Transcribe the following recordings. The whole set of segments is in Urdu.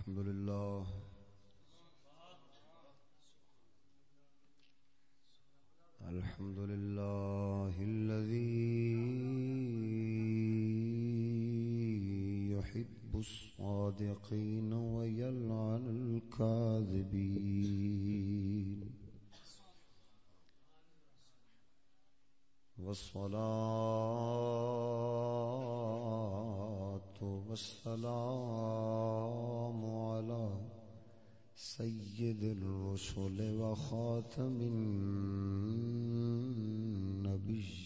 الحمد لله. الحمد لله الذي يحب الصادقين ويلعن الكاذبين. والصلاة والسلام سيد الرسل وخاتم النبيين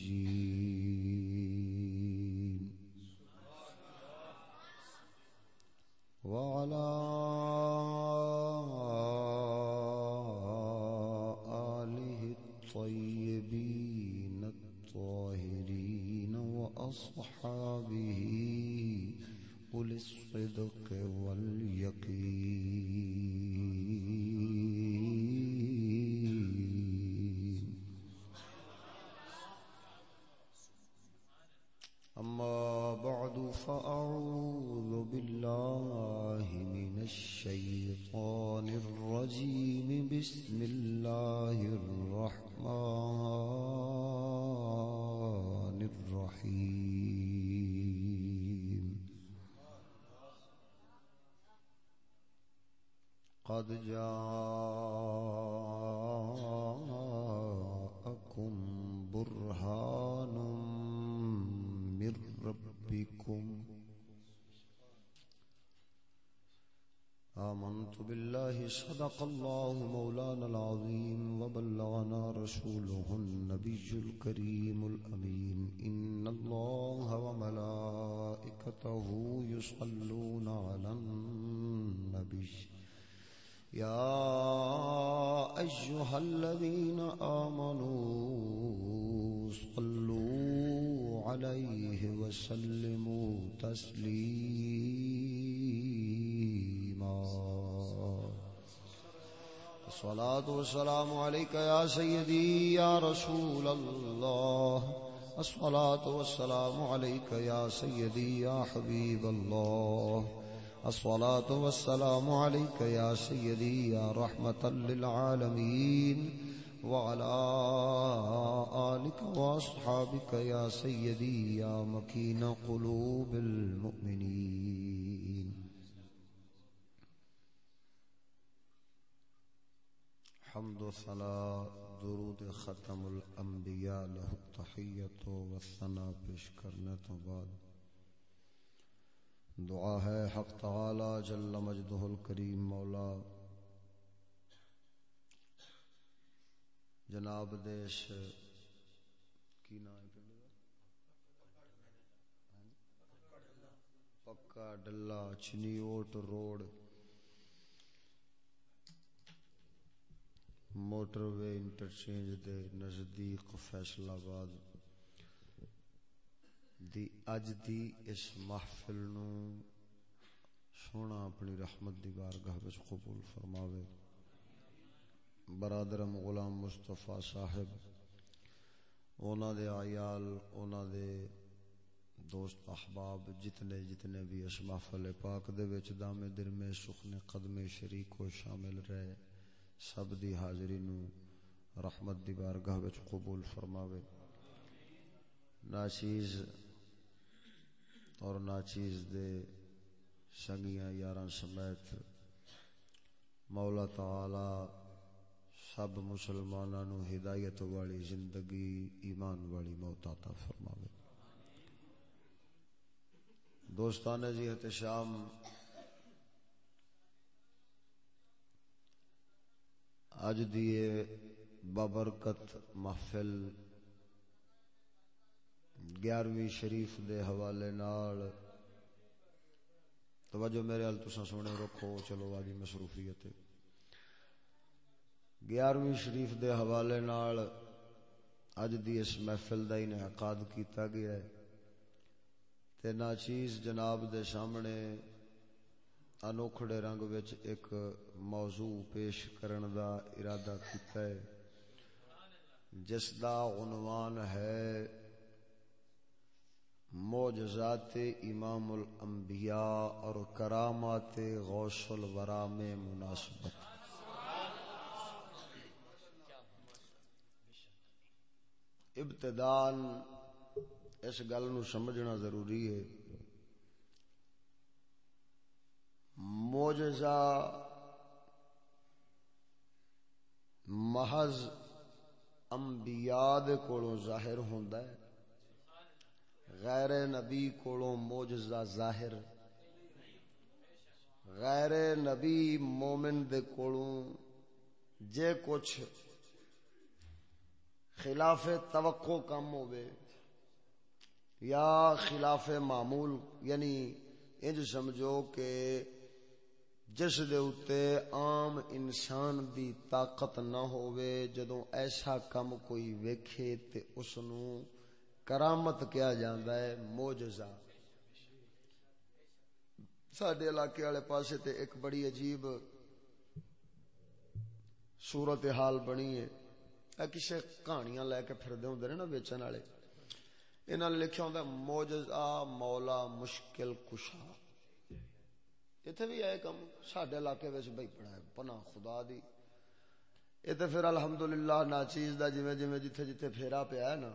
صدق الله مولانا العظيم وبلغنا رسوله النبي الكريم الأمين. إن الله وملائكته يصلون على النبي. يا أيها الذين آمنوا صلوا عليه وسلموا تسليما. الصلاة والسلام عليك يا سيدي يا رسول الله. الصلاة والسلام عليك يا سيدي يا حبيب الله. الصلاة والسلام عليك يا سيدي يا رحمة للعالمين. وعلى آلك وأصحابك يا سيدي يا مكين قلوب المؤمنين. حمد و ثنا درود ختم الانبیاء له التحیت و ثنا پیش کرنے تو بعد۔ دعا ہے حق تعالی جل مجدہ الکریم مولا۔ جناب دیش کی نام ہے پنڈ پکا ڈلا Chiniot road. Motorway interchange دے نزدیک فیصل آباد دی اج دی اس محفل نو سونا اپنی رحمت دی بارگاہ وچ قبول فرماوے۔ برادرم غلام مصطفی صاحب، اونا دے عیال، اونا دے دوست احباب، جتنے جتنے بھی اس محفل پاک دے وچ دامے درمے سخن قدم شریک و شامل رہے۔ سب دی حاضری نو رحمت دی بارگاہ وچ قبول فرماوے۔ ناچیز اور ناچیز دے سنگیاں یاراں سمیت مولا تعالی سب مسلماناں نو ہدایت والی زندگی، ایمان والی موت عطا فرماوے۔ دوستان جی احتشام اج دیے بابرکت محفل گیارہویں شریف دے حوالے نال۔ توجہ میرے حال تسا سونے رکھو، چلو آگی جی مصروفیت۔ گیارہویں شریف دے حوالے نال اج دی اس محفل دا انعقاد کیتا گیا ہے۔ تے ناچیز جناب دے سامنے انوکھڑے رنگ وچ ایک موضوع پیش کرن دا ارادہ کیتا ہے جس دا عنوان ہے موجزات امام الانبیاء اور کرامات غوث الورا میں مناسبت ابتدان اس گل نو سمجھنا ضروری ہے موجزہ محض انبیاء دے کولوں ظاہر ہوندا ہے، غیر نبی کولوں موجزہ ظاہر، غیر نبی مومن دے کولوں جے کچھ خلاف توقع کم ہوئے یا خلاف معمول یعنی انج سمجھو کہ جس دے اتے عام انسان دی طاقت نہ ہوئے جدوں ایسا کم کوئی ویکھے تے اس نو کرامت کیا جاندا ہے موجزہ ساڈے علاقے والے پاسے تے ایک بڑی عجیب صورت حال بنی ہے۔ اے کسے کہانیاں لے کے پھردے ہوندے نے نا بیچن والے۔ انہاں نے لکھیا ہوندا موجزہ مولا مشکل کشا۔ ایتھے بھی آئے کم ساڈے علاقے بھائی پڑا ہے پناہ خدا دی اے تے پھر الحمدللہ ناچیز دا جویں جویں جتھے جتھے پھیرا پیا ہے نا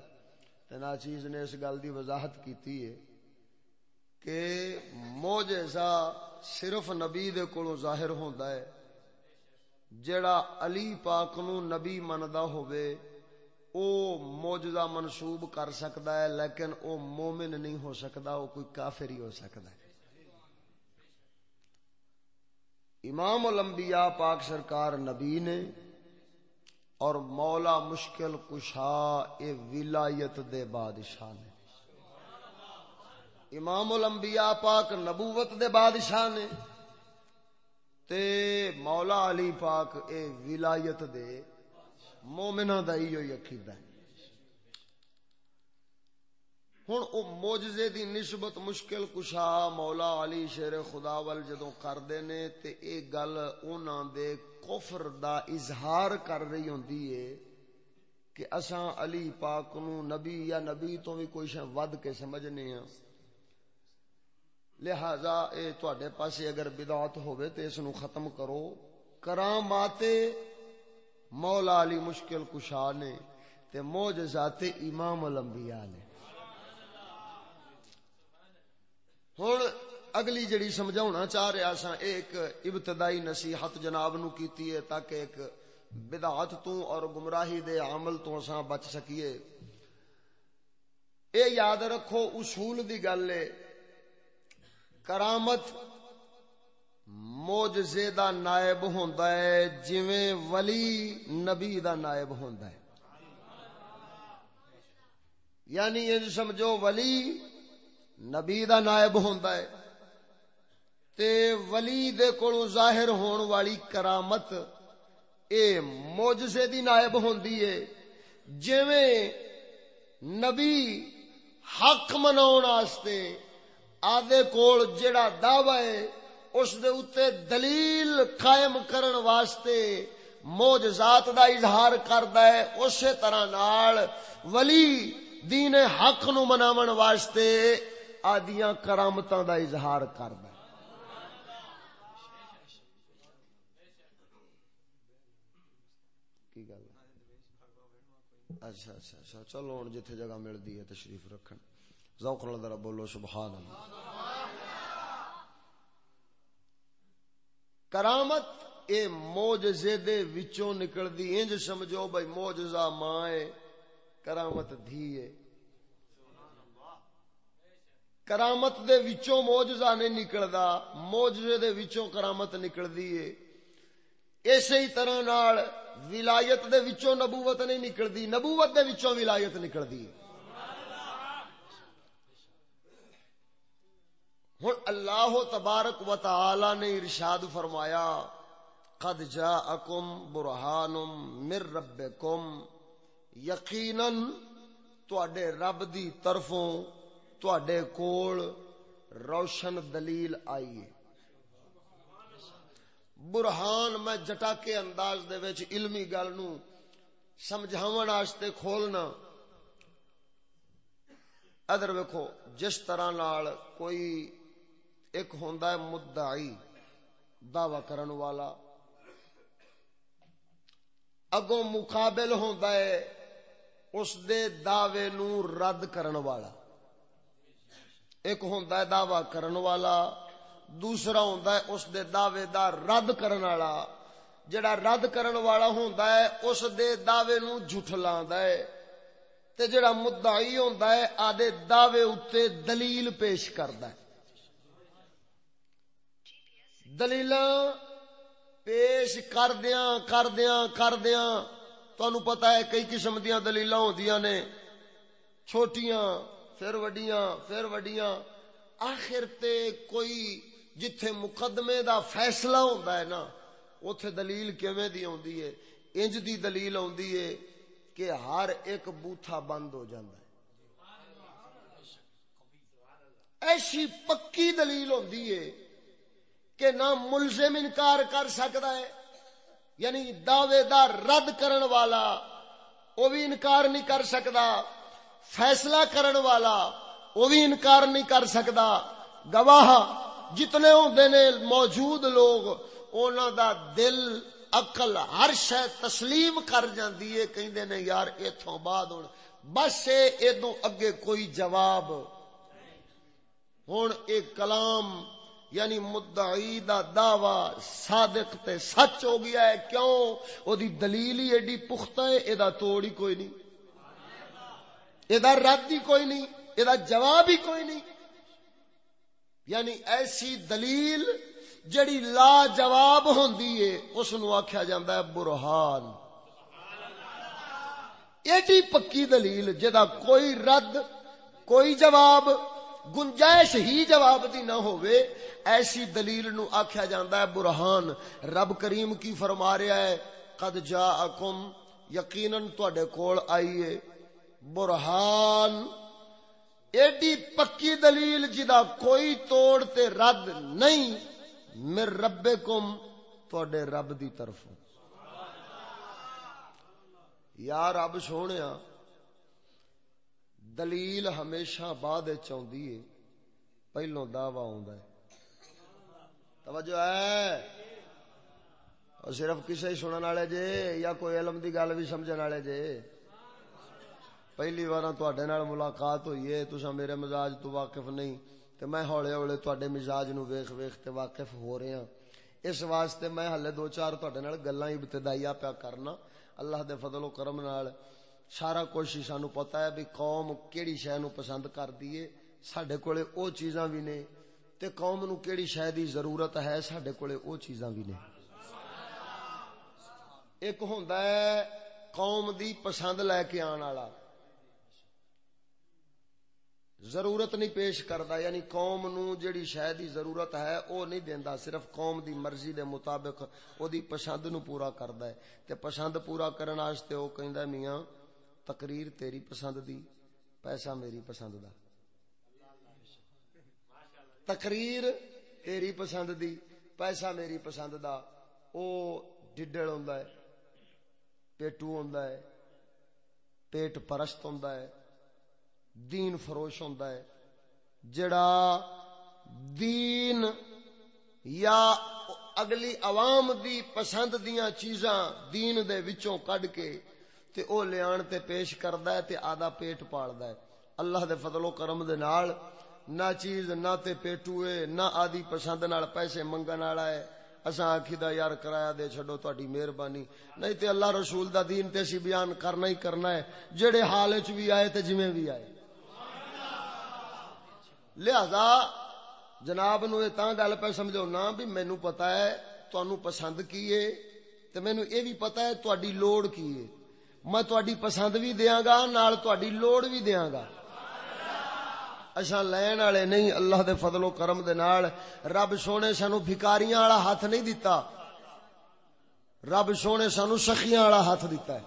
تے ناچیز نے اس گل دی وضاحت کیتی ہے کہ موجزہ صرف نبی دے کولوں ظاہر ہوندا ہے جڑا علی پاک نو نبی مندا ہوئے او منسوب کر سکدا ہے لیکن او مومن نہیں ہو سکدا او کوئی کافر ہی ہو سکدا ہے امام الانبیاء پاک سرکار نبی نے اور مولا مشکل کشا اے ولایت دے بادشاہ نے۔ امام الانبیاء پاک نبوت دے بادشاہ نے تے مولا علی پاک اے ولایت دے مومنہ دا ہی ہے۔ ہوں او موجزے دی نسبت مشکل کشا مولا علی شیر خدا ول جدو کرتے نے تے اے گل انہاں دے کفر دا اظہار کر رہی ہوندی ہے کہ اساں علی پاک نو نبی یا نبی تو بھی کوئی شے ود کے سمجھنے ہاں۔ لہذا اے تواڈے پاسے اگر بدعت ہوے تے اس نو ختم کرو۔ کرامات مولا علی مشکل کشا نے تے معجزات امام الانبیاء نے۔ ہوں اگلی جڑی سمجھا چاہ رہا سا ایک ابتدائی نصیحت جناب نو کیتی ہے تاکہ ایک بدعت تو اور گمراہی دے عمل تو اساں بچ سکیے اے یاد رکھو اصول دی گل ہے کرامت موجزے دا نائب ہوندا ہے جویں ولی نبی دا نائب ہوندا ہے یعنی یہ سمجھو ولی نبی دا نائب ہوندا ہے۔ تے ولی دے کولوں ظاہر ہون والی کرامت اے معجزے دی نائب ہوندی ہے۔ جویں نبی حق مناون واسطے آدھے کول جڑا دعوی ہے اس دے اتے دلیل قائم کرن واسطے موجزات دا اظہار کردا ہے۔ اسی طرح نال ولی دین حق نو مناون واسطے آدیاں کرامتاں دا اظہار کردا اچھا اچھا اچھا چلو ہوں جتھے جگہ ملتی ہے تشریف رکھن۔ ذوق اللہ ذرا بولو، سبحان اللہ۔ کرامت اے موجزے دے وچوں نکل دی انج سمجھو بھائی موجزہ ماں ہے، کرامت دھی ہے۔ کرامت دے وچوں موجزہ نہیں نکلدا موجزے دے وچوں کرامت نکلدی ہے۔ اسی طرح نال ولایت دے وچوں نبوت نہیں نکلدی، نبوت دے وچوں ولایت نکلدی۔ ہے ہن اللہ تبارک و تعالی نے ارشاد فرمایا، قد جاءکم برہان من ربکم، یقینا تواڈے رب دی طرفوں تواڈے کول روشن دلیل آئی ہے برہان میں جٹا کے انداز دے وچ علمی گل نو سمجھاون واسطے کھولنا ادھر ویکھو جس طرح نال کوئی ایک ہوندا ہے مدعی دعوی کرن والا اگوں مقابل ہوندا ہے اس دے دعوے نو رد کرن والا ایک ہوندا ہے دعوی کرن والا، دوسرا ہوندا ہے اس دے دعوے دا رد کرن والا۔ جڑا رد کرن والا ہوندا ہے، اس دے دعوے نو جھٹلاندا ہے۔ تے جڑا مدعی ہوندا ہے آدے دعوے اتے دلیل پیش کردا ہے۔ دلیلاں پیش کردیاں کردیاں کردیاں۔ تانوں پتہ ہے کئی قسم دیاں دلیلاں ہوندیاں نے۔ چھوٹیاں پھر وڈیاں پھر وڈیاں۔ آخر تے کوئی جتھے مقدمے دا فیصلہ ہوندا ہے نا، اوتھے دلیل کیویں دی ہوندی ہے؟ انج دی دلیل ہوندی ہے کہ ہر ایک بوتھا بند ہو جاندا ہے۔ ایسی پکی دلیل ہوندی ہے کہ نہ ملزم انکار کر سکتا ہے یعنی دعوے دا رد کرن والا وہ بھی انکار نہیں کر سکتا فیصلہ کرن والا وہ بھی انکار نہیں کر سکتا گواہ، جتنے ہوندے نے موجود لوگ، انہاں دا دل، عقل، ہر شے تسلیم کر جاندی ہے۔ کہندے نے، یار، ایتھوں بعد ہن، بس ادوں اگے کوئی جواب۔ ہن اے کلام یعنی مدعی دا دعوی صادق تے سچ ہو گیا ہے۔ کیوں؟ او دی دلیل ہی ایڈی پختہ ہے اے دا توڑ ہی کوئی نہیں۔ اے دا رد ہی کوئی نہیں اے دا جواب ہی کوئی نہیں۔ یعنی ایسی دلیل جڑی لا جواب ہوندی ہے اس نو آکھیا جاندا ہے برہان۔ ایڈی جی پکی دلیل جدا کوئی رد، کوئی جواب، گنجائش ہی جواب دی نہ ہوئے ایسی دلیل نو آکھیا جاندا ہے برہان۔ رب کریم کی فرما رہا ہے، قد جاءکم، یقیناً تواڈے کول آئیے برہان۔ ایڈی پکی دلیل جدا کوئی توڑ تے رد نہیں۔ مر ربکم، تواڈے رب دی طرف یا رب سونیا، دلیل ہمیشہ بعد چاہیے ہے۔ پہلو دعوی آندا ہے۔ توجہ ہے۔ اور صرف کسے ہی سنن والے جے یا کوئی علم دی گل بھی سمجھن والے جے۔ پہلی بار تواڈے نال ملاقات ہوئی ہے، تساں میرے مزاج تو واقف نہیں، تے میں ہولے ہولے تواڈے مزاج نو ویکھ ویکھ تے واقف ہو رہا ہاں۔ اس واسطے میں ہلے دو چار تواڈے نال گلاں ابتدائیہ پیا کرنا۔ اللہ دے فضل و کرم نال سارا کچھ ہی سانو پتا ہے بھی قوم کیڑی شہ نو پسند کر دیے سڈے کولے او چیزاں بھی نے، تے قوم نو کیڑی شہ دی ضرورت ہے سڈے کولے او چیزاں بھی نے۔ ایک ہوندا ہے قوم دی پسند لے کے آن والا۔ ضرورت نہیں پیش کردا یعنی قوم نو جڑی شہ دی ضرورت ہے، او نہیں دیندا، صرف قوم دی مرضی دے مطابق او دی پسند نو پورا کردا ہے۔ تے پسند پورا کرن واسطے او کہندا میاں، تقریر تیری پسند دی، پیسہ میری پسند دا۔ تقریر تیری پسند دی، پیسہ میری پسند دا۔ او ڈڈڑ ہوندا ہے، پیٹو ہوندا ہے، پیٹ پرست ہوندا ہے۔ دین فروش ہوندا ہے۔ جڑا دین یا اگلی عوام دی پسند دیاں چیزاں دین دے وچوں کڈ کے تے او لیان تے پیش کردا ہے تے آدھا پیٹ پالدا ہے۔ اللہ دے فضل و کرم دے نال نہ چیز نہ تے پیٹوئے نہ آدھی پسند نال پیسے منگن والا ہے۔ اساں آکھی دا یار کرایا دے، چھڈو تہاڈی مہربانی۔ نہیں تے اللہ رسول دا دین تے سی بیان کرنا ہی کرنا ہے۔ جڑے حال وچ بھی آئے تے جویں بھی آئے۔ لہذا جناب نو تاں گل پہ سمجھاؤنا بھی مینوں پتہ ہے، تانوں پسند کی ہے تے مینوں اے بھی پتہ ہے تہاڈی لوڑ کی ہے۔ میں تہاڈی پسند بھی دیاں گا، نال تہاڈی لوڑ بھی دیاں گا۔ اچھا لین والے نہیں، اللہ دے فضل و کرم دے نال۔ رب سونے سانو بھکاریاں والا ہاتھ نہیں دیتا رب سونے سانو سخیاں والا ہاتھ دیتا ہے۔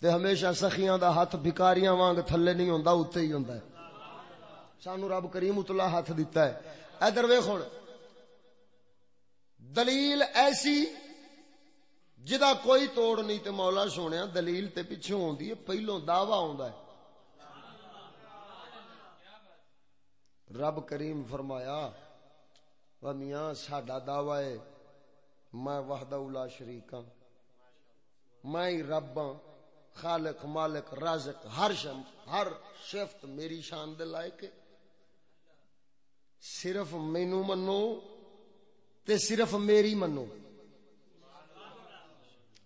تے ہمیشہ سخیاں دا ہاتھ بھکاریاں وانگ تھلے نہیں ہوندا، اوتے ہی ہوندا ہے۔ سانو رب کریم اتلا ہاتھ دیتا ہے۔ ادھر ویکھ ہن۔ دلیل ایسی جدا کوئی توڑ نہیں تے مولا سونے دلیل تے پیچھے ہوندی ہے، پہلو دعوی ہوندا ہے۔ رب کریم فرمایا و میاں، ساڈا دعوی ہے۔ میں وحدہ اولا شریک ہاں۔ میں ہی رب ہاں۔ خالق، مالک، رازق، ہر شم ہر شفت میری شان دے لائق صرف مینو منو تے صرف میری منو۔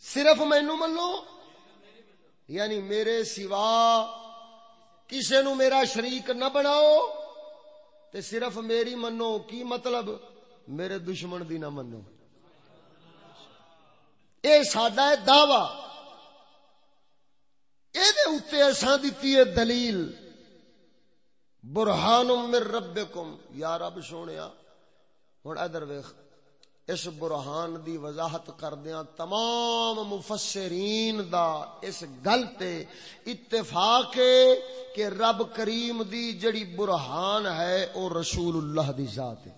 صرف مینو منو یعنی میرے سوا کسے نو میرا شریک نہ بناؤ تے صرف میری منو، کی مطلب؟ میرے دشمن دی نہ منو۔ اے ساڈا ہے دعوی اتنے اصا دیتی ہے دلیل۔ برہان من ربکم۔ یا رب سونے ہوں ادھر ویخ اس برہان دی وضاحت کردیا تمام مفسرین دا اس گل تے اتفاق ہے کہ رب کریم دی جڑی برہان ہے، او رسول اللہ دی ذات ہے۔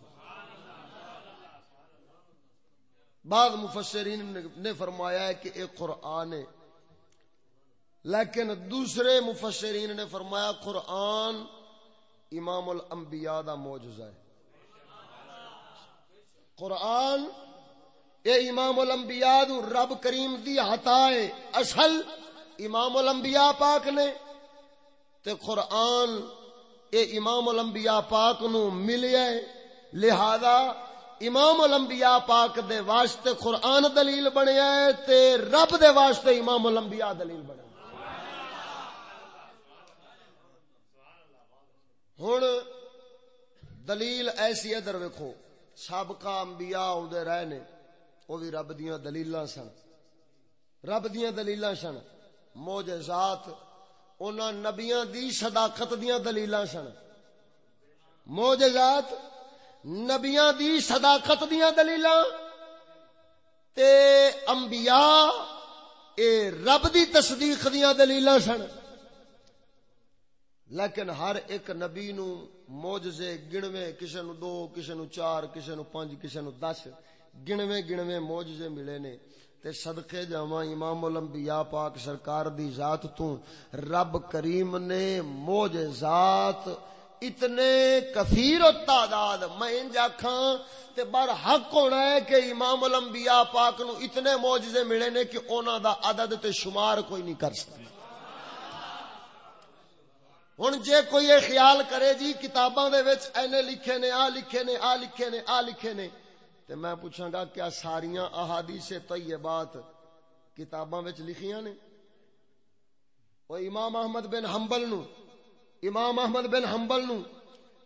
بعض مفسرین نے فرمایا ہے کہ ایک قرآن ہے، لیکن دوسرے مفسرین نے فرمایا قرآن امام الانبیاء دا موجزہ ہے۔ قرآن اے امام الانبیاء دو رب کریم دی عطا ہے۔ اصل امام الانبیاء پاک نے تے قرآن اے امام الانبیاء پاک نو ملیا ہے۔ لہذا امام الانبیاء پاک دے واسطے قرآن دلیل بنیا ہے تے رب دے واسطے امام الانبیاء دلیل بنیا ہوں دلیل ایسی ادھر ویکو سابقہ انبیاء آدھے رہے نے وہ بھی رب دیا دلیل سن۔ رب دیا دلیل سن موجزات انہاں نبیاں دی صداقت دیا دلیل سن۔ موجزات نبیاں دی صداقت دیا دلیل تے انبیاء، اے رب دی تصدیق دیا دلیل سن۔ لیکن ہر ایک نبی نو موجزے گنوے، کسے نو دو، کسے نو چار، کسے نو پانچ کسے نو دس گنوے گنوے موجزے ملے نے۔ تے صدقے جاواں امام الانبیاء پاک سرکار دی ذات تو رب کریم نے موجزات اتنے کثیر و تعداد، میں انج آکھاں، تے بر حق ہونا ہے کہ امام الانبیاء پاک نو اتنے موجزے ملے نے کہ انہاں دا عدد تے شمار کوئی نہیں کر سکتا۔ ہوں جے کوئی یہ خیال کرے جی کتاباں دے وچ اینے لکھے نے، آ لکھے نے، آ لکھے نے، آ لکھے نے، تے میں پوچھاں گا کیا ساریاں احادیث طیبات کتاباں وچ لکھیاں نے؟ او امام احمد بن حنبل نو، امام احمد بن حنبل نو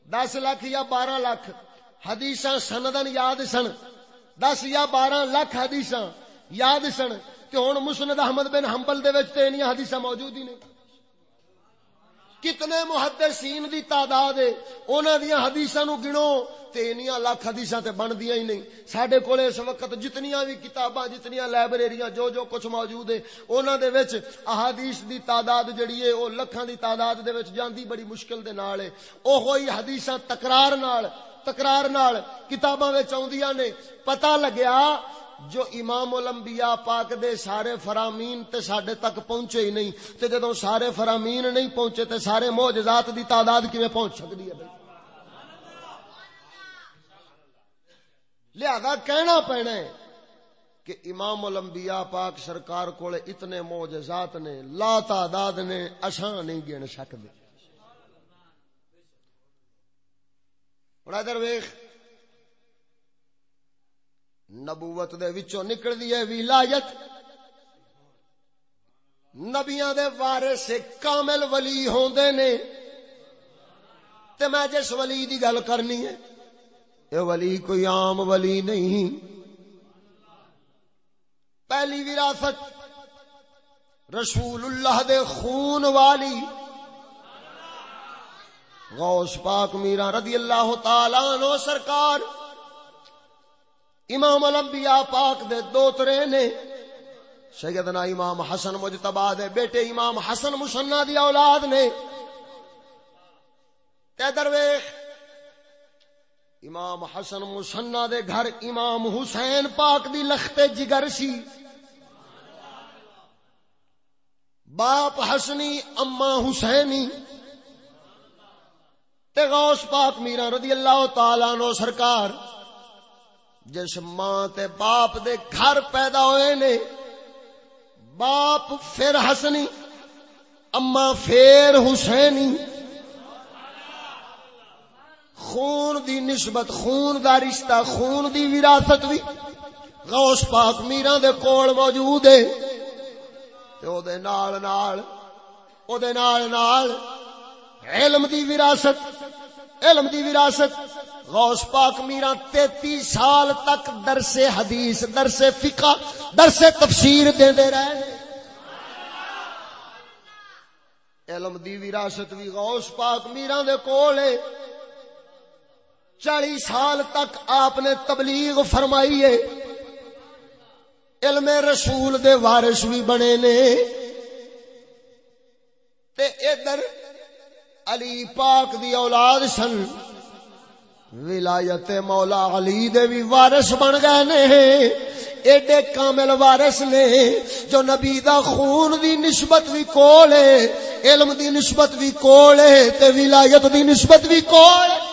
دس لاکھ یا بارہ لاکھ حدیثاں سندن یاد سن، دس یا بارہ لاکھ حدیثاں یاد سن، تے ہن مسند احمد بن حنبل دے وچ تے انیاں حدیثاں موجود ہی نہیں کتنے محدثین دی تعداد ہے؟ انہاں دیاں حدیثاں نو گنو تے انیاں لاکھ حدیثاں تے بندیاں ہی نہیں۔ ساڈے کولے اس وقت جتنیاں وی کتاباں، جتنیاں لائبریریاں، جو جو کچھ موجود ہے، انہاں دے وچ احادیث دی تعداد جڑی ہے، او لکھاں دی تعداد دے وچ جاندی بڑی مشکل دے نال ہے۔ او ہوئی حدیثاں تکرار نال تکرار نال کتاباں وچ اوندیاں نے۔ پتہ لگیا جو امام الانبیاء پاک دے سارے فرامین تے ساڈے تک پہنچے ہی نہیں، تے جدوں سارے فرامین نہیں پہنچے تے سارے معجزات دی تعداد کیویں پہنچ سکدی ہے بھائی؟ لہذا کہنا پینا ہے کہ امام الانبیاء پاک سرکار کولے اتنے معجزات نے، لا تعداد نے اساں نہیں گن سکدے۔ اور ادھر ویکھ نبوت دے وچوں نکل دی ہے ولایت۔ نبیاں دے وارث کامل ولی ہوندے نے۔ تے میں جس ولی دی گل کرنی ہے، اے ولی کوئی عام ولی نہیں۔ پہلی وراثت رسول اللہ دے خون والی۔ غوث پاک میرا رضی اللہ تعالی عنہ سرکار۔ امام الانبیاء پاک دے دو ترے نے، سیدنا امام حسن مجتبا دے بیٹے امام حسن مسنہ دی اولاد نے۔ تے درویش، امام حسن مسنہ دے گھر امام حسین پاک دی لخت جگر سی۔ باپ حسنی اما حسینی۔ تے غوث پاک میرا رضی اللہ تعالی نو سرکار جس ماں تے باپ دے گھر پیدا ہوئے نے، باپ پھر حسنی، اما پھر حسینی۔ خون دی نسبت، خون دا رشتہ، خون دی وراثت بھی غوث پاک میرا دے کول موجود ہے۔ تے او دے نال نال، او دے نال نال علم دی وراثت، علم دی وراثت۔ غوث پاک میرا تیتی سال تک درس حدیث، درس فقہ، درس تفسیر دے دے رہے علم دی وراثت بھی غوث پاک میرا دے کول ہے۔ چالی سال تک آپ نے تبلیغ فرمائی ہے۔ علم رسول دے وارث بھی بنے نے۔ تے ادھر علی پاک دی اولاد سن۔ ولایت مولا علی دے بھی وارث بن گئے نے۔ ایڈے کامل وارث نے جو نبی دا خون دی نسبت بھی کول ہے، علم دی نسبت بھی کول ہے، تے ولایت دی نسبت بھی کول۔ ہے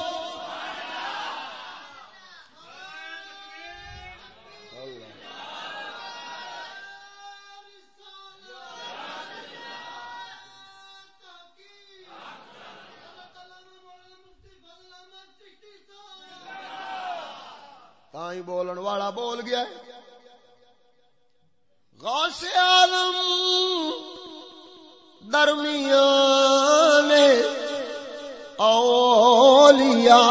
ہی بولن والا بول گیا غوث عالم درمیان اولیاء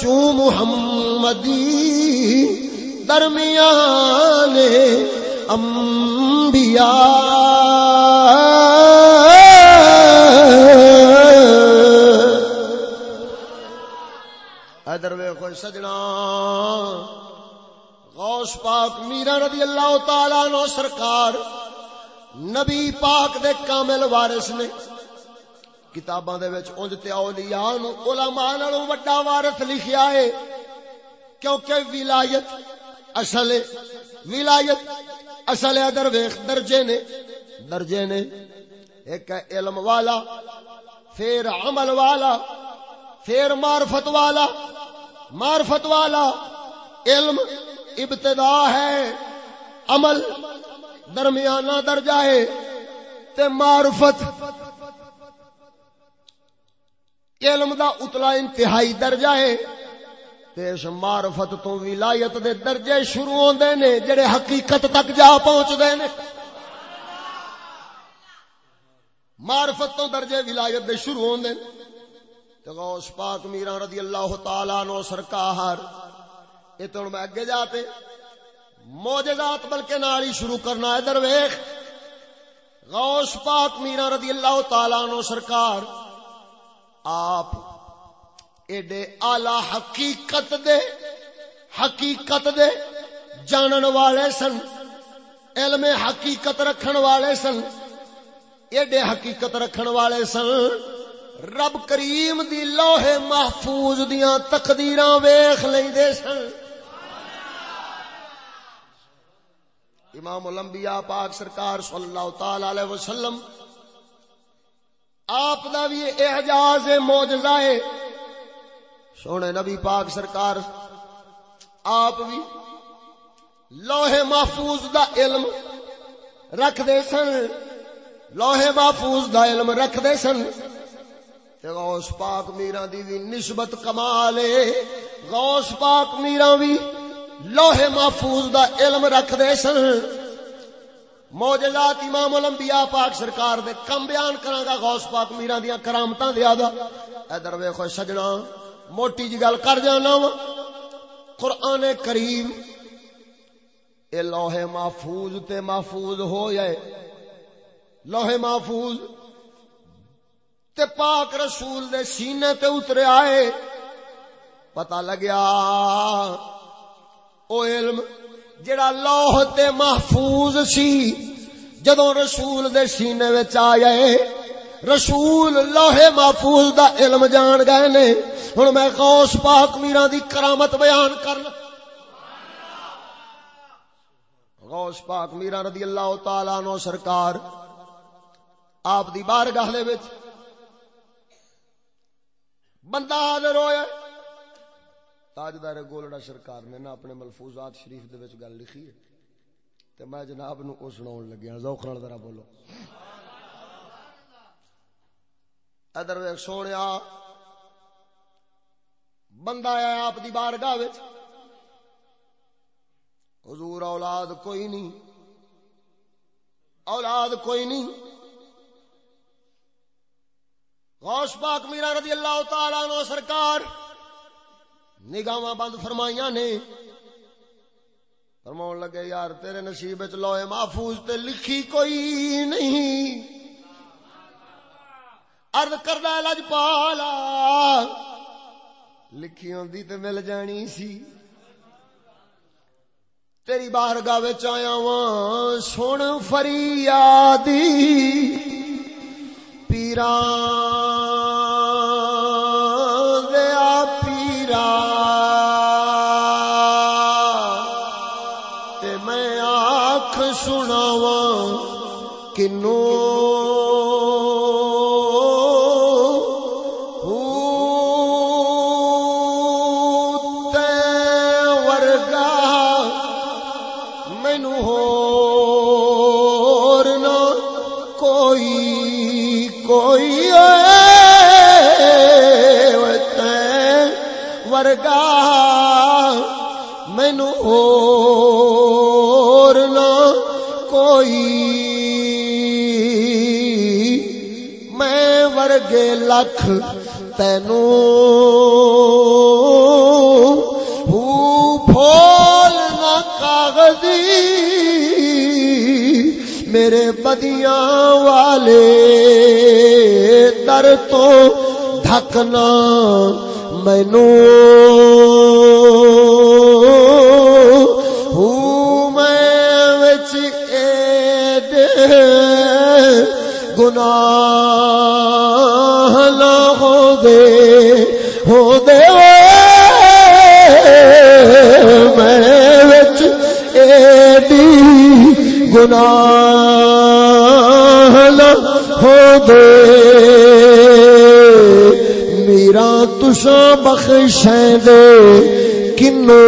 چو محمدی درمیان انبیاء سجنا۔ غوث پاک میرا رضی اللہ تعالی نو سرکار نبی پاک دے کامل وارث نے کتاباں دے وچ اونج تے اولیاء نو علماء نالوں وڈا وارث لکھیا ہے۔ کیونکہ ولایت اصل ولایت اصل ادر ویکھ درجے نے درجے نے۔ ایک ہے علم والا، پھر عمل والا، پھر معرفت والا۔ معرفت والا علم ابتدا ہے، عمل درمیانہ درجہ ہے، تے معرفت علم دا اتلا انتہائی درجہ ہے۔ اس معرفت تو ولایت دے درجے شروع ہوندے نے، جڑے حقیقت تک جا پہنچ دے نے۔ معرفت تو درجے ولایت دے شروع ہوندے نے۔ غوث پاک میرا رضی اللہ تعالی نو سرکار، یہ تو میں اگے جاتے۔ موجزات بلکہ نالی شروع کرنا ہے درویخ غوث پاک میرا رضی اللہ تعالی نو سرکار، آپ ایڈے آلہ حقیقت دے حقیقت دے جانن والے سن، علم حقیقت رکھن والے سن، ایڈے حقیقت رکھن والے سن۔ رب کریم دی لوہے محفوظ دیاں تقدیراں ویخ لیندے سن۔ امام الانبیاء پاک سرکار صلی اللہ تعالی علیہ وسلم، آپ دا بھی اعجاز معجزہ ہے۔ سونے نبی پاک سرکار، آپ بھی لوہے محفوظ دا علم رکھ دے سن۔ لوہے محفوظ دا علم رکھ دے سن۔ غوث پاک میرا دی بھی نسبت کمالے غوث پاک میرا بھی لوہے محفوظ دا علم رکھ دے سن موجزات امام الانبیاء پاک سرکار دے کم بیان کراں گا غوث پاک میرا دیا کرامتاں دیا دا ادھر ویکھو سجنا موٹی جی گل کر جانا وا قرآن کریم اے لوہے محفوظ تے محفوظ ہو جائے لوہے محفوظ تے پاک رسول دے سینے تے اترے آئے۔ پتا لگیا، او علم جڑا لوہ تے محفوظ سی جدو رسول دے سینے وچ آئے رسول لوہے محفوظ دا علم جان گئے نے۔ ہن میں غوث پاک میرا دی کرامت بیان کرنا غوث پاک میرا رضی اللہ تعالی عنہ سرکار آپ دی بارگاہ دے وچ بندہ حاضر ہویا تاجدار گولڑا سرکار نے نا اپنے ملفوظات شریف دے وچ گل لکھی ہے۔ تے میں جناب نو او سناون لگیا۔ ذوق نال ذرا بولو۔ ادھر ویکھ سونیا، بندہ آیا آپ دی بارگاہ وچ۔ حضور اولاد کوئی نہیں۔ اولاد کوئی نہیں۔ غوث پاک میرا رضی اللہ تعالی نو سرکار نگاہ بند فرمائیاں نے۔ فرما لگے، یار تیرے نصیب چ لوئے محفوظ تے لکھی کوئی نہیں۔ ارد کردہ لج پالا۔ لکھی ہوندی تے مل جانی سی۔ تیری بارگاہ وچ آیا واں سن فریادی۔ پیران لکھ تینو پھول نہ کاغذی میرے بدیاں والے در تو ڈھکنا مینو میں گناہ دے، ہو دے میں وچ ایڈی گناہ نہ ہو دے۔ میرا تشا بخش دے کنو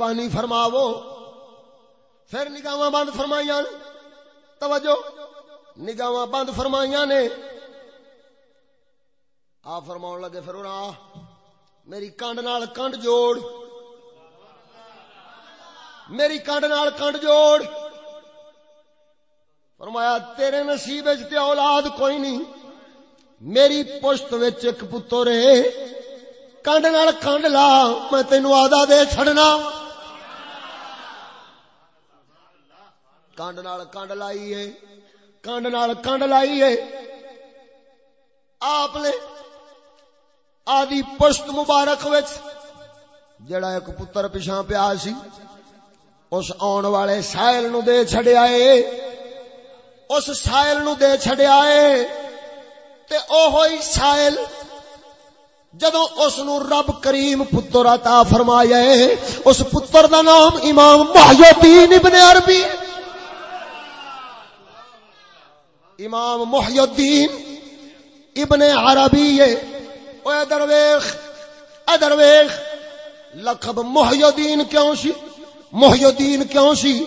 مہربانی فرماو پھر نگاہ بند فرمائیاں توجہ۔ نگاہ بند فرمائیاں نے۔ آ فرما لگے پھر میری کنڈ نال کنڈ جوڑ۔ میری کنڈ نال کنڈ جوڑ۔ فرمایا، تیرے نصیب اولاد کوئی نہیں۔ میری پشت ایک پتر ہے۔ کنڈ نال کنڈ لا، میں تینو آدھا دے چھڑنا کنڈ نال کنڈ لائیے کنڈ نال کنڈ لائیے آپ نے آدھی پشت مبارک وچ جڑا ایک پتر پیچھا پیا سی اس آن والے سائل نو دے چھڑیا اے اس سائل نو دے چھڑیا اے تے او ہوئی سائل جدو اس نو رب کریم پتر عطا فرمایا ہے اس پتر دا نام امام محی الدین ابن عربی امام محی الدین ابن عربی ہے۔ او ادھر ویخ ادھر ویخ لقب محی الدین کیوں سی؟ محی الدین کیوں سی؟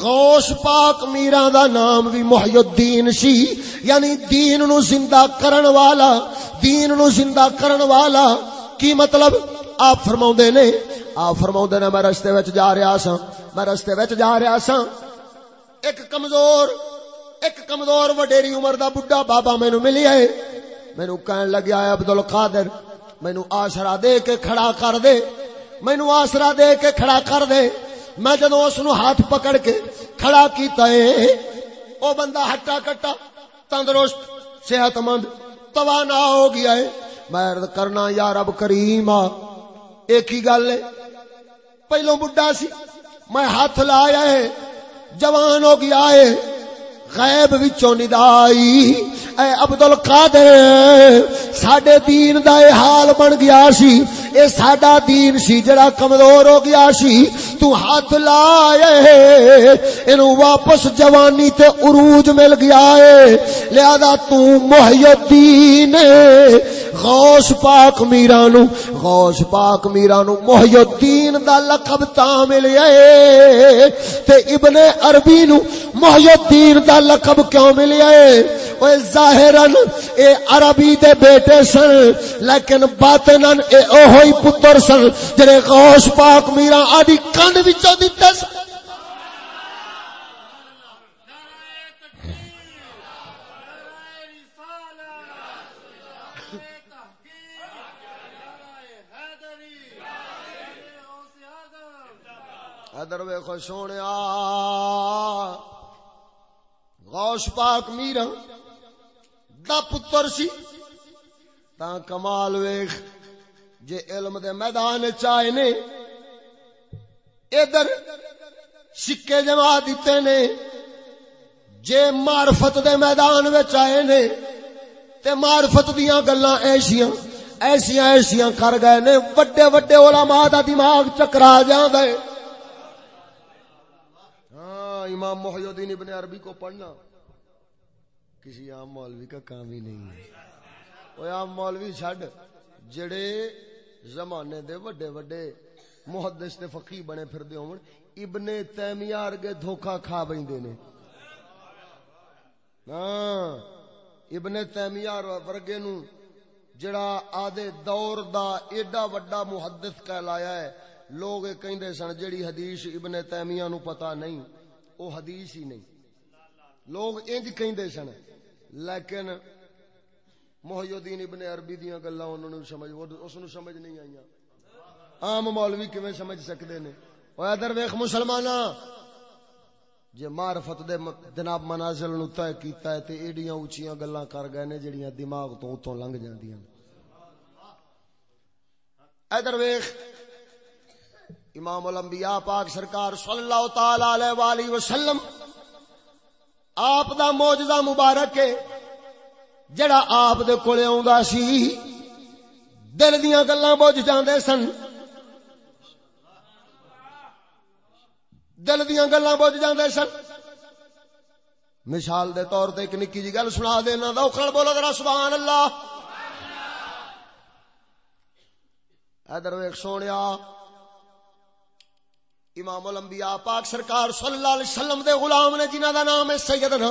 غوث پاک میرا دا نام بھی محی الدین سی۔ یعنی دین نو زندہ کرن والا، دین نو زندہ کرن والا۔ کی مطلب؟ آپ فرماؤں دے نے، آپ فرماؤں دے نے، میں رستے وچ جا رہا سا میں رستے وچ جا رہا سا ایک کمزور ایک کمزور وڈیری عمر دا بڈا بابا مینو ملی ہے۔ مینو کہن لگیا ہے عبدالقادر مینو آسرا دے کے کھڑا کر دے۔ مینو آسرا دے کے کھڑا کر دے۔ میں جدو اس نو ہاتھ پکڑ کے کھڑا کیتا ہے، او بندہ ہٹا کٹا، تندرست صحت مند توانا ہو گیا ہے۔ میں عرض کرنا یا رب کریم، ایک ہی گل ہے۔ پہلو بڈھا سی، میں ہاتھ لایا ہے، جوان ہو گیا ہے۔ غیب وچوں ندائی۔ اے عبد القادر ساڈے دین دا اے حال بن گیا سی۔ اے ساڈا دین سی جڑا کمزور ہو گیا سی۔ تو ہاتھ لائے اینو واپس جوانی تے عروج مل گیا ہے لہذا تو محی الدین غوث پاک میرانو، غوث پاک میرانو محی الدین دا لقب تا ملیا ہے تے ابن عربی نو محی الدین دا لقب کیوں ملیا ہے اوے ظاہرن اے عربی دے بیٹے سن لیکن باطنن اے اوہی پتر سن جڑے غوث پاک میرا آدی کنڈ وچوں دتے سن ادر ویکھو سونیا غوث پاک میرا ہاں، دا پتر سی، تا کمال ویخ جے علم دے میدان چائے نے، ادھر سکے جما دیتے نے، جے معرفت دے میدان وچ آئے نے، تے معرفت دیاں گلاں ایسیاں ایسیاں ایسیاں کر گئے نے، وڈے وڈے علماء دا دماغ چکرا جاندا ہے امام محی الدین ابن عربی کو پڑھنا۔ کسی عام مولوی کا کام ہی نہیں ہے۔ وہ عام مولوی چھڈ۔ جڑے زمانے دے وڈے وڈے محدث تے فقی بنے پھر دے ہون، ابن تیمیہ ارگے دھوکا کھا بیندے نے۔ ہاں ابن تیمیہ ورگے نو جڑا آدھے دور دا ایڈا وڈا محدث کہلایا ہے۔ لوگ کہندے سن، جڑی حدیث ابن تیمیہ نو پتہ نہیں۔ او حدیث ہی نہیں۔ لوگ انج کہندے سن، لیکن محی الدین ابن عربی دیاں گلاں انہاں نو سمجھ اس نو سمجھ نہیں آئیاں۔ عام مولوی کیویں سمجھ سکدے نے؟ او ادھر ویکھ مسلماناں، جے معرفت دے جناب منازل نو طے کیتا ہے تے ایڈیاں اونچیاں گلاں کر گئے نے جڑیاں دماغ تو اتوں لنگ جاندیاں۔ ادھر ویکھ امام الانبیاء پاک سرکار صلی اللہ تعالی علیہ والہ وسلم، آپ دا معجزہ مبارک ہے، جڑا آپ دے کولے آوندا سی۔ دل دیاں گلاں بوجھ جاندے سن۔ دل دیاں گلاں بوجھ جاندے سن۔ مثال دے طور تے ایک نکی جی گل سنا دینا دا دوکھل بولو ذرا سبحان اللہ ادھر ویکھ سونیا امام الانبیاء پاک سرکار صلی اللہ علیہ وسلم دے غلام نے جنہاں دا نام ہے سیدنا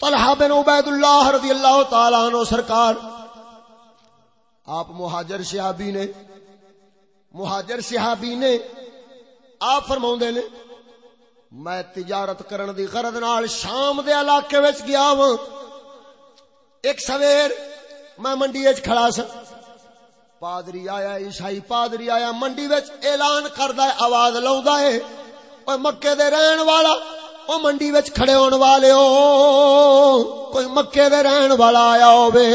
طلحہ بن عبید اللہ رضی اللہ تعالی عنہ سرکار، آپ مہاجر صحابی نے، مہاجر صحابی نے آپ فرماوندے نے، میں تجارت کرن دی غرض نال شام دے علاقے وچ گیا ہوں ایک سویر میں منڈی وچ کھڑا سا پادری آیا، عیسائی پادری آیا، منڈی وچ اعلان کردا ہے، آواز لاوندا ہے۔ او مکے دے رہن والا او منڈی وچ کھڑے ہون والے او کوئی مکے دے رہن والا آیا ہوے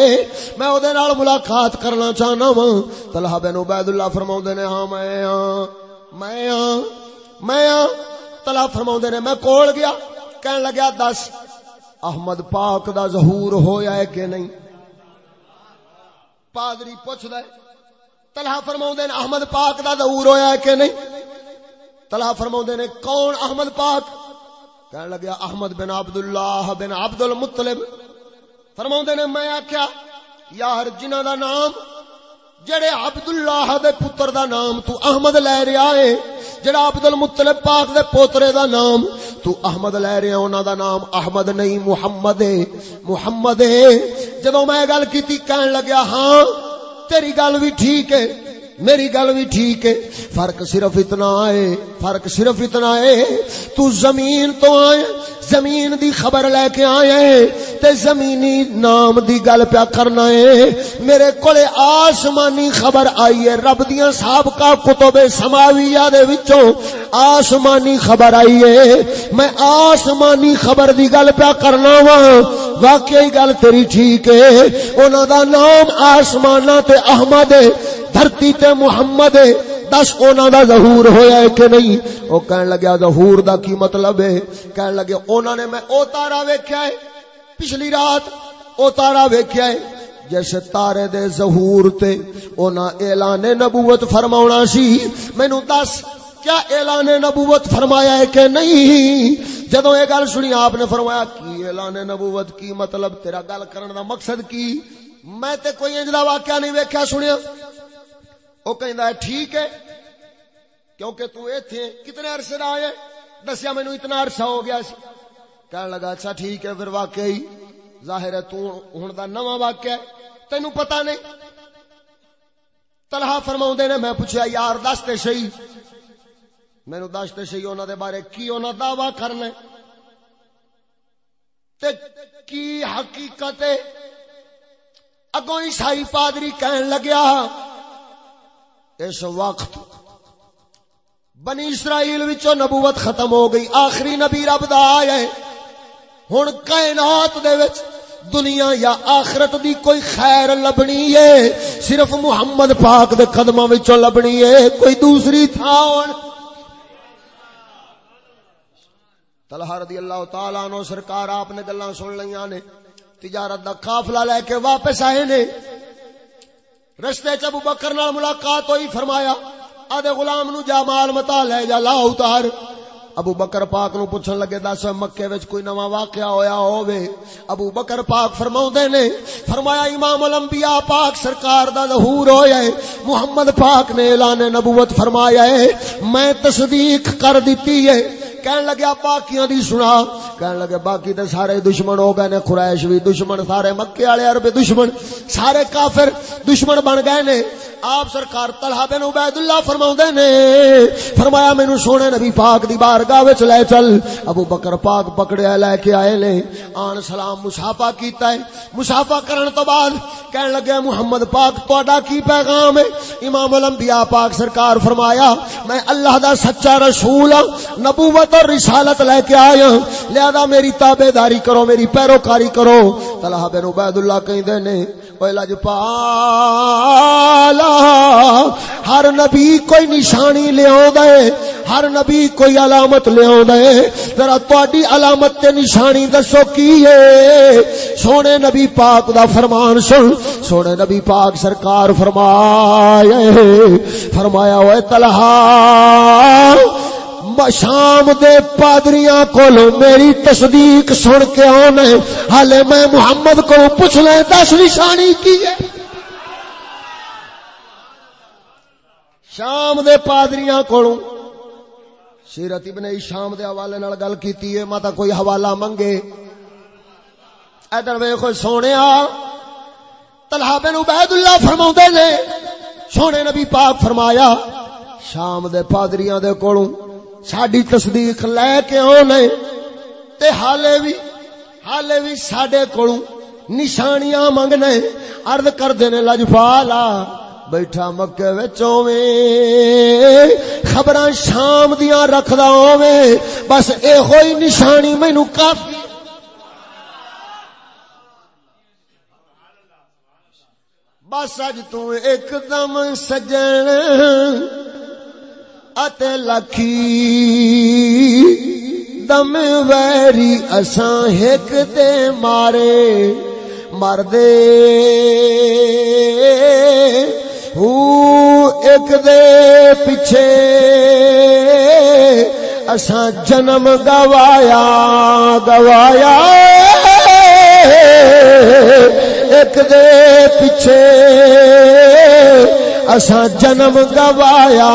میں او دے نال ملاقات کرنا چاہنا وا طلحہ بن عبید اللہ فرماوندے نے ہاں میں ہاں میں ہاں میں ہاں طلحہ فرماوندے نے، میں کول گیا۔ کہن لگا دس، احمد پاک دا ظہور ہویا ہے کہ نہیں؟ پادری پوچھدا ہے طلحہ فرماوندے نے احمد پاک دا ظہور ہویا ہے کہ نہیں؟ طلحہ فرماوندے نے کون احمد پاک؟ کہنے لگا احمد بن عبداللہ بن عبد المطلب فرماوندے نے میں آکھیا، یار جنہاں دا نام، جڑے عبداللہ دے پتر دا نام تو احمد لے رہا ہے، جڑا عبد المطلب پاک دے پوترے دا نام، تو احمد لے رہا انہاں دا نام احمد نہیں، محمد ہے محمد ہے۔ جدوں میں گل کیتی کہن لگیا ہاں تیری گل بھی ٹھیک ہے۔ میری گل بھی ٹھیک ہے۔ فرق صرف اتنا ہے، فرق صرف اتنا ہے۔ تو زمین تو آئے زمین دی خبر لے کے آئے تے زمینی نام دی گل پیا کرنا ہے۔ میرے کولے آسمانی خبر آئی ہے۔ رب دیاں سابقہ کتب سماویہ دے وچوں آسمانی خبر آئی ہے۔ میں آسمانی خبر دی گل پیا کرنا وا واقعی گل تیری ٹھیک ہے۔ انہاں دا نام آسمانہ تے احمد ہے۔ دھرتی تے محمد ہے، دس اونا دا ظہور ہویا ہے کہ نہیں؟ او کہن لگیا، ظہور دا کی مطلب ہے؟ کہن لگے اونا نے میں او تارا ویکھیا ہے، پچھلی رات او تارا ویکھیا ہے جیسے تارے دے ظہور تے اونا اعلان نبوت فرماونا سی، مینوں دس، کیا اعلان نبوت فرمایا ہے کہ نہیں؟ جدو یہ گل سنی، آپ نے فرمایا، کی اعلان نبوت، کی مطلب تیرا گل کرن دا مقصد کی؟ میں تے کوئی انجلا واقعہ نہیں ویکھیا، سنیا۔ وہ کہندا ہے ٹھیک ہے کیونکہ تو ایتھے کتنے عرصے دا آئے دسیا مینوں اتنا عرصہ ہو گیا سی کہنے لگا اچھا ٹھیک ہے پھر واقعی ظاہر ہے تو ہن دا نواں واقعہ ہے تینوں پتہ نہیں طلحہ فرماوندے نے میں پوچھیا یار دس تے صحیح مینوں دس تے صحیح انہاں دے بارے کی انہاں دعویٰ کرنا ہے تے کی حقیقت ہے اگوں عیسائی پادری کہن لگیا اس وقت بنی اسرائیل وچوں نبوت ختم ہو گئی، آخری نبی رب دا آیا ہے۔ ہن کائنات دے وچ دنیا یا آخرت دی کوئی خیر لبنی ہے، صرف محمد پاک دے قدماں وچوں لبنی ہے، کوئی دوسری تھا ہن طلحہ رضی اللہ تعالی عنہ سرکار آپ نے گلاں سن لیاں نے، تجارت دا قافلہ لے کے واپس آئے نے۔ رستے چ ابو بکر نال ملاقات ہوئی، فرمایا، آدھے غلام نو جا مال متا لے جا، لا اتار۔ ابو بکر پاک نو پوچھن لگے، دس، مکے وچ کوئی نواں واقعہ ہویا ہووے؟ ابو بکر پاک فرماوندے نے، فرمایا، امام الانبیاء پاک سرکار دا ظہور ہویا ہے، محمد پاک نے اعلان نبوت فرمایا ہے، میں تصدیق کر دتی ہے۔ کہن لگیا باقیاں دی سنا. کہن لگے، باقی تے سارے دشمن ہو گئے نے قریش بھی۔ دشمن سارے مکے والے عرب دشمن، سارے کافر دشمن بن گئے نے۔ آپ سرکار طلحہ بن عبید اللہ فرماوندے نے، فرمایا، مینوں سونے نبی پاک دی بارگاہ وچ لے چل۔ ابو بکر پاک پکڑیا لے کے آئے نے۔ آن سلام مصافہ کیتا ہے۔ مصافہ کرن تو بعد کہن لگے، محمد پاک تہاڈا کی پیغام ہے؟ امام الانبیاء پاک سرکار فرمایا، میں اللہ دا سچا رسول ہاں نبوت اور رسالت لے کے آیا ہوں لہذا میری تابعداری کرو، میری پیروکاری کرو۔ طلحہ بن عبید اللہ کہندے نے اوے لجپالا، ہر نبی کوئی نشانی لے دے ہر نبی کوئی علامت لے دے ذرا تہاڈی علامت تے نشانی دسو کی ہے۔ سونے نبی پاک دا فرمان سن۔ سونے نبی پاک سرکار فرمایا فرمایا اوے طلحہ شام دے پادریاں کولو میری تصدیق سن کے آنے، حالے میں محمد کو پوچھ لیں، دس نشانی کی ہے؟ شام دے پادریاں کولو سیرت ابن شام دے حوالے نال گل کیتی ہے ماتا کوئی حوالہ منگے۔ ادھر ویکھو، سونیا، طلحہ بن عبید اللہ فرماوندے نے، سونے نبی پاک فرمایا، شام دے پادریاں دے کولوں ساڈی تصدیق لے کے آنے تے حالے بھی حالے بھی ساڈے کولوں نشانیاں منگنے عرض کر دینے لجپالا بیٹھا مکے وچوں خبراں شام دیاں رکھدا ہوویں بس اے ہوئی نشانی مینوں کافی بس اج تو ایک دم سجن اتے لکھی۔ دم ویری اساں ایک دے مارے۔ مردے۔ ایک دے پیچھے۔ اساں جنم گوایا گوایا۔ ایک دے پیچھے۔ اساں جنم گوایا،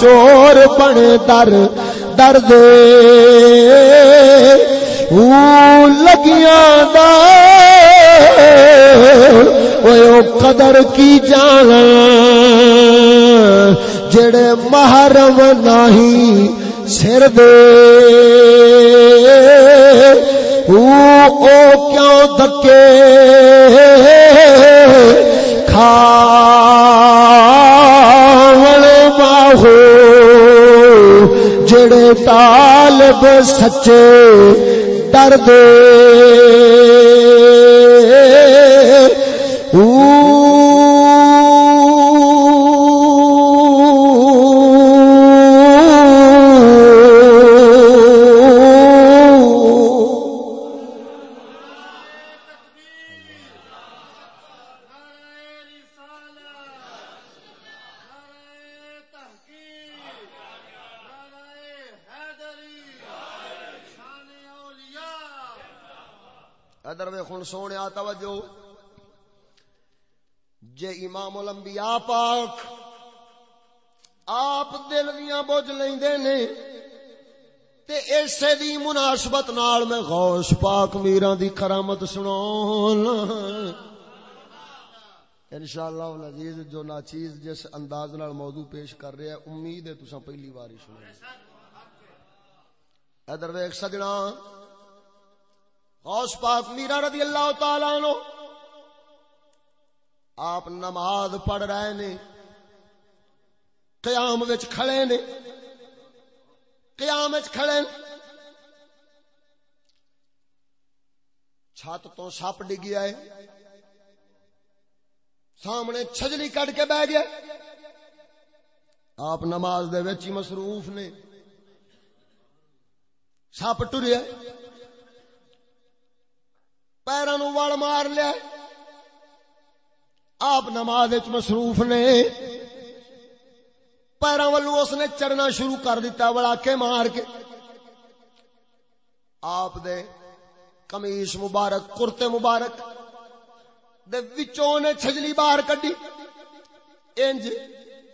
چور بن در در دے۔ لگیاں دا۔ او قدر کی جانا۔ جڑے محرم نہیں سر دے۔ او او کیوں دکے؟ جڑے طالب سچے ڈر ادر وے سونے توجہ۔ جے امام الانبیاء پاک آپ دل دیاں بوجھ لیندے نے، تے ایسے دی مناسبت نال میں غوث پاک میران دی کرامت سنون انشاءاللہ العزیز، جو ناچیز جس انداز نال موضوع پیش کر رہے ہیں، امید ہے تساں پہلی باری سنے ادر ویک سجنا۔ غوث پاک میرا رضی اللہ تعالیٰ عنہ، آپ نماز پڑھ رہے نے، قیام وچ کھڑے نے، قیام وچ کھڑے چھت تو سپ ڈگیا ہے سامنے چھجلی کٹ کے بہ گیا آپ نماز دے وچ ہی مصروف نے۔ سپ ٹریا۔ پیروں وڑ مار لیا۔ آپ نماز مصروف نے۔ پیروں والوں اس نے چڑھنا شروع کر دیتا بڑا کے مار کے۔ آپ دے کمیش مبارک، کرتے مبارک دے وچوں نے چھجلی باہر کڈی۔ انج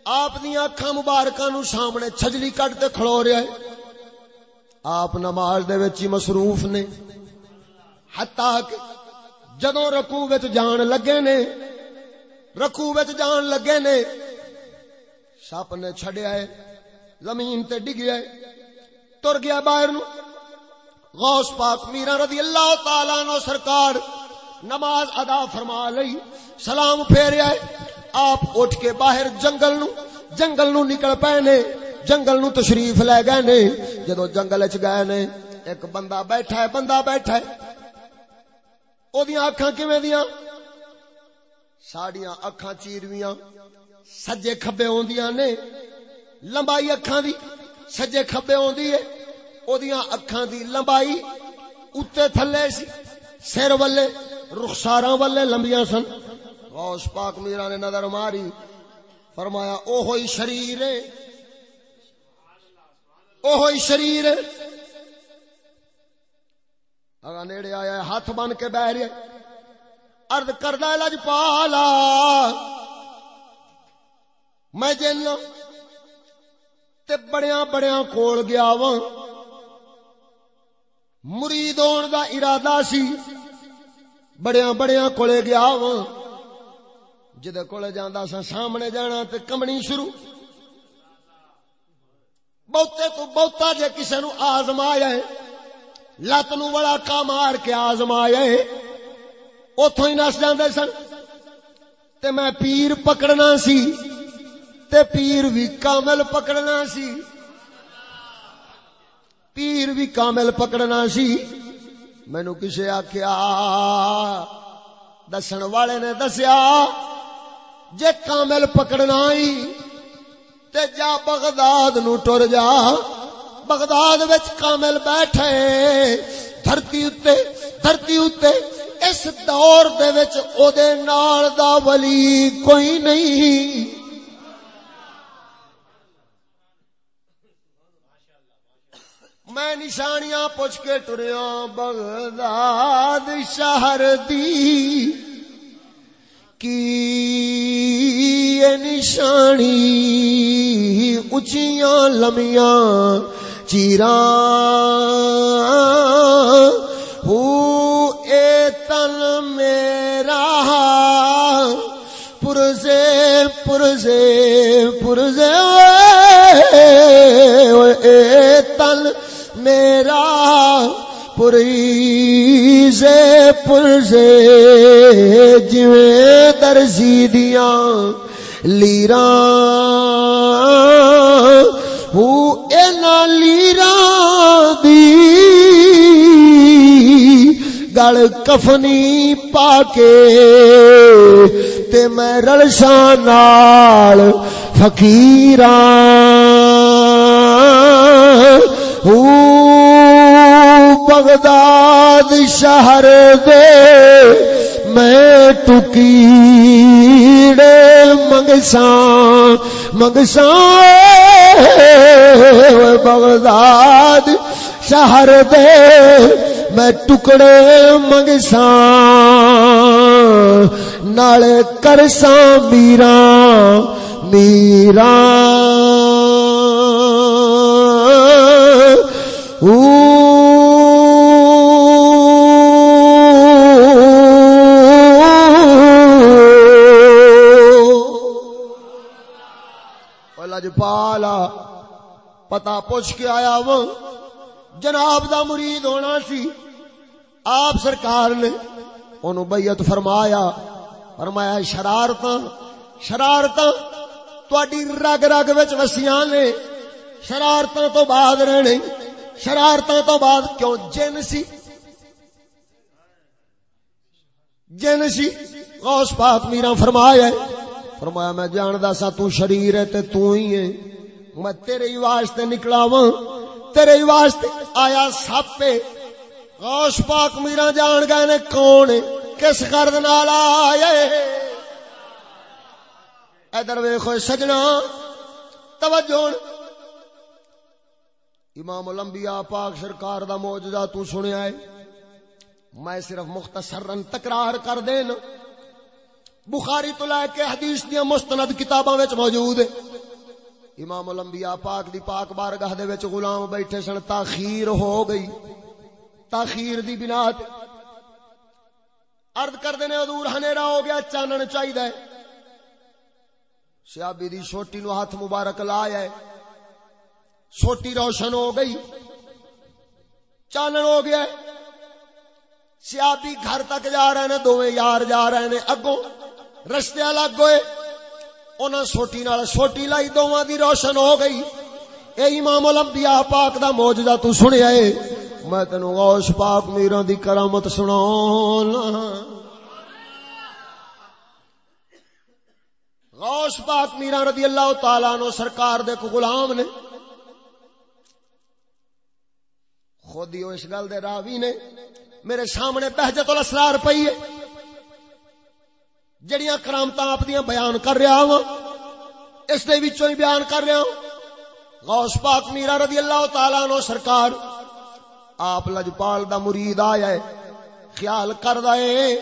آپ دیا اکھاں مبارکاں نو سامنے چھجلی کٹ تے کھڑو رہا ہے۔ آپ نماز دے وچ مصروف نے۔ حتا کہ جدوں رکوع وچ جان لگے نے، رکوع وچ جان لگے نے، سپ نے چھڈیا ہے، زمین تے ڈگیا ہے، تر گیا باہر نو غوث پاک میرا رضی اللہ تعالی عنہ سرکار نماز ادا فرما لئی، سلام پھیریا ہے۔ آپ اٹھ کے باہر جنگل نو جنگل نو نکل پے نے، جنگل نو تشریف لے گئے نے۔ جدو جنگل چ گئے نے، ایک بندہ بیٹھا ہے، بندہ بیٹھا ہے۔ او دیاں اکھاں کیویں دیاں؟ ساڈیاں اکھاں چیرویاں سجے کھبے ہوندیاں نے۔ لمبائی اکھاں دی سجے کھبے ہوندی ہے۔ او دیاں اکھاں دی لمبائی اوتے تھلے سی، سر والے، رخساراں والے لمبیاں سن۔ غوث پاک میرا نے نظر ماری۔ فرمایا او شریر ہے۔ او شریر ہے۔ اگا نیڑے آیا ہے ہاتھ بن کے بہ رہے ارد کردہ لج پالا میں جن تے بڑیاں بڑیاں کول گیا وا مرید ہون دا ارادہ سی بڑیاں بڑیاں کولے گیا وا جدے کولے جاندا سا سامنے جانا تے کمنی شروع بہتے تو بہتا جے کسے نو آزمایا ہے لت نو بڑا کا مار کے آزمایا ہے اتوں ہی نس جاندے سن۔ تے میں پیر پکڑنا سی۔ تے پیر بھی کامل پکڑنا سی۔ پیر بھی کامل پکڑنا سی۔ مینو کسے آخیا دسن والے نے دسیا، جے کامل پکڑنا ہی، تے جا بغداد نو ٹر جا۔ بغداد وچ کامل بیٹھے۔ دھرتی اتے دھرتی اتے، اس دور دے وچ او دے نال دا ولی کوئی نہیں۔ میں نشانیاں پوچھ کے ٹریا بغداد شہر دی۔ کی نشانی اچیاں لمیاں چیراں اے تن میرا، پرزے پرزے پرزے اے تن میرا، پریزے، پرزے، جویں درزی دیاں لیران ہو اینا لیران گل کفنی پا کے تے میں رلشا نال فقیران۔ ہو بغداد شہر دے میں ٹکیڑے منگساں منگساں بغداد شہر دے میں ٹکڑے منگساں نالے کرساں میرا میرا پالا پتا پوچھ کے آیا وہ جناب دا مرید ہونا سی۔ آپ سرکار نے انہوں بیعت فرمایا فرمایا شرارت شرارت تواڈی رگ رگ وچ وسیاں نے۔ شرارتاں تو بعد رہنے، شرارتاں تو بعد کیوں جن سی؟ جن سی۔ غوث پاک میرا فرمایا ہے، فرمایا، میں جاندا سا تو شریر ہے تے تو ہی ہے۔ میں تیرے ہی واسطے نکلا تیرے واسطے آیا سپ غوث پاک میرا جان گئے نے کون کس غرض نال آئے ادھر ویکھو سجنا۔ توجہ امام الانبیاء پاک سرکار دا معجزہ تو سنیا ہے۔ میں صرف مختصرن تکرار کر دینا بخاری تو لے کے حدیث دیا مستند کتاباں وچ موجود ہے۔ امام الانبیاء پاک دی پاک بارگاہ دے وچ غلام بیٹھے سن، تاخیر ہو گئی۔ تاخیر دی بنا تے عرض کر دینے حضور، ہنیرا ہو گیا، چانن چاہیے ہے۔ سیابی دی چھوٹی نو ہاتھ مبارک لایا ہے۔ چھوٹی روشن ہو گئی۔ چانن ہو گیا ہے۔ سیابی گھر تک جا رہے نے دوویں یار جا رہے نے اگوں رستے الگ ہوئے۔ انہاں سوٹی نال سوٹی لائی دوواں دی روشن ہو گئی اے امام الانبیاء پاک دا معجزہ تو سنیا اے میں تینوں غوث پاک میرا دی کرامت سناؤں غوث پاک میرا رضی اللہ تعالی عنہ سرکار دے کو غلام نے خود ہی اس گل دے راوی نے میرے سامنے بہجت الاسرار پئی ہے جڑیاں کرامت آپ دیاں بیان کر رہا ہوں، اس دے وچوں ہی بیان کر رہا ہوں۔ غوث پاک میرا رضی اللہ تعالیٰ عنہ سرکار، آپ لجپال دا مرید آیا ہے، خیال کر دائے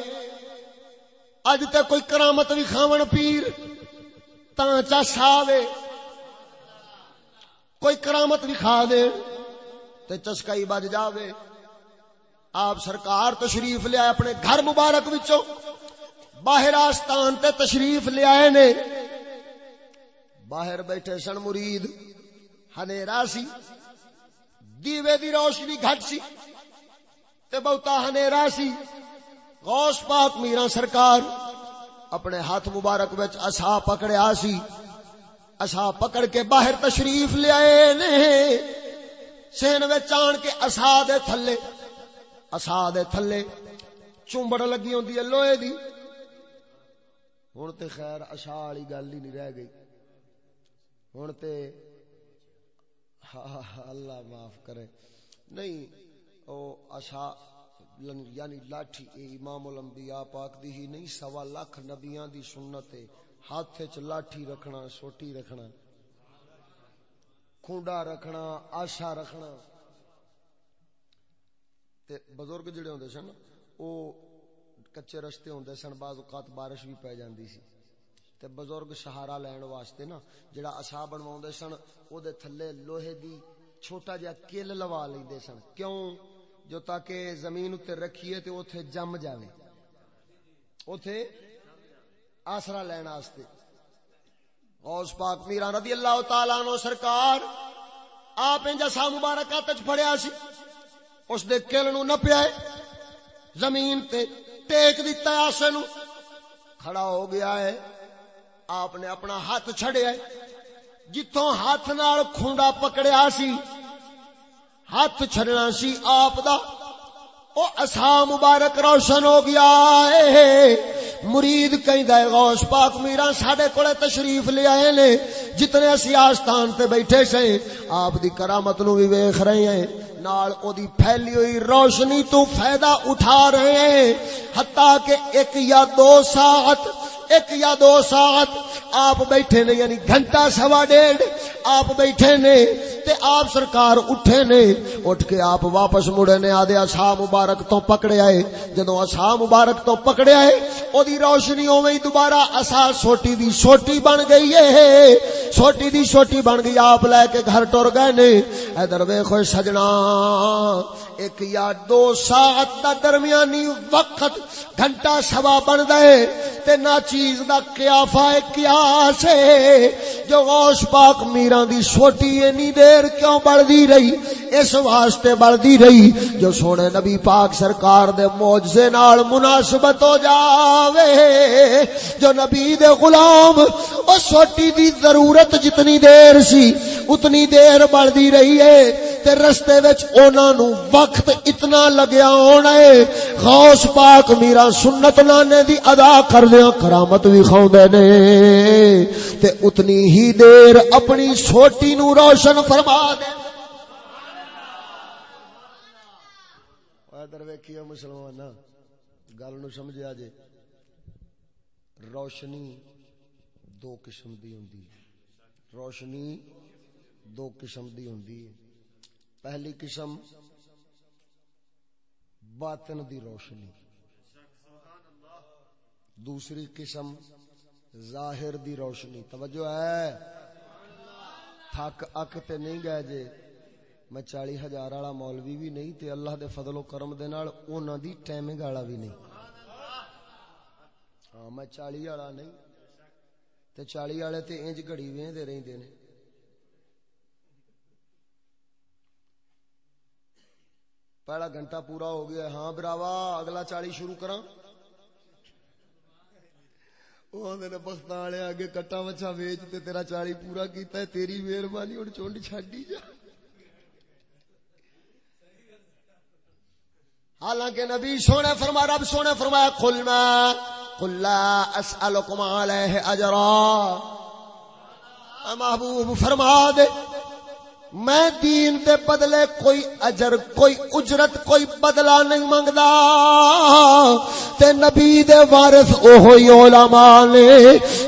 اج تے کوئی کرامت بھی کھاون پیر، تاں چا ساوے کوئی کرامت بھی کھا دے تے چسکائی بج جاوے۔ آپ سرکار تشریف لیا اپنے گھر مبارک وچوں۔ باہر آستان تے تشریف لے آئے نے۔ باہر بیٹھے سن مرید۔ ہنیرا سی۔ دیوے دی روشنی گھٹ سی۔ تے بہتا ہنیرا سی۔ غوث پاک میرا سرکار۔ اپنے ہاتھ مبارک وچ اسا پکڑیا سی۔ اسا پکڑ کے باہر تشریف لے آئے نے۔ سین وچ آن کے اسا دے تھلے۔ اسا دے تھلے۔ چومبڑ لگی ہوندی ہے لوہے دی۔ ہوں تو خیر اشا والی گل ہی نہیں رہ گئی ہوں تو اللہ معاف کرے نہیں او اشا یعنی لاٹھی اے امام الانبیاء پاک دی ہی نہیں سوا لاکھ نبیاں دی سنت ہے ہاتھ چ لاٹھی رکھنا سوٹی رکھنا کھونڈا رکھنا آشا رکھنا تے بزرگ جڑے ہوندے سن او کچے رستے ہوندے سن، بعض اوقات بارش بھی پی جاندی سی۔ تے بزرگ سہارا لین واسطے نا، جڑا اسا بنواوندے سن، او دے تھلے لوہے دی چھوٹا جہا کل لوا لیندے سن۔ کیوں؟ جو تاکہ زمین تے رکھیے تے اوتھے جم جاوے۔ اوتھے آسرا لین واسطے غوث پاک میرا رضی اللہ تعالی عنہ سرکار، آپ انجا مبارک ہاتھ چ پھڑیا سی۔ اس دے کل نو نپیا ہے۔ زمین تے ٹیک دیتا ہے آسے نو۔ کھڑا ہو گیا ہے۔ آپ نے اپنا ہاتھ چھڑیا ہے۔ جتوں ہاتھ نال کھونڈا پکڑیا سی، ہاتھ چھڑنا سی آپ دا۔ او اسا مبارک روشن ہو گیا ہے۔ مرید کہیں دے غوث پاک میرا ساڑے کولے تشریف لے آئے نے۔ جتنے اسی آستان تے بیٹھے سے آپ دی کرامت نو بھی ویکھ رہے ہیں۔ نال او دی پھیلی ہوئی روشنی تو فائدہ اٹھا رہے ہیں۔ حتیٰ کہ ایک یا دو ساعت ایک یا دو ساعت آپ بیٹھے نے یعنی گھنٹہ سوا ڈیڑھ آپ بیٹھے نے، تے آپ سرکار اٹھے نے، اٹھ کے آپ واپس مڑے نے، آدھے اصحا مبارک تو پکڑے آئے۔ جدو اصحا مبارک تو پکڑے آئے، او دی روشنی میں دوبارہ اصا سوٹی دی سوٹی بن گئی ہے۔ سوٹی دی سوٹی بن گئی، آپ لے کے گھر ٹر گئے نے۔ ادھر ویخو سجنا ایک یا دو ساعت دا درمیانی وقت گھنٹہ سوا بن دے تے نہ چیز دا قیافہ قیاس ہے جو غوث پاک میران دی سوٹی اینی دیر کیوں بڑھ دی رہی؟ اس واسطے بڑھ دی رہی جو سونے نبی پاک سرکار دے موجزے نال مناسبت ہو جاوے، جو نبی دے غلام، او سوٹی دی ضرورت جتنی دیر سی، اتنی دیر بڑھ دی رہی ہے۔ تے رستے وچ اونا نو وقت اتنا لگیا ہونا ہے۔ غوث پاک میرا سنت نانے دی ادا کر دیا کرامت بھی خواہ نے۔ تے اتنی ہی دیر اپنی سوٹی نو روشن فرما دے۔ ادھر ویکھیا مسلمان گل نو سمجھا جے۔ روشنی دو قسم دی ہوندی روشنی دو قسم دی ہوندی پہلی قسم باطن دی روشنی۔ دوسری قسم ظاہر دی روشنی۔ توجہ ہے؟ تھک اک تے نہیں گئے جے۔ میں چالی ہزار والا مولوی بھی نہیں تے اللہ دے فضل و کرم دے نال انہاں دی ٹائمنگ والا بھی نہیں۔ ہاں میں چالی والا نہیں تے چالی والے تے انج گھڑی ویندے رہندے نے۔ پہلا گھنٹہ پورا ہو گیا ہاں براوا، اگلا چالی شروع کراں۔ بخت والے آگے کٹا مچھا ویچ تے تیرا چالی پورا کیتا ہے، تیری مہربانی ہوں چونڈ چڈی جا۔ حالانکہ نبی سونے فرما رب سونے فرمایا کھلنا کلا اسألکم علیہ اجرا۔ محبوب، فرما دے۔ میں دین دے بدلے کوئی اجر، کوئی اجرت، کوئی بدلہ نہیں منگدا تے نبی دے وارث اوہی علماء نے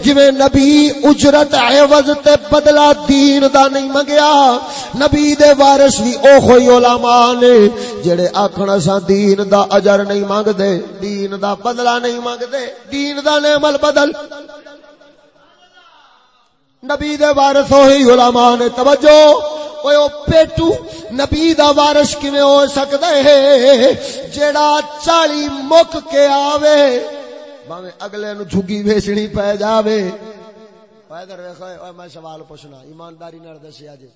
جویں نبی اجرت عوض تے بدلہ دین دا نہیں منگیا نبی دے وارث بھی اوہی علماء نے جڑے آکھن اساں دین دا اجر نہیں منگدے دین دا بدلہ نہیں منگدے دین دا نعمل بدل۔ نبی دے وارث ہوئی علماء نے توجہ۔ اوے او پیٹو نبی دا وارث کیویں ہو سکدا ہے جیڑا 40 مک کے آوے باویں اگلے نو جھگی ویچنی پے جاوے اوے ادھر ویکھو اوے میں سوال پوچھنا ایمانداری نال دسیا جی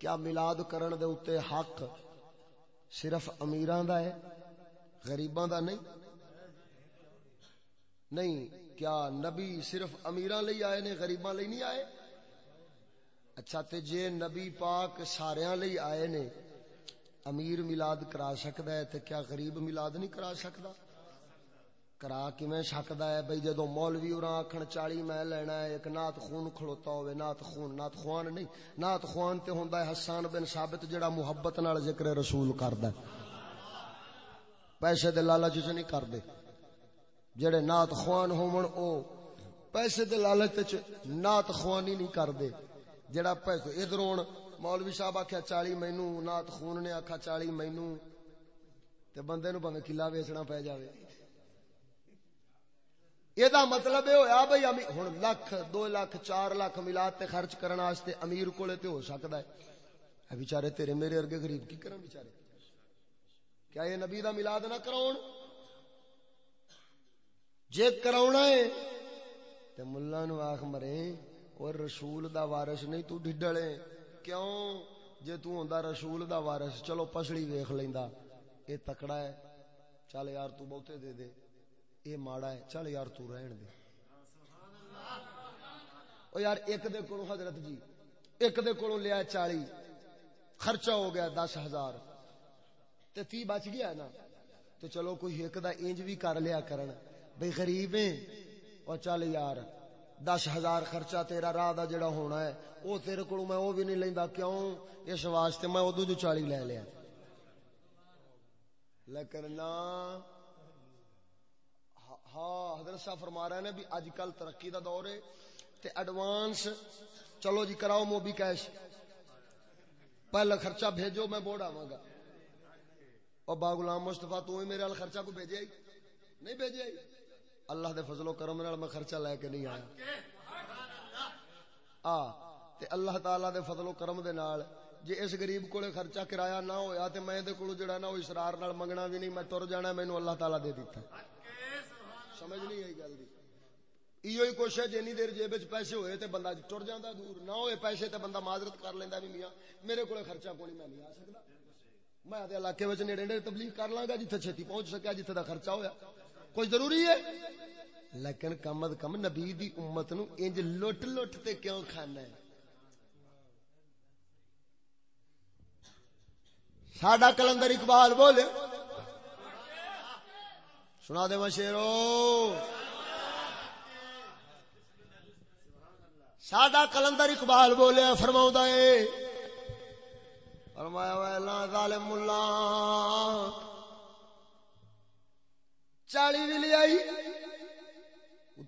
کیا میلاد کرن دے اوتے حق صرف امیراں دا ہے غریباں دا نہیں نہیں کیا نبی صرف امیراں لئی آئے نے غریباں لئی نہیں آئے اچھا تے جے نبی پاک سارے لئی آئے نے، امیر ملاد کرا سکتا ہے، تے کیا غریب ملاد نہیں کرا سکتا؟ کرا کیویں سکدا ہے؟ بھئی جدوں مولوی اوراں آکھن 40 میں لینا ہے، ایک نات خون کھڑوتا ہوے نات خون نات خوان نہیں نات خوان تے ہوندا ہے حسان بن ثابت، جڑا محبت نال ذکر رسول کردا ہے۔ پیسے دے لالچ وچ نہیں کردے۔ جڑے نات خوان ہون، او پیسے دے لالچ وچ نات خوانی نہیں کردے۔ جڑا پیسو ادھر مولوی صاحب آخیا چالی مینو نات خون نے آخا چالی مینو تے بندے نو بھویں کلا ویچنا پی جائے یہ مطلب یہ ہوا بھائی ہوں لکھ دو لکھ چار لکھ ملاد تے خرچ کرنے واسطے امیر کولے تے ہو سکتا ہے بچارے تیرے میرے ارگے غریب کی کرن بچارے کیا یہ نبی دا ملاد نہ کراؤ جے کراؤنا ہے تے ملا نو آخ مرے اور رسول دا وارث نہیں تو ڈڈڑے کیوں جے تو ہوندا رسول دا وارث چلو پسڑی ویکھ لیندا اے تکڑا ہے چل یار تو بہتے دے دے اے ماڑا ہے چل یار تو رہن دے او یار ایک دے کولو حضرت جی ایک دے کولو لیا چالی خرچہ ہو گیا دس ہزار تے تی بچ گیا نا تو چلو کوئی ایک دا انج بھی کر لیا کرن بھئی غریب ہیں او چل یار دس ہزار خرچہ تیرا راہ دا جڑا ہونا ہے، او تیرے کولو میں او بھی نہیں لیندا، کیوں؟ اس واسطے میں ادو جو چالی لے لیا۔ لیکن نا ہاں حضرت صاحب فرما رہے ہیں بھی اج کل ترقی دا دور ہے، تے ایڈوانس، چلو جی کراؤ موبی کیش۔ پہلا خرچہ بھیجو، میں بورڈ آواں گا۔ اور با غلام مصطفی، تو ہی میرے ال خرچہ کو بھیجے نہیں بھیجے اللہ دے فضل و کرم نال میں خرچہ لے کے نہیں آیا۔ آ، تے اللہ تعالی دے فضل و کرم دے نال جے اس غریب کولے خرچہ کرایا نہ ہویا تے میں دے کولو جڑا نا او اسرار نال منگنا بھی نہیں، میں تر جانا مینوں اللہ تعالی دے دیتا۔ سمجھ نہیں آئی گل دی۔ ایو ہی کچھ ہے جنی دیر جیب وچ پیسے ہوئے تے بندہ ٹر جاندا دور نہ ہوئے پیسے تے بندہ معذرت کر لیندا بھی میاں۔ میرے کولے خرچہ کوئی میں نہیں آ سکدا میں تے علاقے وچ نیڑے نیڑے تبلیغ کر لاں گا جتھے چھتی پہنچ سکیا جتھے دا خرچہ ہویا۔ کوئی ضروری ہے؟ لیکن کم از کم نبی دی امت نو انج لٹ لٹ تے کیوں کھانا ہے؟ ساڈا کلندر اقبال بولے۔ سنا دے شیرو۔ ساڈا کلندر اقبال بولے فرما ہے۔ فرمایا ویلا ظالم اللہ چالی بھی لے آئی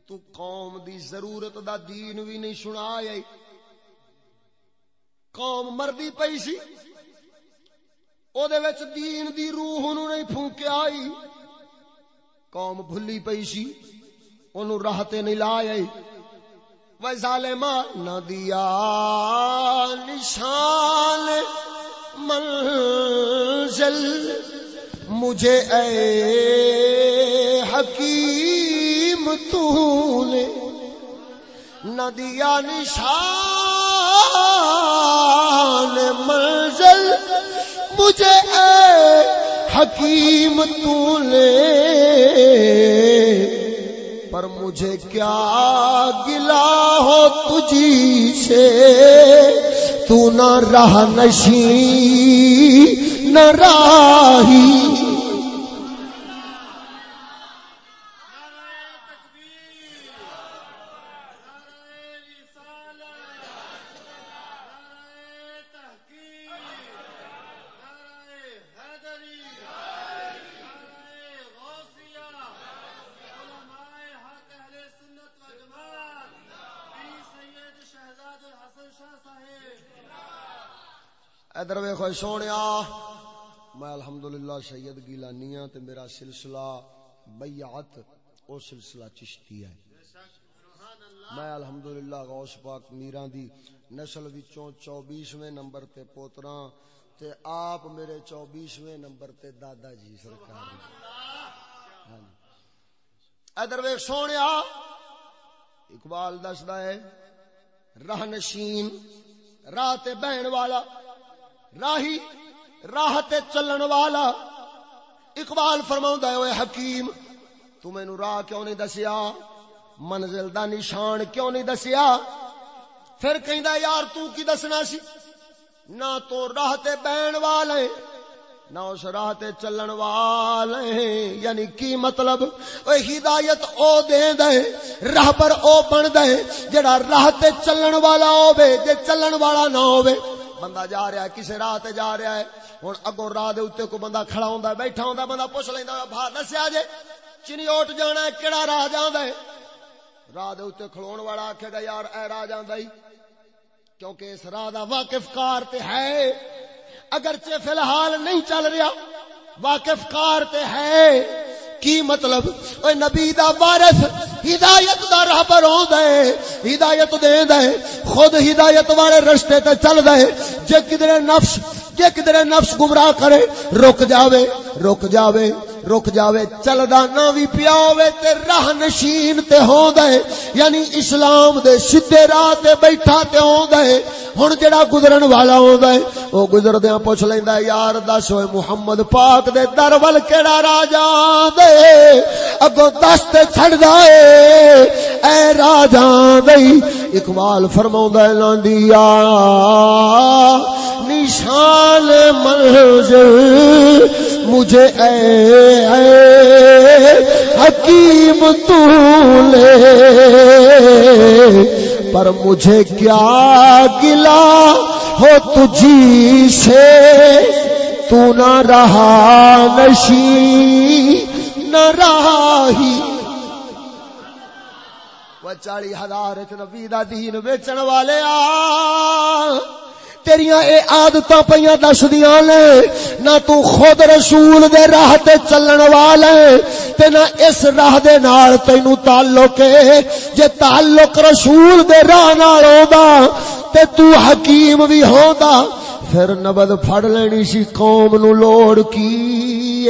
تو قوم دی ضرورت دا دین بھی نہیں سنا آئی قوم مردی پئی سی او دے وچ دین دی روح انہوں نہیں پھونکیا آئی قوم بھلی پئی سی انہوں راہتے نہیں لائے وہ ظالمہ نہ دیا نشان منزل مجھے اے تو نے نہ دیا نشان منزل، مجھے اے حکیم تو نے پر مجھے کیا گلا ہو تجھی سے؟ تو نہ رہ نشی نہ راہی ادھر ویخو سونے میں الحمدللہ سید گیلانیاں تے میرا سلسلہ بیعت، او سلسلہ چشتی ہے۔ میں الحمدللہ غوث پاک میران دی نسل وچوں چوبیسویں نمبر تے پوتراں، تے آپ میرے چوبیسویں نمبر تے دادا جی سرکار۔ ہاں جی۔ ادھر ویخ سونے اقبال دسدا ہے راہ نشین راہ تے بہن والا۔ راہی راہ تے چلن والا اقبال فرما ہے حکیم، تو راہ کیوں نہیں دسیا؟ منزل دا نشان کیوں نہیں دسیا؟ پھر کہ یار، تو کی دسنا سی؟ نہ تو راہ تے بہن والے، نہ اس راہ تے چلن والے. یعنی کی مطلب؟ او ہدایت او دے دے راہ پر او بن دے جڑا راہ تے چلن والا ہوے جے چلن والا نہ ہوے بندہ جا رہا ہے کسی راہ تے جا رہا ہے۔ ہوں اگوں راہ دے اتنے کو بندہ کھڑا ہوندا ہے، بیٹھا ہوندا بندہ پوچھ لیندا بھا دسیا جے، چنی اوٹ جانا ہے، کیڑا راہ جاندا ہے؟ راہ دے اتنے کھلون والا آکھے گا، یار اے راہ جاندا ہی۔ کیونکہ اس راہ دا واقف کار تے ہے۔ اگرچہ فی الحال نہیں چل رہا، واقف کار تے ہے۔ کی مطلب؟ اے نبی دا وارث، ہدایت دا راہبر ہوندا ہے، ہدایت دیندا ہے، خود ہدایت والے رستے تے چلدا ہے۔ جے کدھر نفس، جے کدھر نفس گمراہ کرے، رک جاوے رک جاوے۔ رک جاوے، چلدا نہ وی پیا ہوے تے راہ نشین تے ہوندا ہے۔ یعنی اسلام دے سیدھے راہ تے بیٹھا تے ہوندا ہے۔ ہن جڑا گزرن والا ہوندا ہے، او گزردیاں پوچھ لیندا ہے، یار دس ہوئے محمد پاک دے در ول کیڑا راجا دے؟ اگوں دس تے چھڑدا اے اے راجا دے، اقبال فرماوندا ہے لاندیا نشان منزل مجھے اے اے حکیم تو لے پر مجھے کیا گلا ہو تجھی سے؟ تو نہ رہا نشی، نہ رہا ہی۔ وہ چالی ہزار نبی دین بیچن والے آ۔ تیریاں اے عادتاں پیاں دسدیاں نے۔ نہ تو خود رسول دے راہ تے چلن والا تے نہ اس راہ دے نال تینو تعلق ہے۔ جے تعلق رسول دے راہ نال ہوندا تے تو حکیم بھی ہوندا، پھر نبد پھڑ لینی سی قوم نو لوڑ کی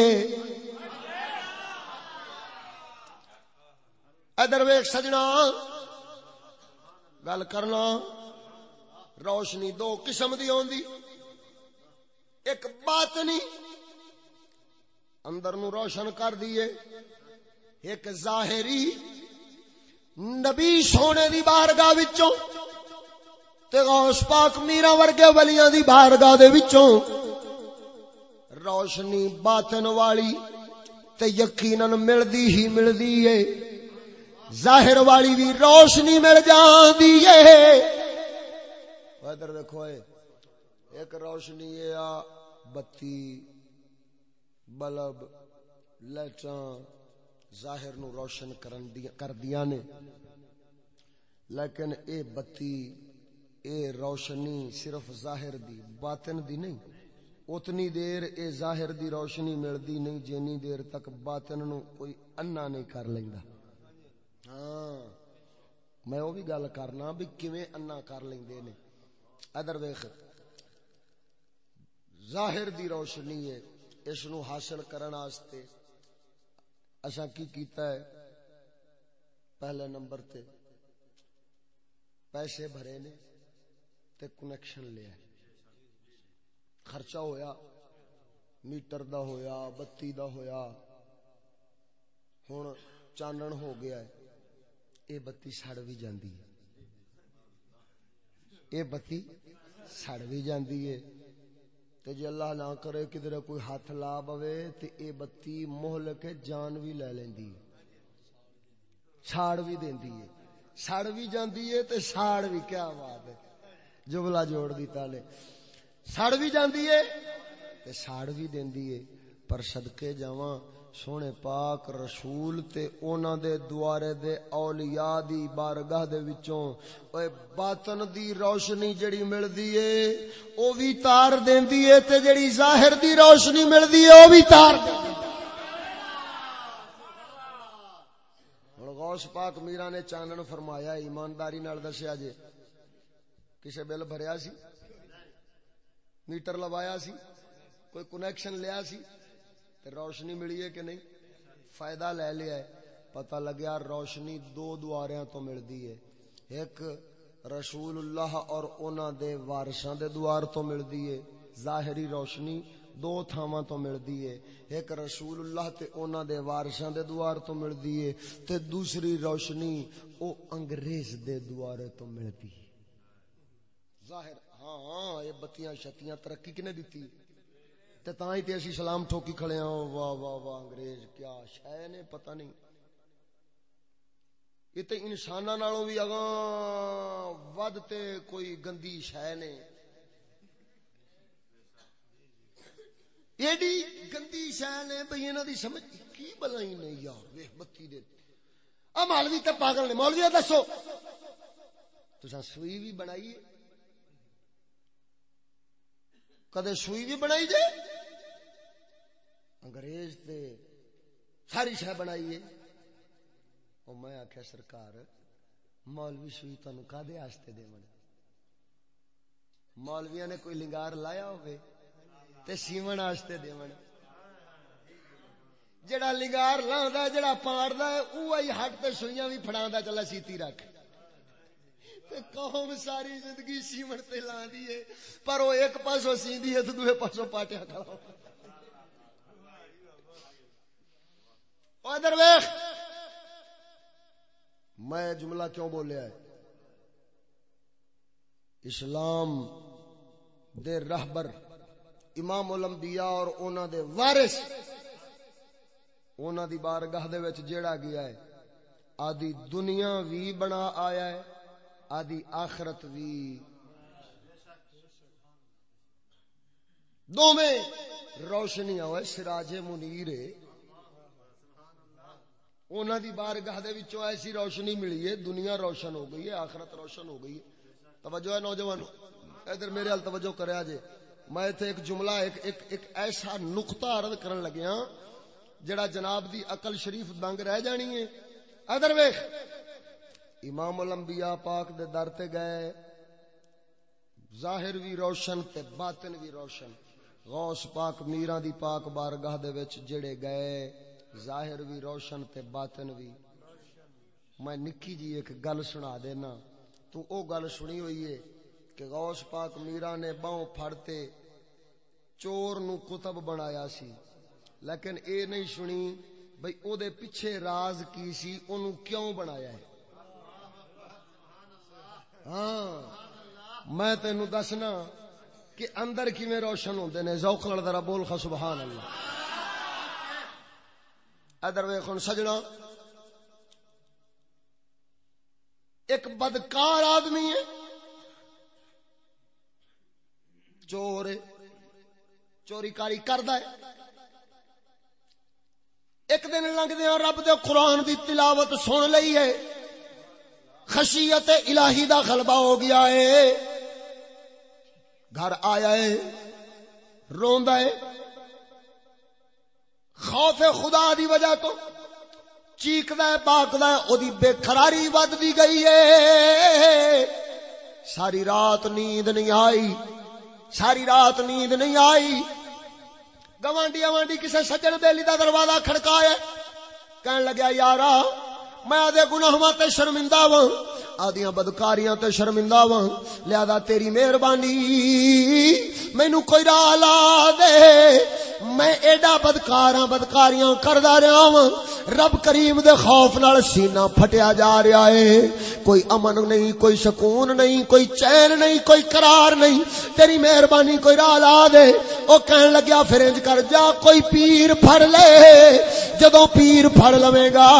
ادھر ویک سجنا، گل کرنا۔ روشنی دو قسم دی ہوندی۔ ایک باطنی، اندر نو روشن کر دیے ایک ظاہری، نبی سونے دی بارگاہ وچوں۔ تے غوث پاک میرا ورگے ولیاں دی بارگاہ دے وچوں۔ روشنی باطن والی تے یقیناً ملدی ہی ملدی ہے۔ ظاہر والی بھی روشنی مل جاندی ہے۔ ادھر دیکھو ایک روشنی ہے بتی، بلب، لائٹاں ظاہر نو روشن کر دیا نے۔ لیکن اے بتی، اے روشنی صرف ظاہر دی، باطن دی نہیں۔ اتنی دیر اے ظاہر دی روشنی ملدی نہیں، جنی دیر تک باطن نو کوئی انا نہیں کر لیندا۔ ہاں۔ میں وہ بھی گل کرنا بھی کیویں انا کر لیندے نے۔ ادر ویخ ظاہر دی روشنی ہے، اس نو حاصل کرن واسطے۔ اسا کی کیتا ہے؟ پہلے نمبر تے۔ پیسے بھرے نے تے کنیکشن لیا خرچہ ہویا، میٹر دا ہویا، بتی دا ہویا۔ ہن چانن ہو گیا ہے۔ اے بتی سڑ بھی جاندی ہے۔ اے بتی سڑ بھی جاندی ہے۔ تے جے اللہ نہ کرے کدھر کوئی ہاتھ لا بوے تے اے بتی مہلک جان بھی لے لیندی ہے۔ چھاڑ بھی دیندی ہے۔ سڑ بھی جاندی ہے تے ساڑ بھی کیا بات ہے۔ جملہ جوڑ دی تالے سڑ بھی جاندی ہے تے ساڑ بھی دیندی ہے۔ پر صدقے جاواں سونے پاک رسول تے اونا دے دوارے دے اولیاء دی بارگاہ دے وچوں اے باطن دی روشنی جڑی مل دیئے او بھی تار دین دیئے تے جڑی ظاہر دی روشنی مل دیئے او بھی تار دین غوث پاک میرا نے چانن فرمایا، ایمانداری نال دسیا جے، کسے بل بھریا سی؟ میٹر لوایا سی؟ کوئی کنیکشن لیا سی؟ تے روشنی ملی ہے کہ نہیں؟ فائدہ لے لیا ہے۔ پتہ لگیا روشنی دو دواریاں تو ملتی ہے۔ ایک رسول اللہ اور اونا دے وارشاں دے دوار تو ملتی ہے۔ ظاہری روشنی دو تھاواں تو ملتی ہے۔ ایک رسول اللہ تے اونا دے وارشاں دے دوار تو ملتی ہے۔ تے دوسری روشنی او انگریز دے دوارے تو ملتی ہے۔ ظاہر ہاں ہاں یہ بتیاں شتیاں ترقی کنے دیتی ہے؟ تے تاں ہی تے اسی سلام ٹھوکی کھڑے ہاں۔ واہ واہ واہ، انگریز، کیا شے نے؟ پتہ نہیں۔ یہ تے انساناں نالوں بھی اگاں ود تے کوئی گندی شے نے۔ ایڈی گندی شے نے بھئی انہاں دی سمجھ کی بلائی نہیں یار؟ ویکھ بتی دے۔ آ مولوی تے پاگل نے۔ مولوی دسو۔ تساں سوئی بھی بنائی کدے سوئی بھی بنائی جے انگریز تے ساری شہ بنائیے او میں آخیا سرکار، مولوی سوئی تہن کدے آستے دے من مولویا نے کوئی لنگار لایا ہوئے تے سیمن آستے دے من جڑا لنگار لاندا جڑا پاڑدا ہے اوہی ہٹ تے سوئیاں بھی پھڑاندا چلا سیتی رکھ۔ تے قوم ساری زندگی سیمن تے لاندی ہے، پر وہ ایک پاسوں سیندی ہے تے دوسرے پاسوں پاٹیا کھڑا او ادھر ویکھ میں جملہ کیوں بولیا ہے؟ اسلام دے رہبر، امام الانبیاء اور اونا دے وارث اونا دی بارگاہ دے وچ جیڑا گیا ہے، آدھی دنیا وی بنا آیا ہے۔ آدھی آخرت وی دو میں روشنی ہوئے سراج منیر اونا دی بارگاہ دے وچوں ایسی روشنی ملی ہے، دنیا روشن ہو گئی ہے، آخرت روشن ہو گئی ہے۔ توجہ ہے نوجوان ادھر میرے حال توجہ کرے جے۔ میں تے ایک جملہ، ایک ایک ایک ایسا نقطہ عرض کرن لگیا جڑا جناب دی عقل شریف دنگ رہ جانی ہے۔ ادھر ویکھ امام الانبیاء پاک دے در تے گئے، ظاہر وی روشن تے باطن وی روشن۔ غوث پاک میرا دی پاک بارگاہ دے وچ جڑے گئے، ظاہر وی روشن تے باطن وی۔ میں نکی جی ایک گل سنا دینا۔ تو او گل سنی ہوئی ہے کہ غوث پاک میرا نے باؤں پھڑتے چور نو کتب بنایا سی۔ لیکن اے نہیں سنی بھئی او دے پیچھے راز کی سی انہوں کیوں بنایا ہے؟ ہاں۔ میں تینو دسنا کہ اندر کی میں روشن ہوندے نے؟ ذوق لڑ ذرا بول خا سبحان اللہ ادھر ویکھن سجنا۔ ایک بدکار آدمی ہے چور چوری کاری کرد ایک دن لنگ دیا رب دے قرآن دی تلاوت سن لئی ہے۔ خشیت الہی دا غلبہ ہو گیا ہے۔ گھر آیا ہے، روندا ہے۔ خوف خدا دی وجہ تو چیخد پاکد او دی بے قراری ود دی گئی ہے۔ ساری رات نیند نہیں آئی، ساری رات نیند نہیں آئی۔ گوانڈی گوانڈی کسے سجن بیلی دا دروازہ کھڑکایا کہن لگیا، یارا میں آدھے گناہ تے شرمندہ ہوں۔ آدیاں بدکاریاں تے شرمندہ وا لہذا تیری مہربانی مینو کوئی راہ لا دے۔ میں ایڈا بدکاراں بدکاریاں کردا رہا ہوں رب کریم دے خوف نال سینہ پھٹیا جا رہا ہے۔ کوئی امن نہیں، کوئی سکون نہیں، کوئی چین نہیں، کوئی قرار نہیں۔ تیری مہربانی کوئی راہ لا دے۔ او کہن لگیا فرنج کر جا، کوئی پیر پھڑ لے۔ جدوں پیر پھڑ لوے گا،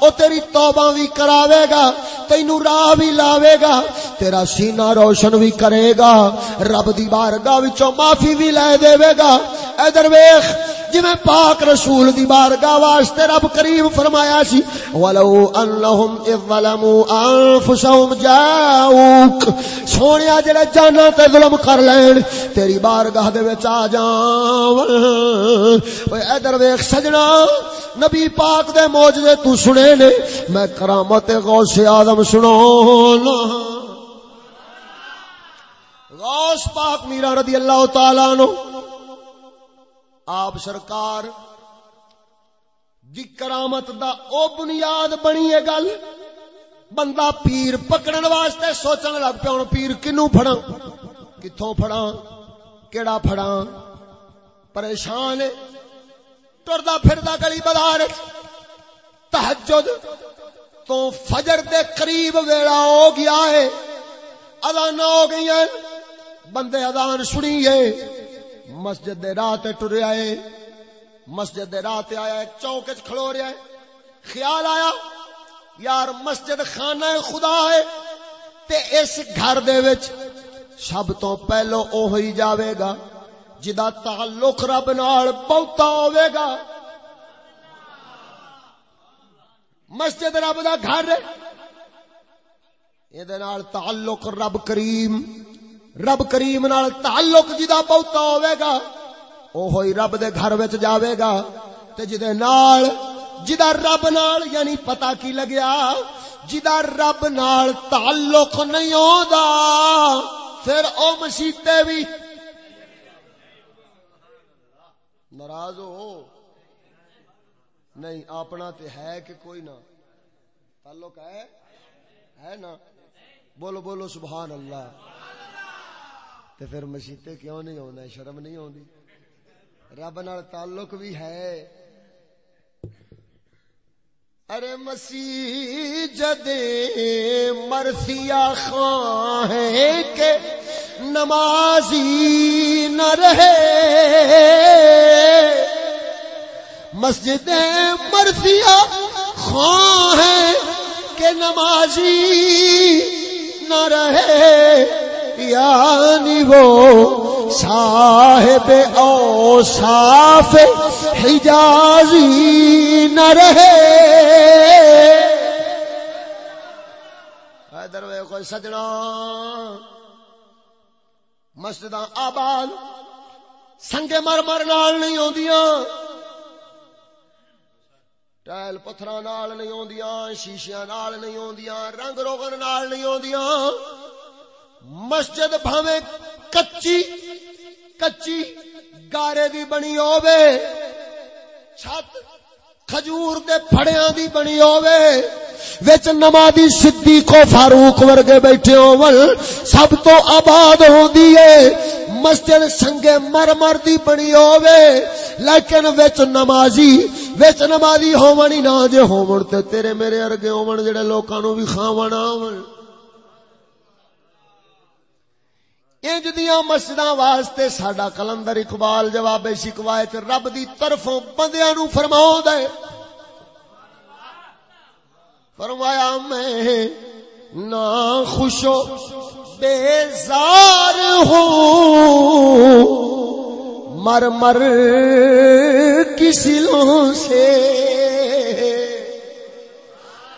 او تیری توبہ بھی کراوے گا۔ تینو راہ بھی لاوے گا، تیرا سینہ روشن بھی کرے گا، رب دی بارگاہ وچوں معافی بھی لے دے گا۔ ادھر ویخ جی میں پاک رسول دی بارگاہ واسطے رب کریم فرمایا سی، ولو انہم اذ ظلموا انفسهم جاؤک سونیا جڑے جانا تے ظلم کر لین، تیری بارگاہ دے وچ آ جاون اوے ادھر ویکھ سجنا، نبی پاک دے معجزے تو سنے نے، میں کرامت غوث اعظم سنانا غوث پاک میرا رضی اللہ تعالی عنہ آپ سرکار دی کرامت دا او بنیاد بنی ہے گل بندہ پیر پکڑن واسطے سوچن لگ پیا ہوں پیر کنو پھڑا کتوں پھڑا کیڑا پھڑا پریشان ٹردا پھردا گلی بازار تہجد تو فجر دے قریب ویڑا ہو گیا ہے ادان ہو گئی ہیں بندے ادان سنی ہے مسجد دے راہ تے ٹریا ہے۔ مسجد دے راہ تے آیا ہے، چوک وچ کھلو رہیا ہے۔ خیال آیا، یار مسجد خانہ خدا ہے۔ تے اس گھر دے وچ سب تو پہلو اوہی جاوے گا، جدا تعلق رب نال بہتا ہوے گا۔ مسجد رب دا گھر یہ تعلق رب کریم رب کریم نال تعلق جدا بہتا ہوے گا، اوہی رب دے گھر وچ جاوے گا تے جدے نال جدا رب نال یعنی پتہ کی لگیا جدا رب نال تعلق نہیں ہوندا، پھر او مسیتے بھی ناراض ہو۔ نہیں، اپنا تے ہے کہ کوئی نہ۔ تعلق ہے؟ ہے نا بولو بولو، سبحان اللہ۔ تے پھر مسیتے کیوں نہیں آنا شرم نہیں آتی رب نال تعلق بھی ہے۔ ارے مسیجد مرثیا خان ہے کہ نمازی نہ رہے۔ مسجد مرثیا خان ہے کہ نمازی نہ رہے۔ یعنی وہ صاحب او صاف حجازی نہ رہے۔ ادھر کوئی سجنا۔ مسجد آباد، سنگے مر مر نال نہیں آدیاں ٹائل پتھر نال نہیں آدیاں شیشیاں نال نہیں آدیاں رنگ روغن نال نہیں آدیاں مسجد بھاوے کچی کچی گارے دی بنی ہووے، چھت کھجور دے پھڑیاں دی بنی ہووے، وچ نمازی صدیق و فاروق ورگے بیٹھے ہون، سب تو آباد ہوندی ہے مسجد سنگے مرمر دی بنی ہووے، لیکن وچ نمازی وچ نمازی ہون ہی نہ جے ہون تے تیرے میرے ارگے ہون جڑے لوکاں نو بھی کھاون آون انج دیاں مسجداں واسطے ساڈا کلندر اقبال جواب شکوائے تے رب دی طرفوں بندیاں نو فرماؤں دے۔ فرمایا، میں نا خوشو بیزار ہوں۔ مر مر کی سلوں سے۔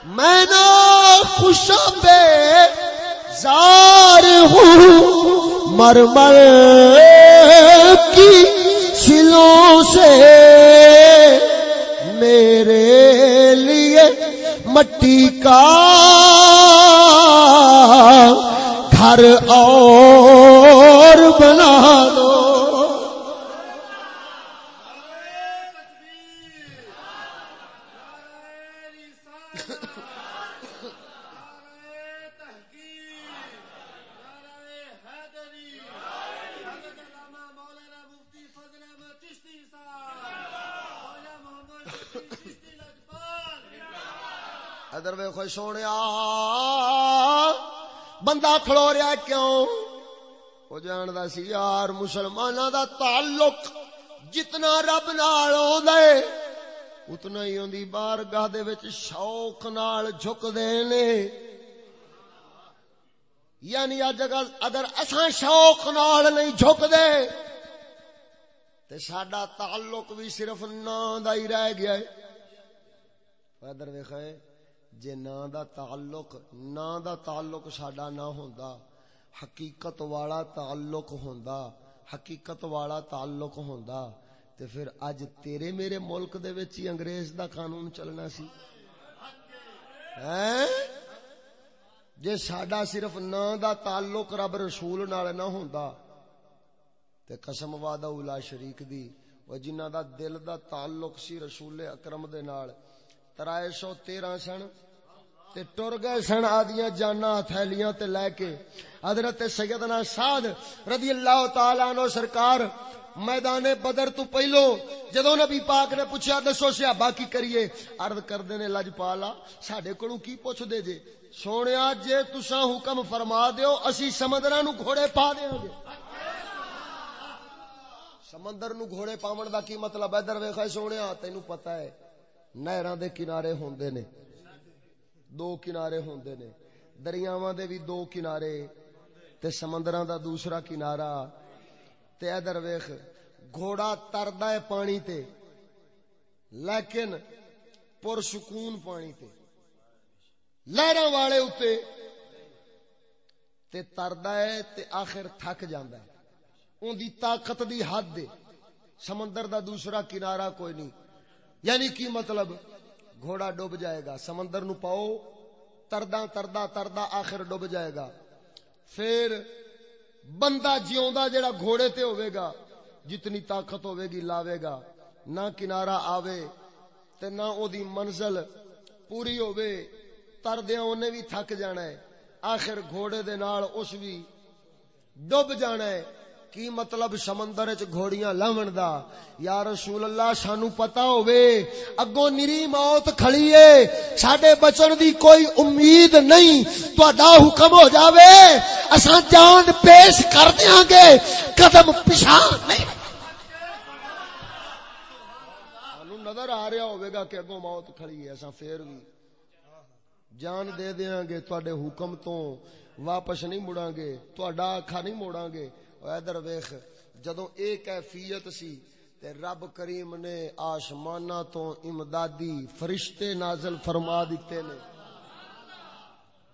میں نا خوشو بیزار ہوں۔ مرمر کی سلوں سے میرے لیے مٹی کا گھر اور بنا دو ادر وے خوش سونے بندہ کھلو رہا کیوں؟ وہ جاندا سی یار، مسلماناں دا تعلق جتنا رب نال ہوندا اتنا ہی اوندی بارگاہ دے وچ شوق نال جھک دے نے۔ یعنی اج اگر اساں شوق نال نہیں جھک دے تے ساڈا تعلق بھی صرف نام دا ہی رہ گیا ہے۔ ادھر ویکھے جے نا دا تعلق نا دا تعلق ساڈا نہ ہوندا حقیقت والا تعلق ہوندا حقیقت والا تعلق ہوندا تے پھر اج تیرے میرے ملک دے وچ ہی انگریز دا قانون چلنا سی ہیں جے ساڈا صرف نا دا تعلق رب رسول نال نہ ہوندا تے قسم وعدہ اولا شریک دی او جنہاں دا دل دا تعلق سی رسول اکرم دے نال ترائے سو تیرہ سن تے ٹر گئے سن آدیاں جانا تھیلیاں تے لے کے۔ حضرت سیدنا سعد رضی اللہ تعالیٰ عنہ سرکار میدان بدر تو پہلو جدو نبی پاک نے پوچھا، دسو سیابا کی کریے؟ عرض کردے نے لج پالا، ساڈے کولوں کی پوچھ دے جے؟ سونیا، جے تساں حکم فرما دیو، اسی سمندراں نو گھوڑے پا دیاں گے سمندر نو گھوڑے پاون دا کی مطلب ادھر ویکھے سونیا تینو پتہ ہے، نہراں دے کنارے ہوندے نے۔ دو کنارے ہوندے نے۔ دریاواں دے بھی دو کنارے تے سمندراں دا دوسرا کنارہ۔ تے ادھر ویکھ، گھوڑا تردا ہے پانی تے، لیکن پرسکون پانی تے۔ لہراں والے اوتے تے تردا ہے تے آخر تھک جاندا ہے۔ اون دی طاقت دی حد دے سمندر دا دوسرا کنارہ کوئی نہیں۔ یعنی کی مطلب؟ گھوڑا ڈوب جائے گا، سمندر نو پاؤ تردا تردا تردا آخر ڈوب جائے گا۔ پھر بندہ جیوندا جڑا گھوڑے تے ہوئے گا، جتنی طاقت ہوئے گی لاوے گا۔ نہ کنارہ آوے تے نہ او دی منزل پوری ہوئے تردیاں انہیں بھی تھک جانا ہے۔ آخر گھوڑے دے نال اس بھی ڈب جانا ہے۔ کی مطلب سمندر چ گھوڑیاں لاون دا یا رسول اللہ سانو پتا ہوئے اگوں نری موت کھڑی ہے ساڈے بچن دی کوئی امید نہیں تہاڈا حکم ہو جاوے اساں جان پیش کر دیاں گے قدم پیچھے نہیں سانو نظر آ رہا ہوے گا کہ اگوں موت کھڑی ہے اساں پھر بھی جان دے دیاں گے تواڈے حکم تو واپس نہیں مڑاں گے تواڈا اکھا نہیں موڑاں گے ادھر ویخ جدو اے کیفیت سی تے رب کریم نے آسمانہ تو امدادی فرشتے نازل فرما دیتے نے۔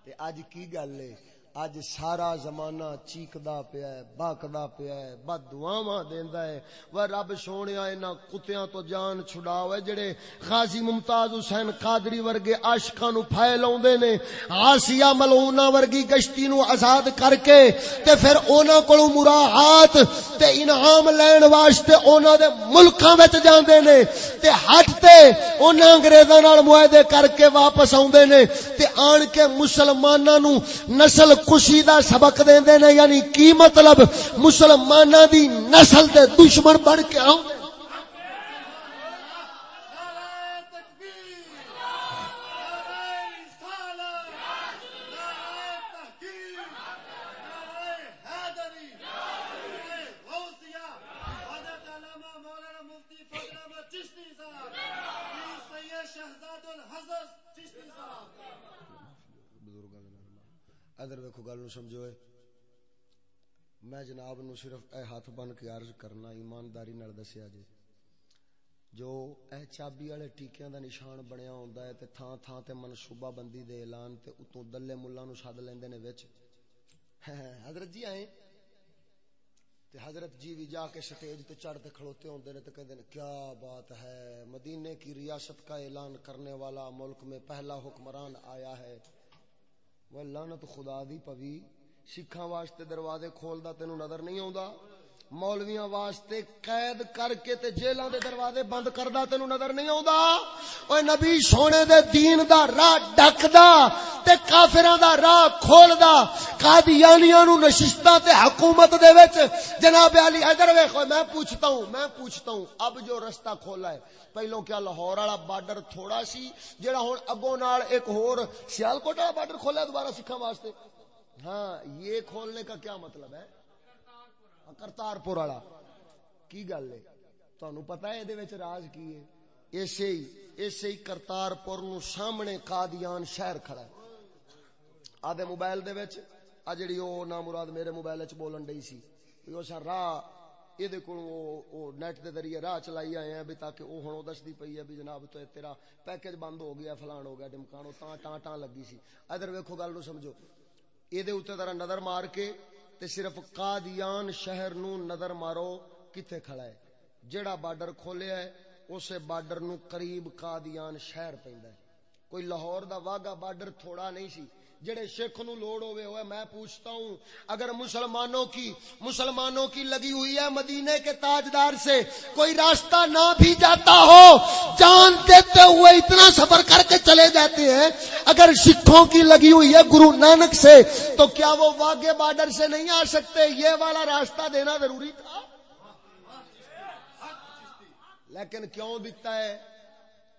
تے اج کی گل ہے؟ اج سارا زمانہ چیکدا پیا ہے، باکدا پیا ہے، بد دعاواں دیندا ہے۔ وہ رب سونیا انہاں کتیاں تو جان چھڑاوے جڑے غازی ممتاز حسین قادری ورگے عاشقاں نو پھائے لاوندے نے۔ آسیہ ملعونہ ورگی گشتی نو آزاد کر کے تے پھر انہاں کولوں مراحات تے انعام لین واسطے انہاں دے ملکاں وچ جاندے نے۔ تے ہٹ تے انہاں انگریزاں نال معاہدے کر کے واپس آوندے نے۔ تے آن کے مسلماناں نو نسل خوشی دا سبق دے نے یعنی کی مطلب مسلمانہ دی نسل دے دشمن بن کے آؤ ادھر ویکو گل سمجھو میں جناب نو صرف اے ہاتھ بن کے عرض کرنا، ایمانداری نال دسیا جی جو اے چابی والے ٹیکیاں دا نشان بنیا ہوندا ہے تے تھاں تھاں تے منصوبہ بندی دے اعلان تے اتوں دلے ملہ نو سد لیندے نے وچ۔ حضرت جی آئے تے حضرت جی بھی جا کے سٹیج تے چڑھ تے کھڑوتے ہوندے نے تے کہندے نے، کیا بات ہے، مدینے کی ریاست کا اعلان کرنے والا ملک میں پہلا حکمران آیا ہے۔ وہ لانت خدا دی پوی سکھاں واسطے دروازے کھولدا تینو نظر نہیں آوندا۔ مولویاں واسطے قید کر کے تے جیلاں دے دروازے بند کردا تینو نظر نہیں آوندا۔ اوے نبی سونے دے دین دا راہ ڈکدا تے کافراں دا راہ کھولدا۔ قادیانیاں نو نشستاں تے حکومت دے وچ جناب علی ادھر ویکھو، میں پوچھتا ہوں، میں پوچھتا ہوں، اب جو رستہ کھولا ہے پہلو کیا لاہور والا بارڈر تھوڑا سی جڑا ہن اگوں نال ایک ہور سیالکوٹ والا بارڈر کھولا دوبارہ سکھاں واسطے؟ ہاں یہ کھولنے کا کیا مطلب ہے؟ کرتار پور والا۔ کی گل ہے؟ تہن پتا ہے یہ راج کی ہے؟ ایسے ہی ایسے ہی کرتار پور نو سامنے قادیان شہر کھڑا ہے۔ آدھے موبائل دے وچ، آ جڑی او نا مراد میرے موبائل وچ بولن ڈئی سی او سا راہ یہ کو نیٹ دے ذریعے راہ چلائی آئے ہیں بھی تاکہ وہ ہوں دستی پئی ہے بھی جناب تو تیرا پیکج بند ہو گیا، فلان ہو گیا ڈمکانو تاں ٹاں ٹاں لگی سی۔ ادھر ویکھو گل نو سمجھو۔ یہ ذرا نظر مار کے تے صرف قادیان شہر نو نظر مارو کتے کھڑا ہے؟ جڑا بارڈر کھولیا ہے، اسے بارڈر نو قریب قادیان شہر پیندا ہے۔ کوئی لاہور دا واگا بارڈر تھوڑا نہیں سی جڑے شیخ نو لوڑ ہوئے ہوئے میں پوچھتا ہوں، اگر مسلمانوں کی مسلمانوں کی لگی ہوئی ہے مدینے کے تاجدار سے کوئی راستہ نہ بھی جاتا ہو، جان دیتے ہوئے اتنا سفر کر کے چلے جاتے ہیں، اگر سکھوں کی لگی ہوئی ہے گرو نانک سے، تو کیا وہ واگے بارڈر سے نہیں آ سکتے؟ یہ والا راستہ دینا ضروری تھا۔ لیکن کیوں دکھتا ہے؟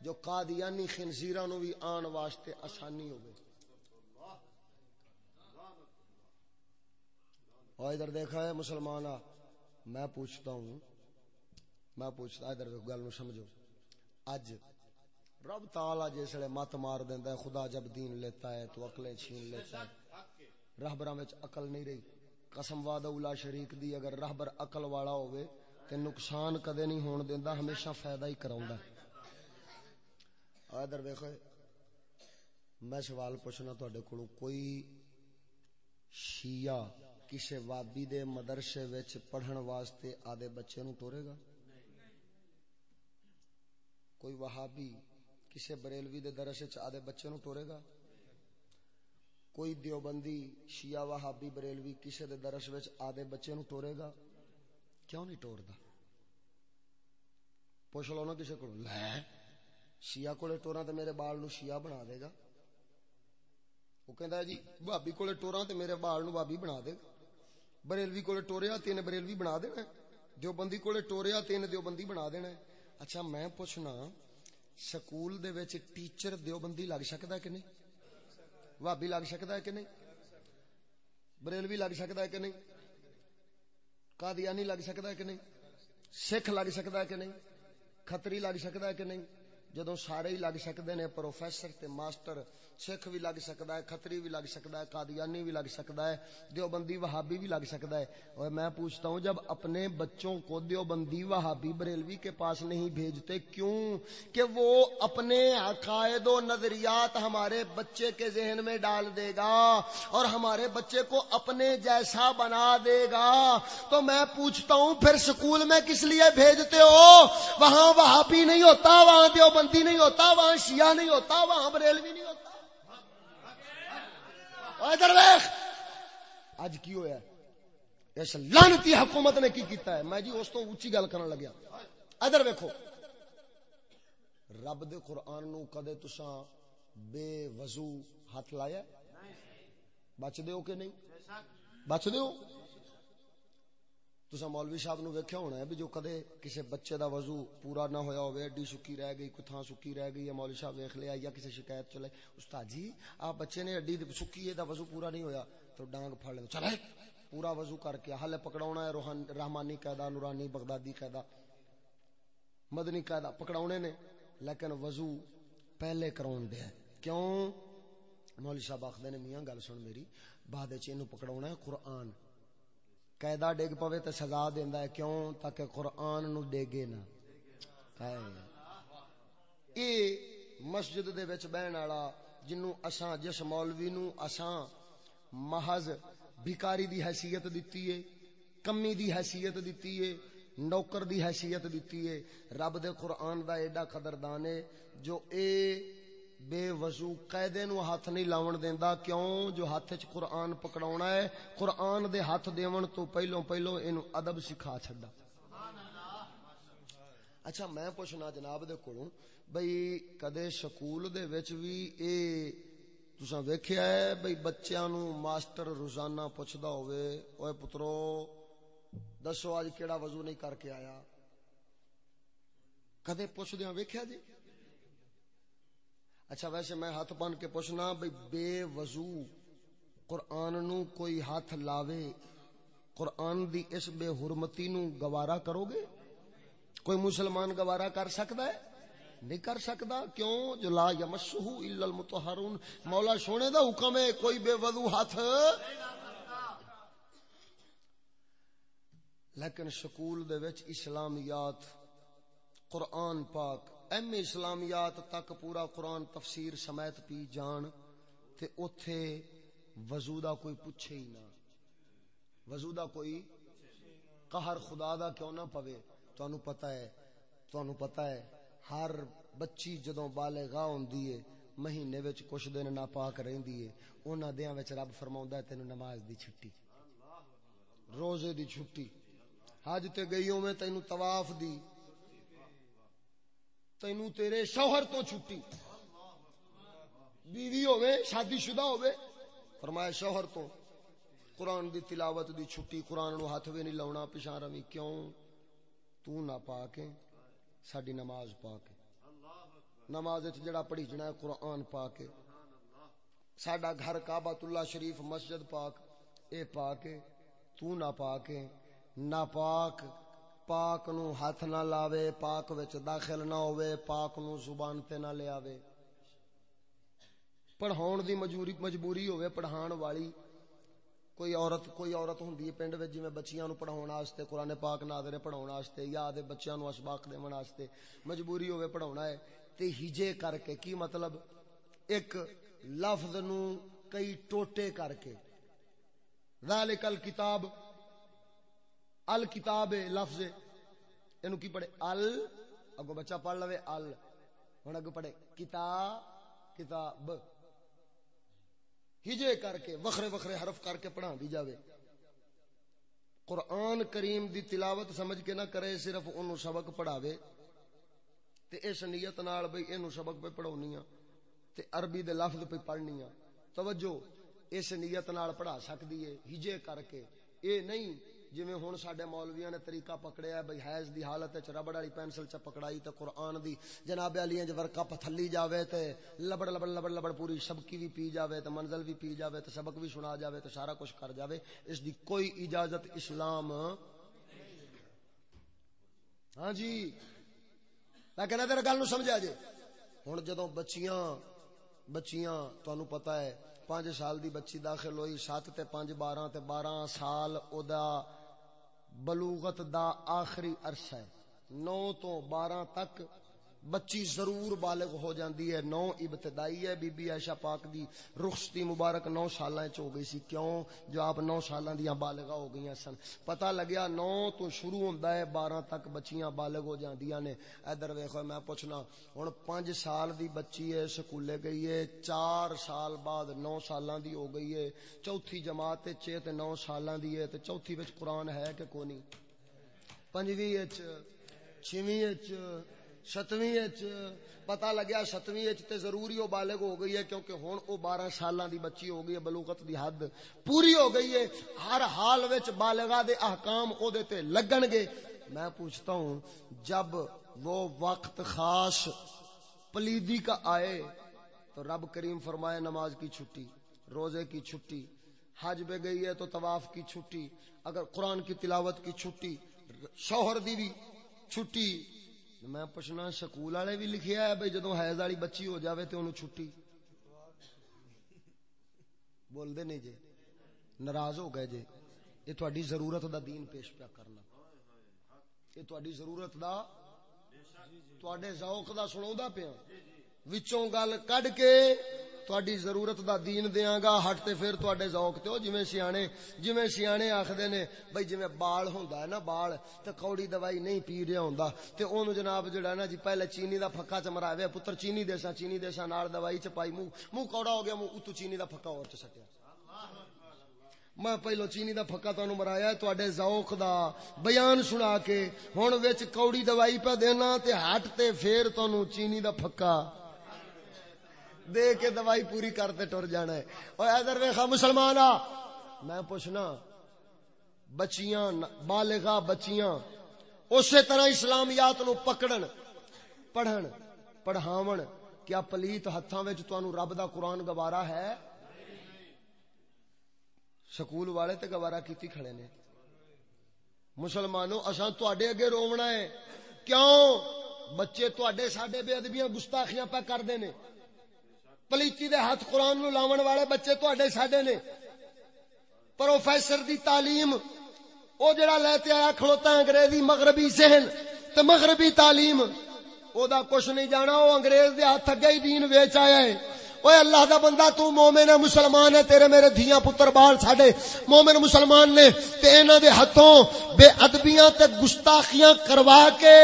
جو قادیانی خنزیرہ نو بھی آن واسطے آسانی ہو اور ادھر دیکھا ہے مسلمان میں پوچھتا ہوں، میں پوچھتا ادھر گل سمجھو۔ اج رب تالا جسے مت مار دینا ہے، خدا جب دین لیتا ہے تو اکلیں چھین لیتا ہے۔ رہبر اقل نہیں رہی۔ قسم واد اولا شریک دی، اگر رہبر اقل والا ہوئے تے نقصان کدے نہیں ہون دیندا ہمیشہ فائدہ ہی کراوندا ہے۔ ادھر ویکھو میں سوال پوچھنا تواڈے کولوں، کوئی شیعہ کسی وابی دے مدرسے وچ پڑھن واسطے آدھے بچے نو ٹورے گا کوئی وہابی کسی بریلوی دے درس وچ آدھے بچے نو ٹورے گا کوئی دیوبندی شیعہ وہابی بریلوی کسی دے درس وچ آدھے بچے نو ٹورے گا کیوں نہیں ٹوردا پوچھ لو نا کسی کو لے شیعہ کولے ٹورا تے میرے بال نو شیعہ بنا دے گا وہ کہندا ہے جی بھابی کولے ٹوراں تے میرے بال نو بھابی بنا دے بریلوی کولے ٹوریا تین بریلوی بنا دینا ہے۔ دیوبندی کولے ٹوریا تین دیوبندی بنا دینا اچھا میں پوچھنا، سکول دے وچ ٹیچر دیوبندی لگ سکدا ہے کہ نہیں؟ بھابی لگ سکدا ہے کہ نہیں؟ بریلوی لگ سکدا ہے کہ نہیں؟ قادیانی لگ سکدا ہے کہ نہیں؟ سکھ لگ سکدا ہے کہ نہیں؟ کھتری لگ سکدا ہے کہ نہیں؟ جدوں سارے ہی لگ سکدے نے پروفیسر تے ماسٹر سکھ بھی لگ سکدا ہے، کھتری بھی لگ سکدا ہے، قادیانی بھی لگ سکدا ہے، دیوبندی وہابی بھی لگ سکدا ہے۔ اور میں پوچھتا ہوں، جب اپنے بچوں کو دیوبندی وہابی بریلوی کے پاس نہیں بھیجتے، کیوں؟ کہ وہ اپنے عقائد و نظریات ہمارے بچے کے ذہن میں ڈال دے گا اور ہمارے بچے کو اپنے جیسا بنا دے گا۔ تو میں پوچھتا ہوں، پھر سکول میں کس لیے بھیجتے ہو؟ وہاں وہابی نہیں ہوتا، وہاں دیوبندی نہیں ہوتا، وہاں شیعہ نہیں ہوتا، وہاں بریلوی نہیں ہوتا۔ ادھر ویخ اج کی ہویا ہے؟ اس لانتی حکومت نے کی کیتا ہے؟ میں جی اس تو اونچی گل کرن لگیا ادھر ویکھو۔ رب دے قرآن نو کدے تساں بے وضو ہاتھ لایا؟ بچ دیو کہ نہیں؟ بچ دیو تسا مولوی صاحب نو ویکھیا ہونا ہے بھی جو کدے کسی بچے دا وضو پورا نہ ہویا ہوئے اڈی سکی رہ گئی، کوئی تھاں سکی رہ گئی ہے مولوی صاحب ویکھ لیا یا کسی شکایت چلے۔ استاد جی آپ بچے نے اڈی سکی ہے، دا وضو پورا نہیں ہویا، تو ڈانگ پھڑ لے۔ چلے، پورا وضو کر کے حل پکڑاونا ہے، روحان رحمانی قاعدہ نورانی بغدادی قاعدہ مدنی قاعدہ پکڑاونے نے، لیکن وضو پہلے کراون دے کیوں؟ مولوی صاحب آخدے نے، میاں، گل سن میری، بعد وچ اینو پکڑاونا ہے، قرآن۔ قیدا ڈگ پوے تو سزا دیندا ہے، کیوں؟ تاکہ قرآن نو ڈگے نہ۔ اے مسجد دے وچ بہن والا جنوں اساں، جس مولوی نو اساں محض بھکاری دی حیثیت دتی ہے، کمی دی حیثیت دتی ہے، نوکر دی حیثیت دتی ہے، رب دے قرآن دا ایڈا قدردان ہے، جو اے بے وضو قیدے نو ہاتھ نہیں لاون دیندا، کیوں؟ جو ہاتھ وچ قرآن پکڑاونا ہے، قرآن دے ہاتھ دیون تو پہلو پہلو اینو ادب سکھا چھڈا۔ اچھا میں پوچھنا جناب دے کولوں، بھئی کدے سکول دے وچ وی اے تساں ویکھیا ہے، بھئی بچیاں نو ماسٹر روزانہ پوچھدا ہوئے اوے پترو، دسو اج کیڑا وضو نہیں کر کے آیا؟ کدے پوچھدیاں ویکھیا جی؟ اچھا ویسے میں ہاتھ بن کے پوچھنا بھئی بے وضو قرآن نو کوئی ہاتھ لاوے، قرآن دی اس بے حرمتی نو گوارا کرو گے؟ کوئی مسلمان گوارا کر سکتا ہے؟ نہیں کر سکتا، کیوں؟ جو لا یمسہو الا المطہرون، مولا سونے دا حکم ہے کوئی بے وضو ہاتھ۔ لیکن سکول دے وچ اسلامیات، قرآن پاک ایم اسلامیات تک پورا قرآن تفسیر سمیت پی جان تے اوتھے وضو دا کوئی پوچھے ہی نہ۔ وضو دا کوئی قہر خدا دا کیوں نہ پوے؟ تانوں پتہ ہے، تانوں پتہ ہے، ہر بچی جدوں بالغا ہوندی ہے، مہینے وچ کچھ دن ناپاک رہندی ہے، انہاں دیاں وچ رب فرماوندا ہے تینوں نماز دی چھٹی۔ روزے دی چھٹی۔ حج تے گئی میں تینوں طواف دی۔ تینو تیرے شوہر تو چھٹی بیوی ہوئے شادی شدہ ہوئے فرمایا شوہر تو قرآن دی تلاوت دی چھٹی قرآن نو ہاتھ بھی نہیں لاؤنا پچھا روی کیوں تو نہ پا کے ساری نماز پا کے نماز جڑا پڑھی جنا ہے قرآن پا کے ساڈا گھر کعبۃ اللہ شریف مسجد پاک اے پا کے تو نہ پا کے نہ پاک نو ہاتھ نہ لاوے، پاک وچ داخل نہ ہوئے پاک نو زبان تے نہ لے آوے۔ پڑھاون دی مجبوری مجبوری ہوئے پڑھان والی۔ کوئی عورت کوئی عورت ہوندی ہے پنڈ وچ، جویں بچیاں نو پڑھاون واسطے قران پاک ناظر پڑھاون واسطے یا دے بچیاں نو اسباق دیون واسطے۔ مجبوری ہوئے پڑھاونا ہے۔ تے ہجے کر کے کی مطلب؟ ایک لفظ نو کئی ٹوٹے کر کے۔ ذالک الکتاب الکتاب لفظ۔ اینو کی پڑھے؟ ال۔ اگو بچہ پڑھ لوے ال۔ ہن اگو پڑھے کتاب کتاب۔ ہجے کر کے وکھرے وکھرے حرف کر کے پڑھا دی جاوے۔ قرآن کریم دی تلاوت سمجھ کے نہ کرے، صرف انہوں سبق پڑھاوے۔ تے اس نیت نال بھئی اینو سبق پہ پڑھونی تے عربی دے لفظ پہ پڑھنی توجہ، اس نیت نال پڑھا سکتی ہے ہجے کر کے۔ اے نہیں جویں ہن ساڈے مولویاں نے طریقہ پکڑیا ہے، بھئی حیض دی حالت ربڑ والی پینسل چ پکڑائی تے قرآن دی۔ جناب علیاں جو ورقہ پتھلی جاوے تے لبڑ لبڑ لبڑ لبڑ پوری سبکی بھی پی جاوے تے منزل بھی پی جاوے تے سبق بھی سنا جاوے تے سارا کچھ کر جاوے۔ اس دی کوئی اجازت اسلام ہاں جی۔ میں کہنا تیرے گل نو سمجھا جے۔ ہن جدوں بچیاں بچیاں تانوں پتہ ہے، پانچ سال دی بچی داخل ہوئی، سات تے پانچ، بارہ تے بارہ سال او دا بلوغت دا آخری عرصہ ہے۔ نو تو بارہ تک بچی ضرور بالغ ہو جاندی ہے۔ نو ابتدائی ہے۔ بی بی عائشہ پاک دی رخصتی مبارک نو سالاں چ ہو گئی سی۔ کیوں؟ جو آپ نو سالاں دیاں بالغا ہو گئیاں سن۔ پتہ لگیا نو تو شروع ہوندا ہے۔ بارہ تک بچیاں بالغ ہو جاندیاں نے۔ ادھر ویکھو، میں پوچھنا، ہن پانچ سال دی بچی ہے، سکولے گئی ہے۔ چار سال بعد نو سالاں دی ہو گئی ہے۔ چوتھی جماعت تے تے نو سالاں دی ہے۔ تے چوتھی وچ قرآن ہے کہ کونی؟ پنجویں وچ، چھویں وچ ستویں پتا لگیا ستویں تے ضروری وہ بالغ ہو گئی ہے کیونکہ ہوں وہ بارہ سالاں دی بچی ہو گئی ہے بلوغت دی حد پوری ہو گئی ہے ہر حال وچ بالغا دے احکام او دے تے لگن گے میں پوچھتا ہوں جب وہ وقت خاص پلیدی کا آئے تو رب کریم فرمائے نماز کی چھٹی روزے کی چھٹی حج پہ گئی ہے تو طواف کی چھٹی اگر قرآن کی تلاوت کی چھٹی شوہر دی بھی چھٹی میں پوچھنا، سکول والے بھی لکھیا ہے بھائی جدو حیض والی بچی ہو جاوے تو انہوں چھٹی؟ بول دے نہیں جے۔ ناراض ہو گئے جے۔ یہ تہاڈی ضرورت دا دین پیش پیا کرنا۔ یہ تہاڈی ضرورت دا تہاڈے ذوق دا سناوندا پیا۔ وچوں گل کڈ کے تہاڈی ضرورت دا دین دیاں گا ہٹ تے پھر تہاڈے ذوق تے او جویں سیانے جویں سیانے آکھدے نے بھئی جویں بال ہوندا ہے نا بال تے کوڑی دوائی نہیں پی رہا ہوندا تے اونوں جناب جڑا نا جی پہلے چینی دا پھکا چمراوے پتر چینی دیسا چینی دیسا نال دوائی چ پائی منہ منہ کوڑا ہو گیا منہ اتو چینی دا پھکا اور چ سٹیا میں پہلو چینی دا پھکا تانوں مرایا تواڈے ذوق دا بیان سنا کے ہن وچ کوڑی دوائی پہ دینا تے ہٹ تے پھر تانوں چینی دا پھکا دے کے دوائی پوری کرتے ٹر جانا ہے۔ اور ادھر ویخا مسلمان آ میں پوچھنا، بچیاں بالغا بچیاں، اسی طرح اسلامیات نو پکڑن، پڑھن، پڑھاون، کیا پلیت ہاتھوں میں تنوع رب دا قرآن گوارا ہے؟ سکول والے تے گوارا کیتی کھڑے نے۔ مسلمانوں، اساں تواڈے اگے روونا ہے۔ کیوں؟ بچے تواڈے ساڈے بے ادبیاں گستاخیاں پہ کردے نے۔ پلیتی دے ہاتھ قرآن نو لاون والے بچے تواڈے ساڈے نے۔ پروفیسر دی تعلیم، او جڑا لیتے آیا کھلوتا انگریزی مغربی ذہن تے مغربی تعلیم، او دا کچھ نہیں جانا، او انگریز دے ہاتھ اگے ہی دین ویچ آیا ہے۔ اوے اللہ دا بندہ تو مومن ہے مسلمان ہے تیرے میرے دھیاں پتر بال ساڈے مومن مسلمان نے تے انہاں دے ہتھوں بے ادبیاں تے گستاخیاں کروا کے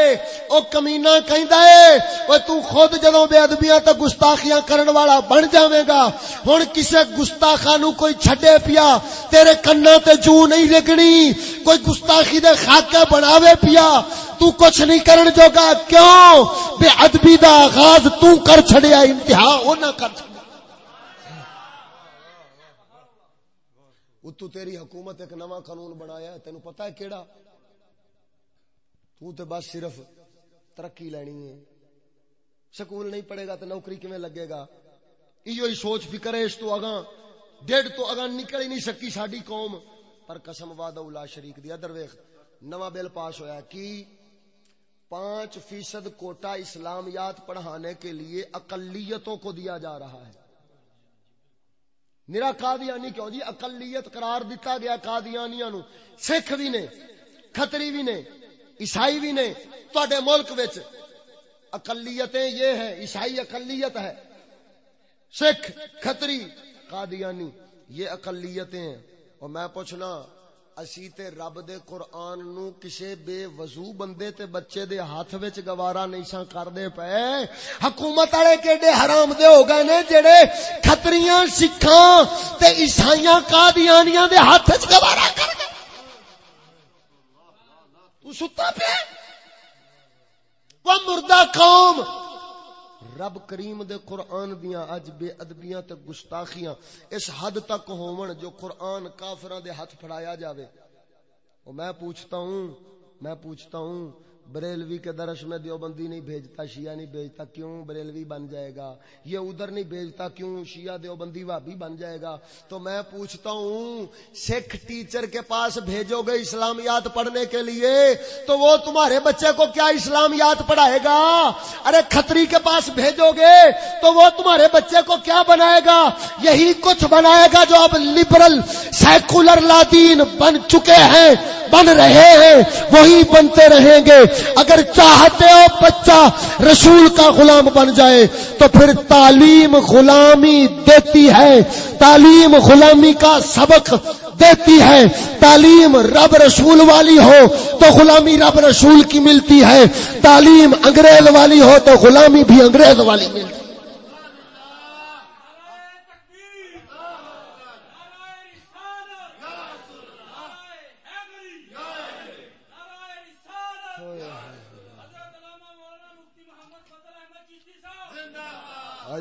او کمینہ کہندا اے اوے تو خود جدوں بے ادبیاں تے گستاخیاں کرن والا بن جاویں گا ہن کسے گستاخاں نو کوئی چھڈے پیا تیرے کنا تے جو نہیں لگنی کوئی گستاخی دے خاکے بناوے پیا تو کچھ نہیں کرن جوگا کیوں بے ادبی دا آغاز تو کر چھڑیا انتہا او نہ کر چھڑیا اتو تیری حکومت ایک نواں قانون بنایا ہے، تینوں پتہ ہے کیڑا؟ تو تے بس صرف ترقی لینی ہے۔ سکول نہیں پڑھے گا تو نوکری کیویں لگے گا؟ ایو ہی سوچ فکر ہے اس تو اگاں ڈیڑھ تو اگاں نکل ہی نہیں سکی ساڈی قوم۔ پر قسم وعدہ الا شریک دی، ادھر ویکھ، نواں بل پاس ہویا کی پانچ فیصد کوٹا اسلامیات پڑھانے کے لیے اقلیتوں کو دیا جا رہا ہے۔ میرا قادیانی کیوں جی؟ اقلیت قرار دیتا گیا قادیانیاں نو۔ سکھ بھی نے، کھتری بھی نے، عیسائی بھی نے۔ تواڈے ملک وچ اقلیتیں یہ ہیں، عیسائی اقلیت ہے۔ سکھ، کھتری، قادیانی، یہ اقلیتیں ہیں۔ اور میں پوچھنا اسی تے رب دے قرآن نو کسے بے وضو بندے تے بچے دے ہاتھ وچ گوارا نہیں سان کر دے پے۔ حکومت والے کیڑے حرام دے ہو گئے نے جڑے کھتریاں، سکھاں تے عیسائیاں، قادیانیاں دے ہاتھ وچ گوارا کر گئے۔ تو ستا پہ وہ مردہ قوم رب کریم دے قرآن دیاں اج بے ادبیاں تے گستاخیاں اس حد تک ہون جو قرآن کافراں دے ہاتھ پھڑایا جاوے۔ او میں پوچھتا ہوں، میں پوچھتا ہوں بریلوی کے درش میں دیوبندی نہیں بھیجتا، شیعہ نہیں بھیجتا، کیوں؟ بریلوی بن جائے گا۔ یہ ادھر نہیں بھیجتا، کیوں؟ شیعہ دیوبندی وابی بن جائے گا۔ تو میں پوچھتا ہوں، سکھ ٹیچر کے پاس بھیجو گے اسلامیات پڑھنے کے لیے؟ تو وہ تمہارے بچے کو کیا اسلامیات پڑھائے گا؟ ارے کھتری کے پاس بھیجو گے تو وہ تمہارے بچے کو کیا بنائے گا؟ یہی کچھ بنائے گا جو اب لبرل سیکولر لادین بن چکے ہیں۔ بن رہے ہیں، وہی بنتے رہیں گے۔ اگر چاہتے ہو بچہ رسول کا غلام بن جائے، تو پھر تعلیم غلامی دیتی ہے۔ تعلیم غلامی کا سبق دیتی ہے۔ تعلیم رب رسول والی ہو تو غلامی رب رسول کی ملتی ہے۔ تعلیم انگریز والی ہو تو غلامی بھی انگریز والی ملتی ہے۔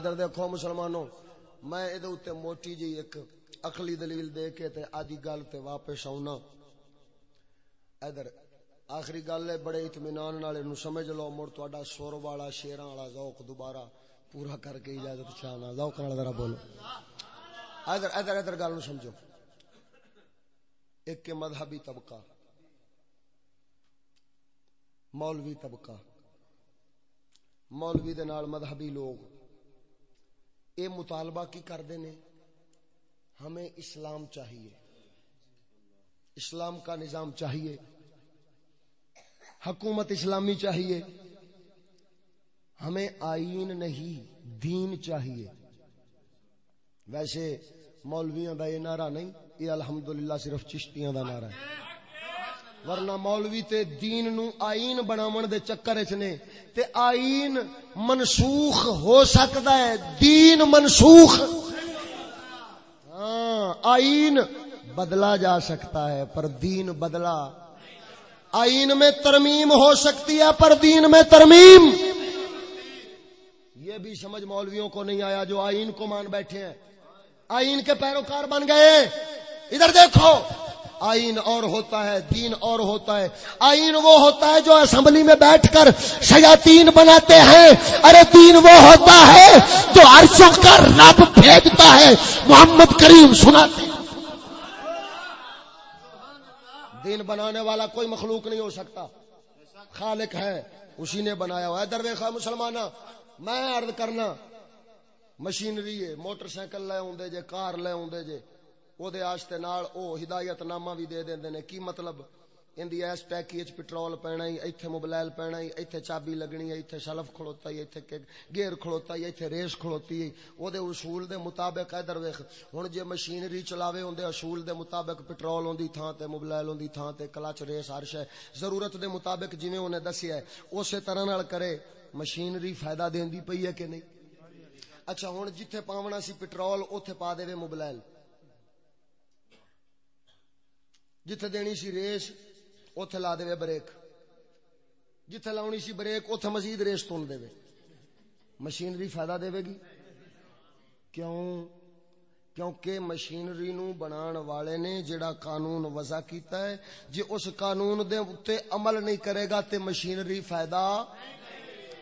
ادھر دیکھو مسلمانوں، میں ادھر اتنے موٹی جی ایک اخلی دلیل دے کے تے آدھی گل تے واپس آنا ادھر، آخری گل ہے، بڑے اطمینان والے نو سمجھ لو، مڑ تہاڈا سور والا، شیراں والا ذوق دوبارہ پورا کر کے اجازت چاہنا ذوق نال ذرا بولو۔ ادھر ادھر ادھر گل نو سمجھو۔ ایک کے مذہبی طبقہ، مولوی طبقہ۔ مولوی دے نال مذہبی لوگ۔ اے مطالبہ کی کرتے نے ہمیں اسلام چاہیے۔ اسلام کا نظام چاہیے۔ حکومت اسلامی چاہیے۔ ہمیں آئین نہیں، دین چاہیے۔ ویسے مولویاں دا یہ نعرہ نہیں، یہ الحمدللہ صرف چشتیاں دا نعرہ ہے۔ ورنہ مولوی تے دین نو آئین بناون دے چکر وچ نے، تے آئین منسوخ ہو سکدا ہے، دین منسوخ۔ ہاں آئین بدلا جا سکتا ہے، پر دین بدلا۔ آئین میں ترمیم ہو سکتی ہے، پر دین میں ترمیم۔ یہ بھی سمجھ مولویوں کو نہیں آیا جو آئین کو مان بیٹھے ہیں۔ آئین کے پیروکار بن گئے۔ ادھر دیکھو۔ آئین اور ہوتا ہے، دین اور ہوتا ہے۔ آئین وہ ہوتا ہے جو اسمبلی میں بیٹھ کر شیاطین بناتے ہیں۔ ارے دین وہ ہوتا ہے جو عرشوں کا رب بھیجتا ہے۔ محمد کریم سناتے دین بنانے والا کوئی مخلوق نہیں ہو سکتا۔ خالق ہے، اسی نے بنایا ہوا ہے۔ درویخا مسلمان میں عرض کرنا، مشینری ہے، موٹر سائیکل لے ہوں جے، کار لے ہوں جے۔ او دے آشتے نال او ہدایت نامہ بھی دے دیں دینے کی مطلب ان دی ایس ٹیکی اچ پٹرول پینا ہی ایتھے موبلائل پینا ہی ایتھے چابی لگنی ہے ایتھے شلف کھڑوتا ہی ایتھے گیر کھڑوتا ہی ایتھے ریس کھڑوتی ہے او دے اصول دے مطابق ادھر ویکھ ہن جے مشینری چلاوے ہوندے اصول دے مطابق پٹرول ہوندی تھاں تے موبلائل ہوندی تھاں تے کلچ ریس ہر شے ضرورت دے مطابق جویں اونے دسیا ہے اسی طرح نال کرے مشینری فائدہ دیندی پئی ہے کہ نہیں اچھا ہن جتھے پاونا سی پٹرول اوتھے پا دے موبلائل جتھے دینی سی ریس اوتھے لا دے بریک جتھے لاؤنی سی بریک اوتھے مزید ریس تون دے مشینری فائدہ دے گی کیوں کیونکہ مشینری نو بنان والے نے جڑا قانون وضع کیتا ہے جے اس قانون دے اتے عمل نہیں کرے گا تے مشینری فائدہ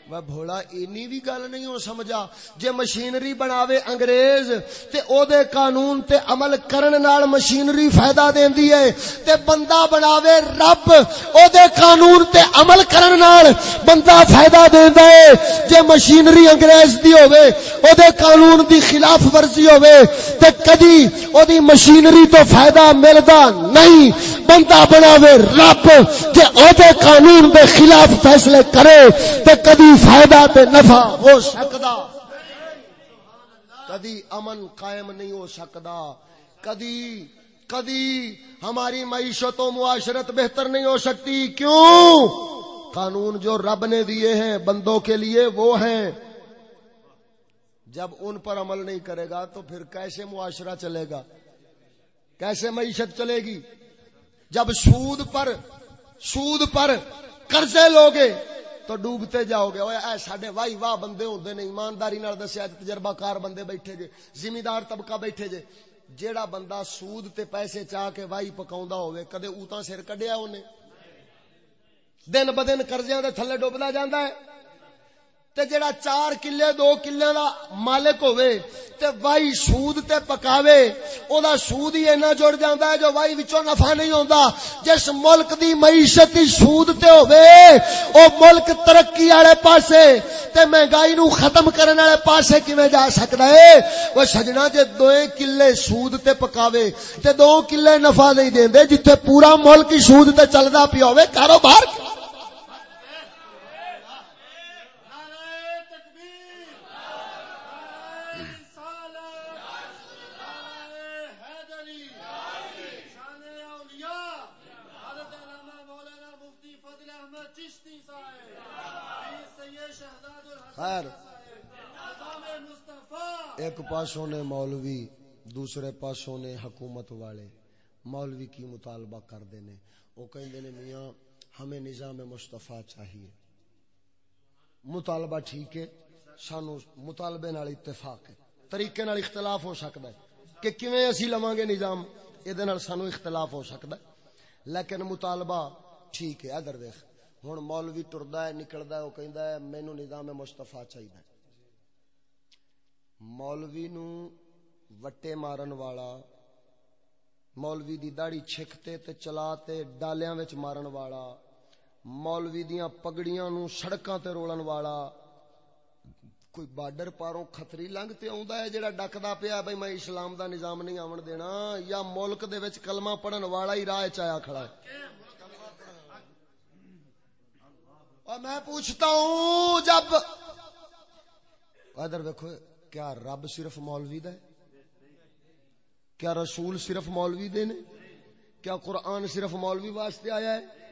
وہ بھولا اینی بھی گل نہیں ہو سمجھا جے مشینری بناوے انگریز تے او دے قانون تے عمل کرن نال مشینری فائدہ دیندی ہے تے بندہ بناوے رب او دے قانون تے عمل کرن نال بندہ فائدہ دیندا ہے جے مشینری انگریز دی ہوے او دے قانون دی خلاف ورزی ہوے تے کدی او دی مشینری تو فائدہ ملدا نہیں بندہ بناوے رب جے او دے قانون دے خلاف فیصلے کرے تے کدی فائدہ تے نفع ہو سکتا کدی امن قائم نہیں ہو سکتا کدی کدی ہماری معیشت و معاشرت بہتر نہیں ہو سکتی۔ کیوں؟ قانون جو رب نے دیے ہیں، بندوں کے لیے وہ ہیں۔ جب ان پر عمل نہیں کرے گا تو پھر کیسے معاشرہ چلے گا؟ کیسے معیشت چلے گی؟ جب سود پر سود پر قرضے لوگے تو ڈوبتے جاؤ گے۔ اوے اے ساڈے واہی واہ بندے ہوندے نے، ایمانداری نال دسیا تجربہ کار بندے بیٹھے جے، زمیندار طبقہ بیٹھے جے۔ جیڑا بندہ سود تے پیسے چاہ کے واہ پکاوندا ہوے کدے اوتاں سر کڈیا اونے دن بدن قرضیاں دے تھلے ڈوبدا جاندا ہے۔ تے جڑا چار کلے دو کلے دا مالک ہوئے تے وائی سود تے پکاوے، او دا سود ہی اینا جڑ جاندا ہے جو وائی وچوں نفع نہیں ہوندا۔ جس ملک دی معیشت ہی سود تے ہوئے او ملک ترقی والے پاسے تے مہنگائی نو ختم کرنے والے پاسے کیویں جا سکدا ہے؟ او سجنا جے دوے کلے سود تے پکاوے تے دو کلے نفع نہیں دیندے جتھے پورا ملک ہی سود تے چلدا پیا ہوے کاروبار نعرہ تکبیر نعرہ رسالت نعرہ حیدری شان اولیاء حضرت علامہ مولانا مفتی فضل احمد چشتی صاحب پیر سید شہزاد الحسن خیر ایک پاسوں نے مولوی دوسرے پاسوں نے حکومت والے۔ مولوی کی مطالبہ کر دینے وہ کہیں نے میاں ہمیں نظام مصطفیٰ چاہیے۔ مطالبہ ٹھیک ہے سانو مطالبے نال اتفاق ہے۔ طریقے نال اختلاف ہو سکتا ہے کہ کیویں اسی لواں گے نظام اے نال سانو اختلاف ہو سکتا ہے۔ لیکن مطالبہ ٹھیک ہے ادھر دیکھ۔ ہن مولوی ٹردا ہے، نکلدا ہے، او کہندا ہے نظام مصطفیٰ چاہیے مولوی نو وٹے مارن والا، مولوی دی داڑھی چھکتے تے چلا تے ڈالیاں وچ مارن والا، مولوی دیاں پگڑیاں نو سڑکاں تے رولن والا، کوئی بارڈر پاروں خطری لنگ تے آوندا ہے جڑا ڈکدا پیا بھئی میں اسلام دا نظام نہیں آون دینا، یا ملک دے وچ کلمہ پڑھن والا ہی راہ چایا کھڑا ہے۔ اور میں پوچھتا ہوں جب ادھر دیکھو، کیا رب صرف مولوی دا ہے کیا رسول صرف مولوی دے نے؟ کیا قرآن صرف مولوی واسطے آیا ہے؟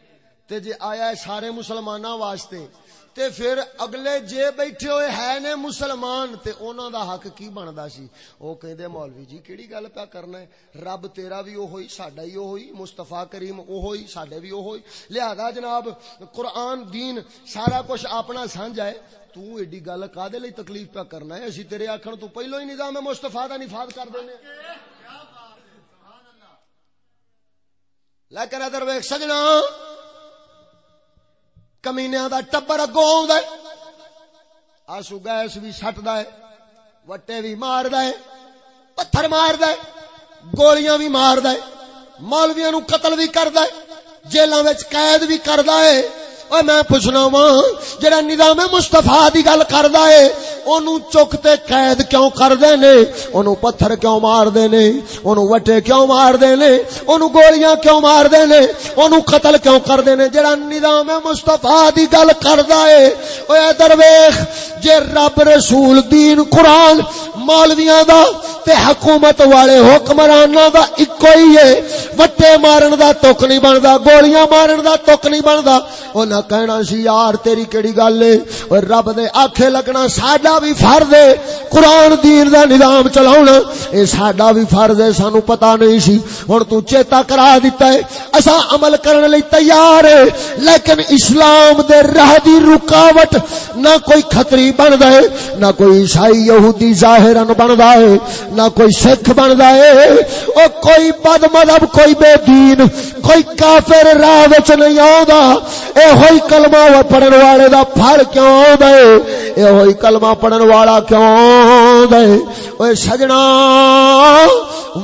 تے جے آیا ہے سارے مسلماناں واسطے تے پھر اگلے جے بیٹھے ہوئے ہے نے مسلمان تے انہاں دا حق کی بندا سی؟ او کہندے مولوی جی کیڑی گل پیا کرنا ہے؟ رب تیرا بھی او ہوئی ساڈا ہی او ہوئی مصطفی کریم او ہوئی ساڈے بھی او ہوئی۔ لہذا جناب قرآن دین سارا کچھ اپنا سانجا ہے۔ تو ایڈی گل کادے لئی تکلیف پیا کرنا ہے؟ اسی تیرے آکھن تو پہلو ہی نظام مصطفی دا نفاذ کر دینے لیکن ادھر ویک سجنا۔ کمینیا دا ٹبر اگوں آسو گیس بھی سٹ ہے، وٹے بھی مار ہے، پتھر مار ہے، گولیاں بھی مار ہے مولویا نو قتل بھی کرد جیلوں قید بھی کردا ہے۔ اور میں پوچھنا وا جڑا نظام مستفا دی گل کردا ہے، اونوں چکتے قید کیوں کردے نے؟ اونوں پتھر کیوں مار دے نے؟ اونوں وٹے کیوں مار دے نے؟ اونوں گولیاں کیوں مار دے نے؟ اونوں قتل کیوں کردے نے؟ جڑا نظام مصطفی دی گل کردا ہے او ادھر ویکھ جے رب رسول دین قرآن مولویاں دا تے حکومت والے حکمراناں دا اکو ہی ہے۔ وٹے مارن دا تک نہیں بندا، گولیاں مارن دا تک نہیں بندا۔ انہاں کہنا سی، یار تیری کیڑی گل ہے؟ او رب دے آکھے لگنا ساڈا بھی فرض ہے۔ قرآن دین دا نظام چلاونا اے ساڈا بھی فرض ہے، سانو پتہ نہیں سی۔ ہن تو چیتا کرا دیتا ہے۔ اساں عمل کرن لئی تیار ہے، لیکن اسلام دے راہ دی رکاوٹ نہ کوئی خطری بندا ہے، نہ کوئی عیسائی، یہودی، ظاہر ظاہرن بندا ہے نہ کوئی سکھ بندا ہے او کوئی بد مذہب، کوئی بے دین، کوئی کافر راہ وچ نہیں آوندا۔ اے ہوئی کلمہ پڑھن والے دا پھل کیوں آوندا ہے؟ اے ہوئی کلمہ پڑھن والا کیوں آوندا ہے؟ اوے سجنا،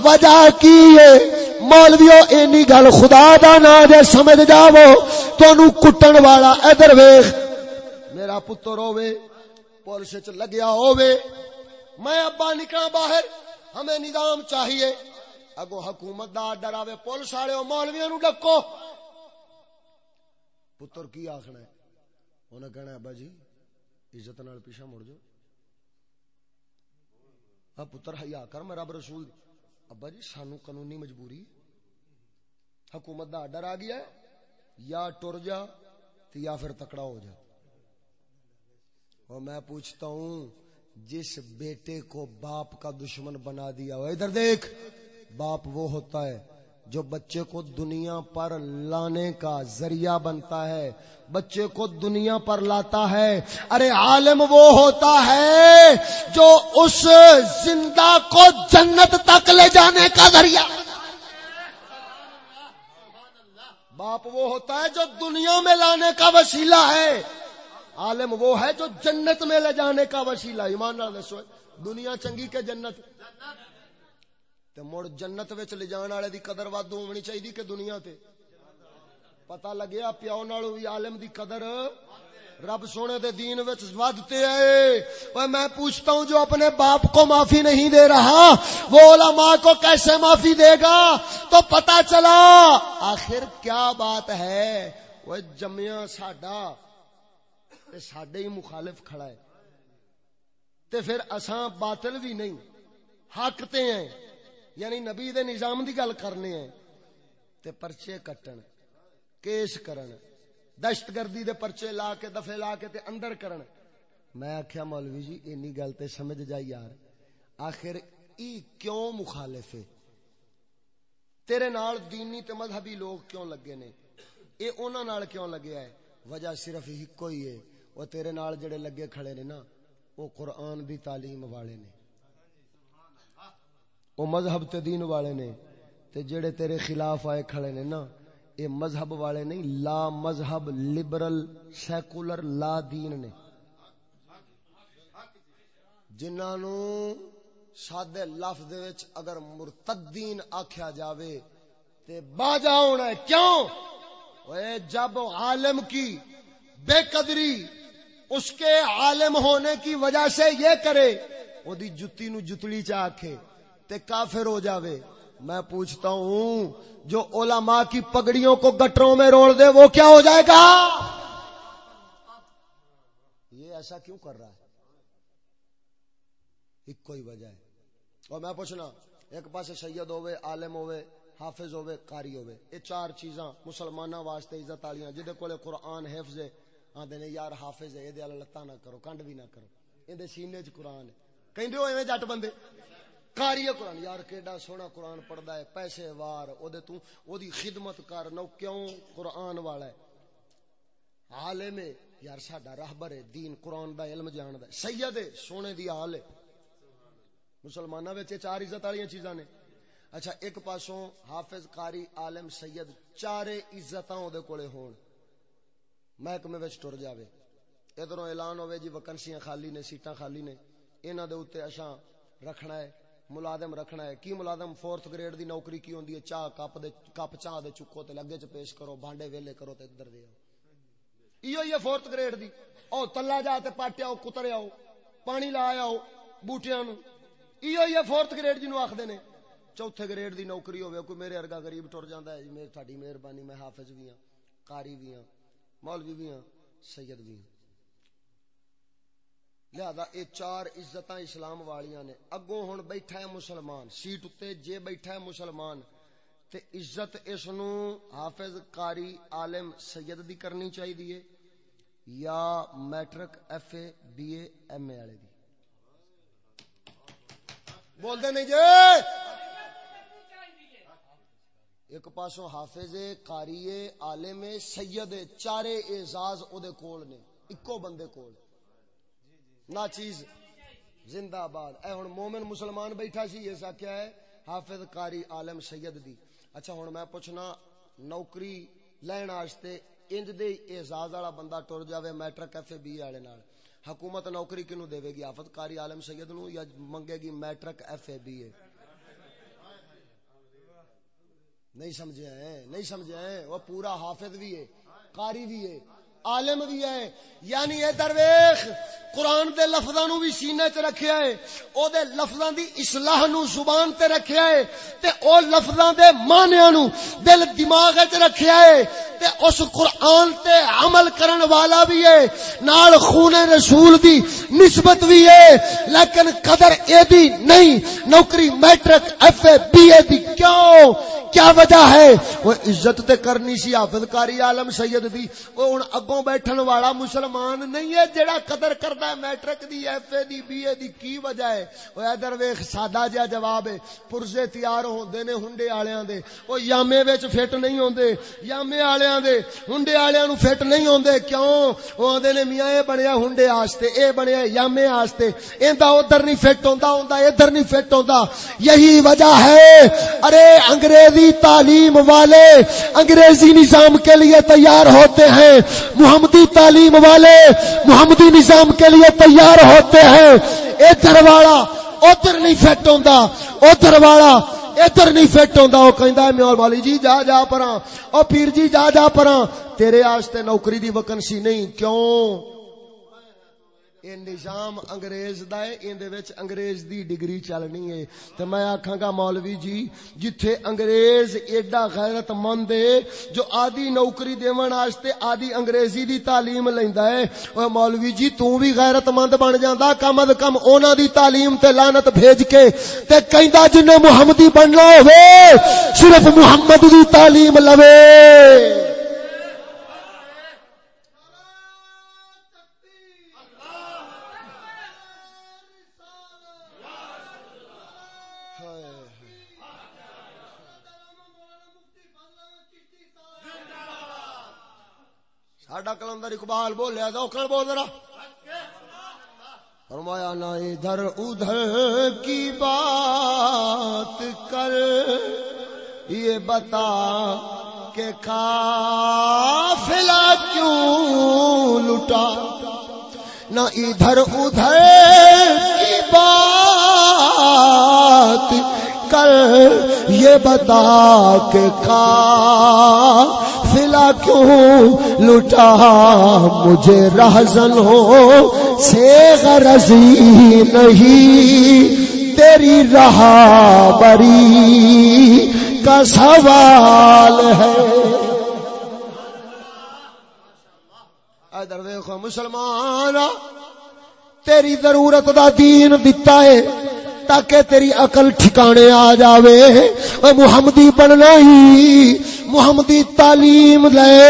وجہ کی ہے؟ مولویو، اینی گل خدا دا نا جے سمجھ جاو تانوں کٹن والا ادھر ویکھ۔ میرا پتر ہوے پولیس وچ لگیا ہوے میں ابا نکلا باہر، ہمیں نظام چاہیے۔ اگو حکومت دا ڈر آوے، پولیس والے مولویاں نو ڈکو۔ پتر کی آخنا ہے؟ انہیں کہنا ابا جی عزت نال پیچھے مڑ جاؤ۔ ہاں پتر ہیا کر، میں رب رسول ابا جی سانو قانونی مجبوری حکومت دا ڈر آ گیا ہے، یا ٹر جا تو یا پھر تکڑا ہو جا۔ اور میں پوچھتا ہوں جس بیٹے کو باپ کا دشمن بنا دیا ہو ادھر دیکھ، باپ وہ ہوتا ہے جو بچے کو دنیا پر لانے کا ذریعہ بنتا ہے۔ بچے کو دنیا پر لاتا ہے۔ ارے عالم وہ ہوتا ہے جو اس زندہ کو جنت تک لے جانے کا ذریعہ۔ باپ وہ ہوتا ہے جو دنیا میں لانے کا وسیلہ ہے۔ عالم وہ ہے جو جنت میں لے جانے کا وسیلہ ایمان نال دسو. دنیا چنگی کہ جنت؟ تے مڑ جنت وچ لے جان والے دی قدر واد ہونی چاہیے کہ دنیا تے؟ پتہ لگیا پیو نالوں بھی عالم دی قدر رب سونے دے دین وچ ودتے ہے اوے میں پوچھتا ہوں جو اپنے باپ کو معافی نہیں دے رہا، وہ علماء کو کیسے معافی دے گا؟ تو پتہ چلا، آخر کیا بات ہے؟ وہ جمیا ساڈا تے ساڈے ہی مخالف کھڑا ہے۔ تے پھر اساں باطل بھی نہیں، حق تے ہیں۔ یعنی نبی دے نظام دی گل کرنے ہیں۔ تے پرچے کٹن، کیس کرن دہشت گردی دے پرچے لا کے دفے لا کے تے اندر کرن۔ میں آخیا مولوی جی اینی گل تے سمجھ جائی یار۔ آخر ای کیوں مخالف ہے؟ تیرے نال دینی تے مذہبی لوگ کیوں لگے نے؟ اے انہاں نال کیوں لگیا ہے؟ وجہ صرف ایکو ہی ہے۔ وہ تیرے نال جڑے لگے کھڑے نے نا، وہ قرآن دی تعلیم والے نے۔ وہ مذہب تے دین والے نے۔ تے جڑے تیرے خلاف آئے کھڑے نے نا یہ مذہب والے نہیں، لا مذہب، لبرل، سیکولر، لا دین نے۔ جنہوں سادے لفظ اگر مرتدین آکھیا جاوے، تے باجا ہونا ہے، کیوں؟ اے جب عالم کی بے قدری اس کے عالم ہونے کی وجہ سے یہ کرے او دی جتی نو جتڑی چا آکھے، تے کافر ہو جاوے۔ میں پوچھتا ہوں، جو علماء کی پگڑیوں کو گٹروں میں روڑ دے، وہ کیا ہو جائے گا؟ یہ ایسا کیوں کر رہا ہے؟ ایک کوئی وجہ ہے۔ اور میں پوچھنا، ایک پاس سید ہوئے عالم ہوئے حافظ ہوئے قاری ہوئے یہ چار چیزاں مسلمانوں واسطے عزت والیاں جہدے کولے قرآن حفظ ہے۔ آندے نے، یار حافظ ہے یہ لتا نہ کرو، کنڈ بھی نہ کرو. یہ سینے چ قرآن ہے۔ کہیں ہو ایویں جٹ بندے؟ کاری قرآن۔ یار کیڈا سونا قرآن پڑھدا ہے، پیسے وار، او دے تو او دی خدمت کر، نو کیوں قرآن والا ہے؟ عالم ہے، یار ساڈا راہبر ہے، دین قرآن دا، علم جاندا ہے۔ سید ہے، سونے دی حال ہے۔ مسلماناں وچ چار عزت والی چیزاں نے۔ اچھا ایک پاسوں حافظ، قاری، عالم، سید، چارے عزتاں او دے کولے ہون۔ محکمے وچ ٹر جاوے۔ ادھروں اعلان ہوے جی ویکنسیاں خالی نے، سیٹاں خالی نے۔ انہاں دے اوتے اساں رکھنا ہے، ملازم رکھنا ہے۔ کی ملازم فورتھ گریڈ دی نوکری کی ہوندی ہے؟ چاہ کپ دے، کپ چاہ دے چکو تے لگے چ پیش کرو بانڈے ویلے کرو تے ادھر دے ایو ہی فورتھ گریڈ دی۔ او تلا جا تے پاٹیا او کتر آؤ، پانی لا آؤ بوٹیاں نو ایو ہی ہے فورتھ گریڈ جنوں آکھدے نے۔ چوتھے گریڈ دی نوکری ہوے کوئی میرے ارگا غریب ٹر جاندا ہے جی میری تھاڈی مہربانی، میں حافظ بھی ہاں قاری بھی ہاں۔ مولوی بھی ہاں سید بھی ہاں لہذا یہ چار عزت اسلام والیاں نے۔ اگوں ہوں بیٹھا ہے مسلمان، سیٹ اتنے جے بیٹھا ہے مسلمان، تے عزت اس نو حافظ قاری عالم سید دی کرنی چاہیے یا matric F A B A M A والے دی۔ بول دے نہیں جی ایک پاسوں حافظ قاری عالم سید چارے اعزاز او دے کول نے، اکو بندے کول۔ نا چیز۔ زندہ آباد اے ہن مومن مسلمان بیٹھا سی، یہ سا کیا ہے؟ حافظ قاری عالم سید دی۔ اچھا ہن میں پوچھنا، نوکری لین واسطے انج دے اعزاز والا بندہ ٹر جاوے میٹرک ایف اے بی والے نال۔ حکومت نوکری کینو دے گی؟ حافظ قاری عالم سید نو یا منگے گی matric F A B A? نہیں سمجھے ہیں نہیں سمجھے ہیں وہ پورا حافظ بھی ہے قاری بھی ہے۔ عالم بھی ہے۔ یعنی اے درویش، قرآن دے لفظاں نو بھی سینے تے رکھیا ہے۔ او دے لفظاں دی اصلاح نو زبان تے رکھیا ہے۔ تے او لفظاں دے معنیاں نو دل دماغ وچ رکھیا ہے۔ تے اس قرآن تے عمل کرن والا بھی ہے۔ نال خون رسول دی نسبت بھی ہے۔ لیکن قدر اے دی نہیں۔ نوکری matric, F A, B A دی۔ کیوں؟ کیا وجہ ہے؟ وہ عزت تے کرنی سی حافظ کاری عالم سید دی۔ وہ ہن اگوں بیٹھن والا مسلمان نہیں ہے جڑا قدر کردا ہے میٹرک دی ایف اے دی بی اے دی کی وجہ ہے؟ وہ ادھر ویکھ، سادہ جہا جواب ہے۔ پرزے تیار ہوندے نے ہنڈے والےاں دے۔ وہ یامے وچ فٹ نہیں ہوندے۔ یامے والےاں دے۔ ہنڈے والےاں نو فٹ نہیں ہوندے۔ کیوں؟ وہ آندے نے میاں اے بنیا ہنڈے واسطے اے بنیا یامے واسطے ایندا ادھر نہیں فٹ ہوندا ہوندا ادھر نہیں فٹ ہوندا۔ یہی وجہ ہے۔ ارے انگریزی تعلیم والے انگریزی نظام کے لیے تیار ہوتے ہیں۔ محمدی تعلیم والے محمدی نظام کے لیے تیار ہوتے ہیں۔ ادھر والا، ادھر نہیں فٹ ہوندا۔ ادھر والا، ادھر نہیں فٹ ہوندا۔ او کہندا ہے، میاں والی جی جا جا پراں۔ او پیر جی جا جا پراں۔ تیرے واسطے نوکری دی ویکنسی نہیں، کیوں؟ اے نظام انگریز دا ہے این دے وچ انگریز دی ڈگری چلنی ہے۔ تے میں آکھاں گا مولوی جی جتھے انگریز ایڈا غیرت مند ہے، جو آدھی نوکری دیون واسطے آدھی انگریزی دی تعلیم لیندا ہے۔ او مولوی جی تو بھی غیرت مند بن جاندا، کم از کم انہاں دی تعلیم تے لعنت بھیج کے۔ تے کہندا جن محمدی بننا ہوے صرف محمد دی تعلیم لوے ساڈا کلندر اقبال بولیا تو کل بول رہا فرمایا نہ ادھر ادھر کی بات کر، یہ بتا کہ قافلہ کیوں لٹا؟ نہ ادھر ادھر کی بات کر، یہ بتا کہ قافلہ قافلہ کیوں لٹا؟ مجھے رہزن ہو سے غرضی نہیں، تیری رہا بری کا سوال ہے۔ ادھر دیکھو مسلمان تیری ضرورت دا دین دتا ہے۔ تاکہ تیری عقل ٹھکانے آ جاوے۔ اے محمدی بننا ہی، محمدی تعلیم لے۔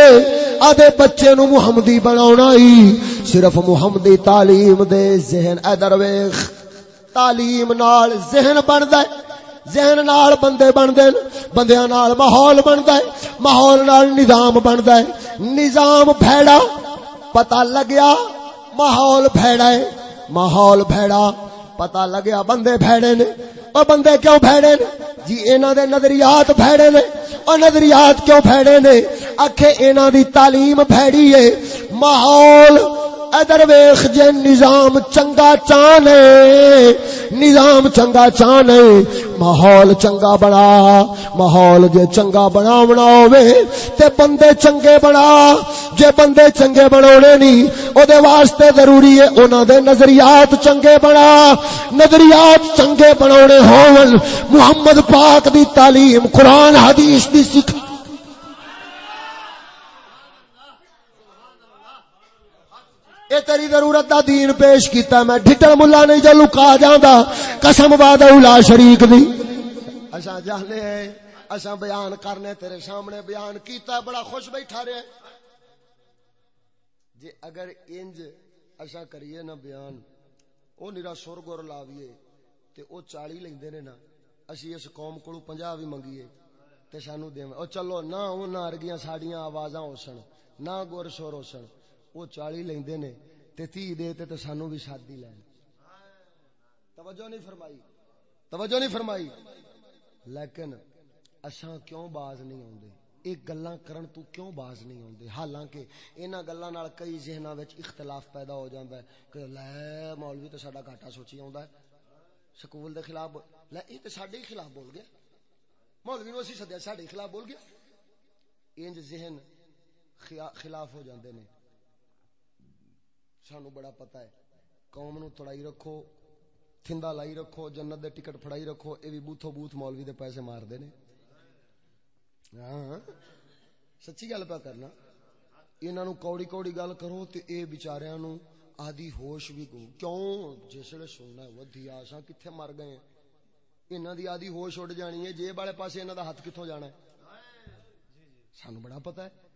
آدھے بچے نو محمدی بناونا ہی۔ صرف محمدی تعلیم دے ذہن ادھر ویخ تعلیم نال ذہن بندا ہے۔ ذہن نال بندے بندے بندیاں نال ماحول بندا ہے۔ ماحول نال نظام بندا ہے۔ نظام بھیڑا، پتہ لگیا، ماحول بھیڑا ہے۔ ماحول بھیڑا۔ پتہ لگیا بندے بھیڑے نے۔ او بندے کیوں بھیڑے نے؟ جی انہاں دے نظریات بھیڑے نے۔ او نظریات کیوں بھیڑے نے؟ اکھے انہاں دی تعلیم بھیڑی ہے۔ ماحول ادھر ویخ جے نظام چنگا چانے، نظام چنگا چانے، ماحول چنگا بنا، ماحول جے چنگا بنا بنا تے بندے چنگے بنا، جے بندے چنگے بناونے نہیں او دے واسطے ضروری ہے انہاں دے نظریات چنگے بنا، نظریات چنگے بناونے ہون۔ محمد پاک دی تعلیم، قرآن، حدیث دی سکھ اے تیری ضرورت دا دین پیش کیتا میں ڈھٹل ملا نہیں جو لکا جاندا۔ قسم وعدہ اولا شریک دی۔ اچھا اساں جانے اساں اچھا بیان کرنے تیرے سامنے بیان کیتا بڑا خوش بیٹھا رہے۔ جے اگر انج اساں کریے نا بیان، او نرا سر گور لاویے، تے او 40 لیندے نے نا، اسی اس قوم کولو 50 بھی منگیے، تے سانو دیویں او چلو، نہ انہاں ارگیاں ساڈیاں آوازاں ہوسن نہ گور شور ہوسن وہ چالی لیندے نے تے تی دے تے تے سانو بھی شادی لین۔ توجہ نہیں فرمائی۔ توجہ نہیں فرمائی۔ لیکن اساں کیوں باز نہیں ہوندے؟ ایک گلاں کرن تو کیوں باز نہیں ہوندے؟ حالانکہ انہاں گلاں نال کئی ذہناں وچ اختلاف پیدا ہو جاندا ہے کہ لے مولوی تے ساڈا گھاٹا سوچی آوندا ہے۔ سکول دے خلاف لے اے تے ساڈے خلاف بول گیا۔ مولوی نو اسی سدیا ساڈے خلاف بول گیا۔ انج ذہن خلاف ہو جاندے نے۔ سانو بڑا پتا ہے۔ قوم نو تڑائی رکھو، تھندا لائی رکھو، جنت دے ٹکٹ پھڑائی رکھو، اے بھی بوتھو بوتھ مولوی دے پیسے مار دے نے۔ ہاں،, ہاں سچی گل پہ کرنا۔ انہاں نو کوڑی کوڑی گل کرو تے اے بیچاریاں نو آدھی ہوش بھی کو کیوں؟ جسے سننا ہے، ودھی آسا کتھے مر گئے ہیں۔ انہاں دی آدھی ہوش اڑ جانی ہے، جیب والے پاسے انہاں دا ہاتھ کتھوں جانا ہے؟ سانو بڑا پتہ ہے۔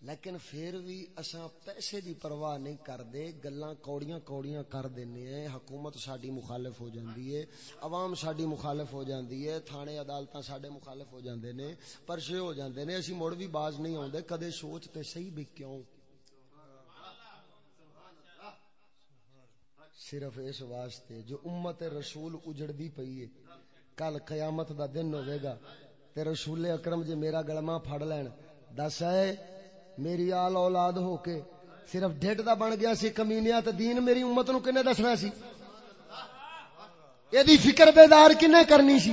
لیکن پھر بھی اساں پیسے دی پرواہ نہیں کردے گلاں کوڑیاں کوڑیاں کر دینے ہیں، حکومت ساڈی مخالف ہو جاندی ہے، عوام ساڈی مخالف ہو جاندی ہے، تھانے عدالتاں ساڈے مخالف ہو جاندے نے، پرچے ہو جاندے نے، اسی مڑ بھی باز نہیں اوندے کدے سوچ تے صحیح بھی کیوں؟ صرف اس واسطے جو امت رسول اجڑدی پئی ہے، کل قیامت دا دن ہوے گا، تے رسول اکرم جے میرا گلما پھڑ لین، دس ہے میری آل اولاد ہو کے صرف ڈھڈ دا بن گیا سی کمینیا تے دین میری امت نو کنے دسنا سی؟ ایدی فکر بیدار کنے کرنی سی؟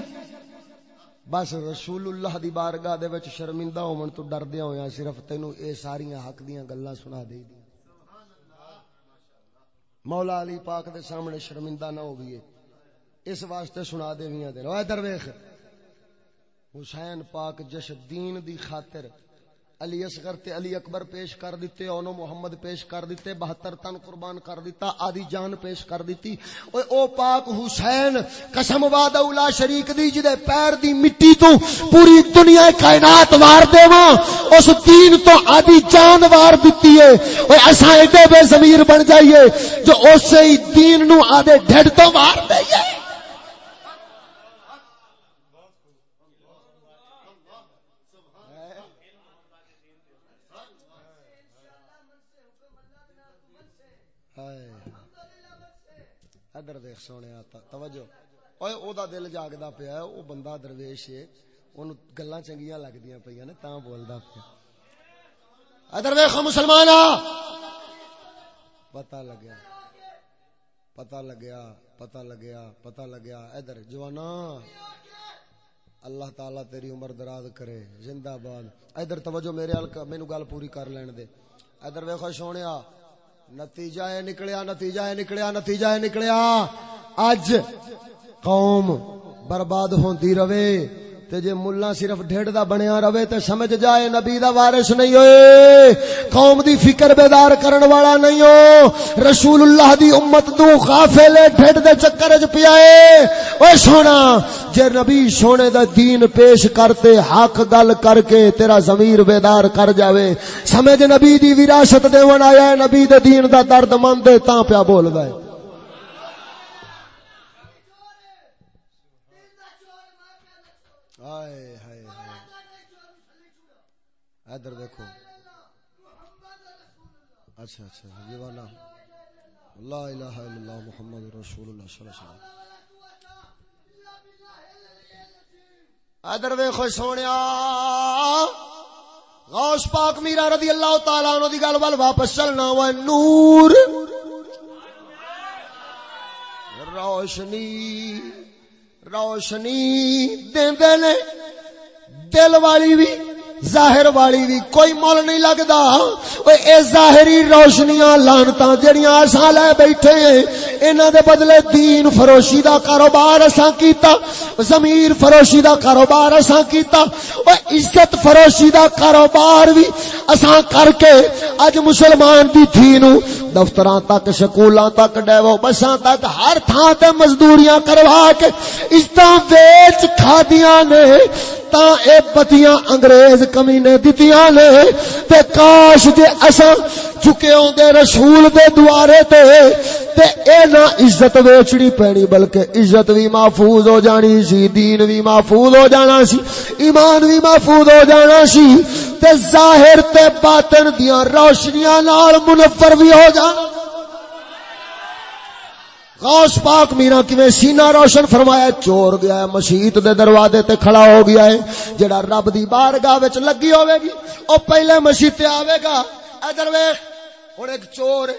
بس رسول اللہ دی بارگاہ دے وچ شرمندہ ہون تو ڈردیا ہویا صرف تینو اے ساریاں حق دیاں گلاں سنا دے دی مولا علی پاک دے سامنے شرمندہ نہ ہو گئی اس واسطے سنا دے ویاں دے۔ اوے درویش، حسین پاک جش دین دی خاطر علی اصغر تے علی اکبر پیش کر دیتے، اونو محمد پیش کر دیتے، بہتر تن قربان کر دیتا آدھی جان پیش کر دیتی۔ اوے او پاک حسین، قسم وعدہ اولا شریک دی، جدے پیر دی مٹی تو پوری دنیا کائنات وار دیواں، اس دین تو آدھی جان وار دیتی ہے۔ اوے اساں ایڈے بے ضمیر بن جائیے، جو اسے ہی دین نو آدھے ڈھڈ تو وار دئیے۔ ادھر دیکھ سونے توجہ۔ اوے او دا دل جاگدا پیا، او بندہ درویش ہے اون گلاں چنگیاں لگدیاں پیاں نے، تاں بولدا پیا۔ ادھر دیکھو مسلمان پتہ لگیا پتہ لگیا پتہ لگیا پتہ لگیا۔ ادھر جوانا اللہ تعالی تیری عمر دراز کرے، زندہ باد۔ ادھر توجہ میرے ال مینوں گل پوری کر لین دے۔ ادھر ویکھو سونیا نتیجہ ہے نکلیا نتیجہ ہے نکلیا نتیجہ ہے نکلیا۔ اج قوم برباد ہوندی رہے۔ تے جے ملا صرف ڈھڈ دا بنیا رہے تے سمجھ جائے نبی دا وارث نہیں ہوئے۔ قوم دی فکر بیدار کرن والا نہیں ہو۔ رسول اللہ دی امت دو غافل ڈھڈ دے چکر وچ پیائے اوے سونا، جے نبی سونے دا دین پیش کرتے، حق گل کر کے تیرا ضمیر بیدار کر جاوے۔ سمجھ نبی دی وراثت دیون آیا ہے، نبی دے دین دا درد مند تاں پیا بولدا ہے ادھر دیکھو۔ اچھا،, اچھا اچھا یہ والا۔ لا الہ الا اللہ محمد رسول اللہ صلی اللہ علیہ وسلم۔ ادھر دیکھو سونیا۔ غوث پاک میرا رضی اللہ تعالی عنہ دی گل ول واپس چلنا و نور۔ روشنی روشنی دیندے نے دل والی بھی ظاہر والی بھی کوئی مول نہیں لگتا اے ظاہری روشنیاں لانتا جڑیاں اساں لے بیٹھے ہیں، انہاں دے بدلے دین فروشی دا کاروبار اساں کیتا، ضمیر فروشی دا کاروبار اساں کیتا۔ او عزت فروشی دا کاروبار بھی اساں کر کے اج مسلمان دی تھی نو دفتراں تک، سکولاں تک، ڈیو بساں تک، ہر تھان تے مزدوریاں کروا کے عزتاں ویچ کھادیاں نے تا اے بتیاں انگریز کمینے دتیاں نے تے کاش دے اساں چکے ہوندے رسول دے دوارے تے تے اے نہ عزت ویچنی پینی بلکہ عزت بھی محفوظ ہو جانی سی، دین بھی محفوظ ہو جانا سی، ایمان بھی محفوظ ہو جانا سی، تے ظاہر تے باطن دیاں روشنیاں نال منفر بھی ہو جانا غوث پاک میرا کیویں سینہ روشن فرمایا، چور گیا ہے مسجد دے دروازے تے کھڑا ہو گیا ہے۔ جڑا رب دی بارگاہ وچ لگی ہوے گی، او پہلے مسجد تے آوے گا۔ ادھر ویکھ، ہن ایک چور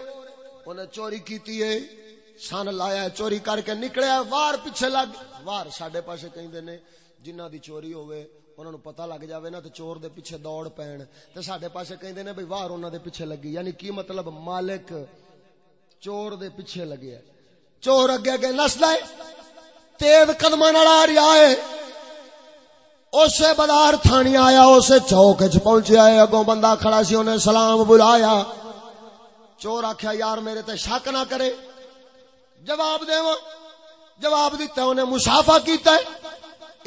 اونے چوری کیتی ہے۔ سن لایا ہے، چوری کر کے نکلیا وار پیچھے لگ، وار ساڈے پاسے کہندے نے، جنہاں دی چوری ہوے انہاں نو پتہ لگ جاوے نا تے چور دے پیچھے دوڑ پین۔ تے ساڈے پاسے کہندے نے بھئی وار انہاں دے پیچھے لگی یعنی کی مطلب مالک چور دے پیچھے لگیا ہے۔ چور اگے اگے نسدا ہے تیز قدم نال آ رہا ہے اسے بازار تھانی آیا اسے چوک چ پہنچیا ہے۔ اگوں بندہ کھڑا سی، انہیں سلام بلایا۔ چور آخیا یار میرے تے شک نہ کرے۔ جواب دے جواب دیتا انہیں مسافا کیتا ہے۔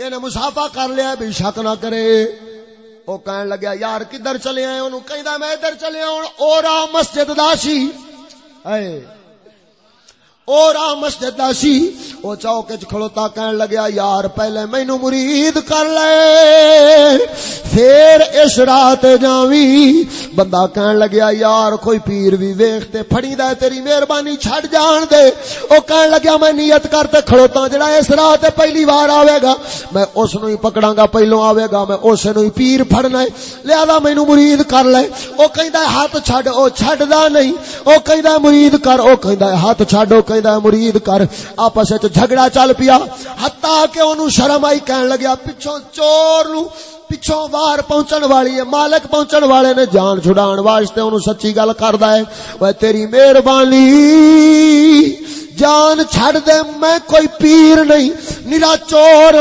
انہیں مسافا کر لیا بھی شک نہ کرے۔ وہ کہن لگیا، یار کدھر چلے آئے؟ انہوں کہیں میں ادھر چلے آؤں۔ اور مسجد داسی اے اور آ مسجد سی، او چوک وچ کھلوتا کہن لگیا، یار پہلے مینوں مرید کر لے۔ پھر اس رات جاویں بندہ کہن لگیا، یار کوئی پیر بھی ویکھ تے پھڑی دا تیری مہربانی چھڈ جان دے۔ او کہن لگیا، میں نیت کر تے کھلوتا، جڑا اس رات پہلی بار آوے گا، میں اس نو ہی پکڑاں گا، پہلو آوے گا، میں اس نو ہی پیر پھڑنا ہے۔ لہذا مینوں مرید کر لے۔ او کہندا ہاتھ چھڈ، او چھڈدا نہیں۔ او کہندا مرید کر، او کہندا ہاتھ چھڈ، او کہندا مرید کر۔ آپس جھگڑا چل پیا۔ ہتا کہ انہوں شرم آئی کہن لگیا، پچھوں چور نو پچھوں وار پہنچن والی ہے، مالک پہنچن والے نے جان چھڑان واسطے انہوں سچی گل کردا ہے۔ وہ تیری مہربانی، جان چھڑ دے، میں کوئی پیر نہیں۔ نیرا چور،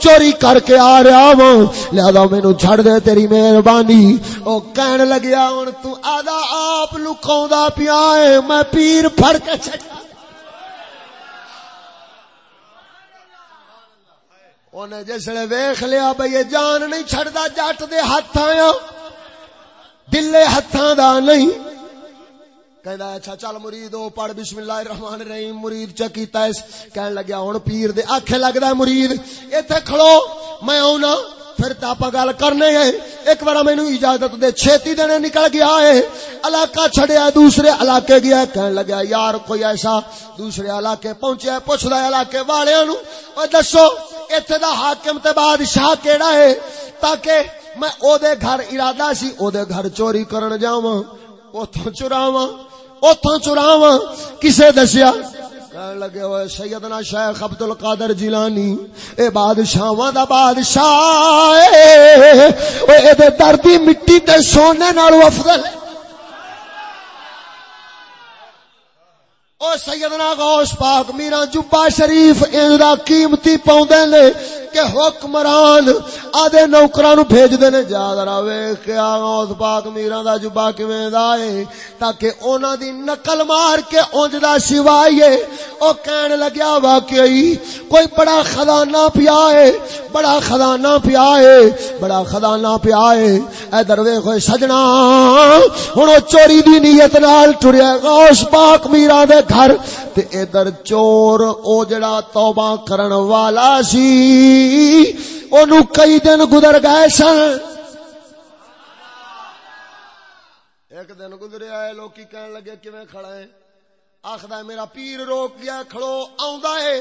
چوری کر کے آ رہا ہوں لہذا مینو چھڑ دے تیری مہربانی۔ او کہن لگیا، ہن تو آدھا آپ لکاوندا پیا ہے، میں پیر پھڑ کے چھڑا انہیں جسے ویخ لیا بھائی یہ جان نہیں چڑھتا جٹ دے ہاتھ آیا دلے ہاتھاں دا نہیں کہندا اچھا چل مرید او پڑھ بسم اللہ الرحمن الرحیم مرید چکیتا اس کہن لگا ہن پیر دے آکھے لگدا مرید ایتھے کھڑو میں آونا پھر تا پا گل کرنے ہیں۔ ایک بار مینوں اجازت دے چھتی دینے نکل گیا ہے۔ علاقہ چھڑیا، دوسرے علاقے گیا کہن لگا یار کوئی ایسا دوسرے علاقے پہنچیا ہے، پوچھدا علاقے والےاں نو او دسو، ایتھے دا حاکم تے بادشاہ کیڑا ہے؟ تاکہ میں او دے گھر ارادہ سی او دے گھر چوری کرن جاواں، اوتھوں چراواں اوتھوں چراواں۔ کسے دسیا؟ کہنے لگے ہوئے سیدنا شیخ عبد القادر جیلانی، اے بادشاہاں دا بادشاہ، اے اے دے دردی مٹی تے سونے نالوں افضل ہے۔ او سیدنا غوث پاک، میرا جبا شریف، ان دا قیمتی پاوندے نے کہ حکمران آدھے نوکراں نو بھیج دے نے جا ذرا ویکھ کے غوث پاک میرا دا جبا کیویں دا اے تاکہ انہاں دی نقل مار کے اونج دا سوائے او کہن لگیا، واقعی کوئی بڑا خزانہ پیا ہے، بڑا خزانہ پیا ہے، بڑا خزانہ پیا ہے۔ اے دروے کوئی سجنا، ہن او چوری دی نیت نال ٹریا غوث پاک میرا دے گھر، تے ادھر چور او جڑا توبہ کرن والا سی۔ اونوں کئی دن گزر گئے سن۔ ایک دن گزریا ہے لوکی کہن لگے، کیویں کھڑا ہے؟ آخدا ہے، میرا پیر روک گیا، کھڑو، آوندا ہے۔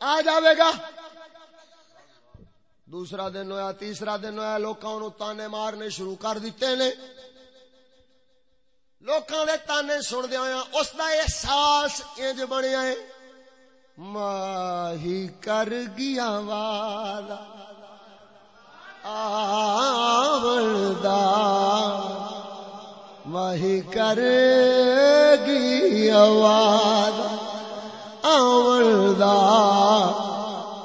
آ جاوے گا۔ دوسرا دن ہویا، تیسرا دن ہویا، لوکاں نو تانے مارنے شروع کر دیتے نے۔ لوکاں دے تانے سن دیا اس دا احساس انج بنیا ہے۔ ماہی کر گیا والا آولدا ماہی کر گیا والا آولدا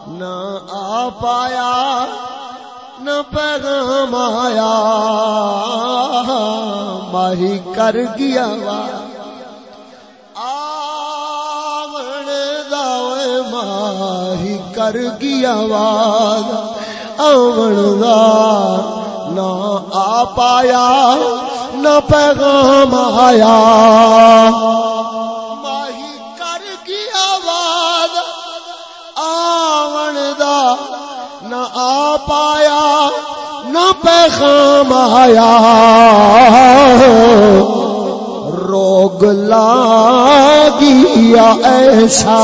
نہ آ پایا، نہ پیغام آیا۔ ماہی کر گیا وا کر گیا واد آون نہ آ پایا، نہ پیغام آیا۔ ماہی کر گیا واد آون دا نہ آ پایا، نہ پیغام آیا۔ روگ لاگیا ایسا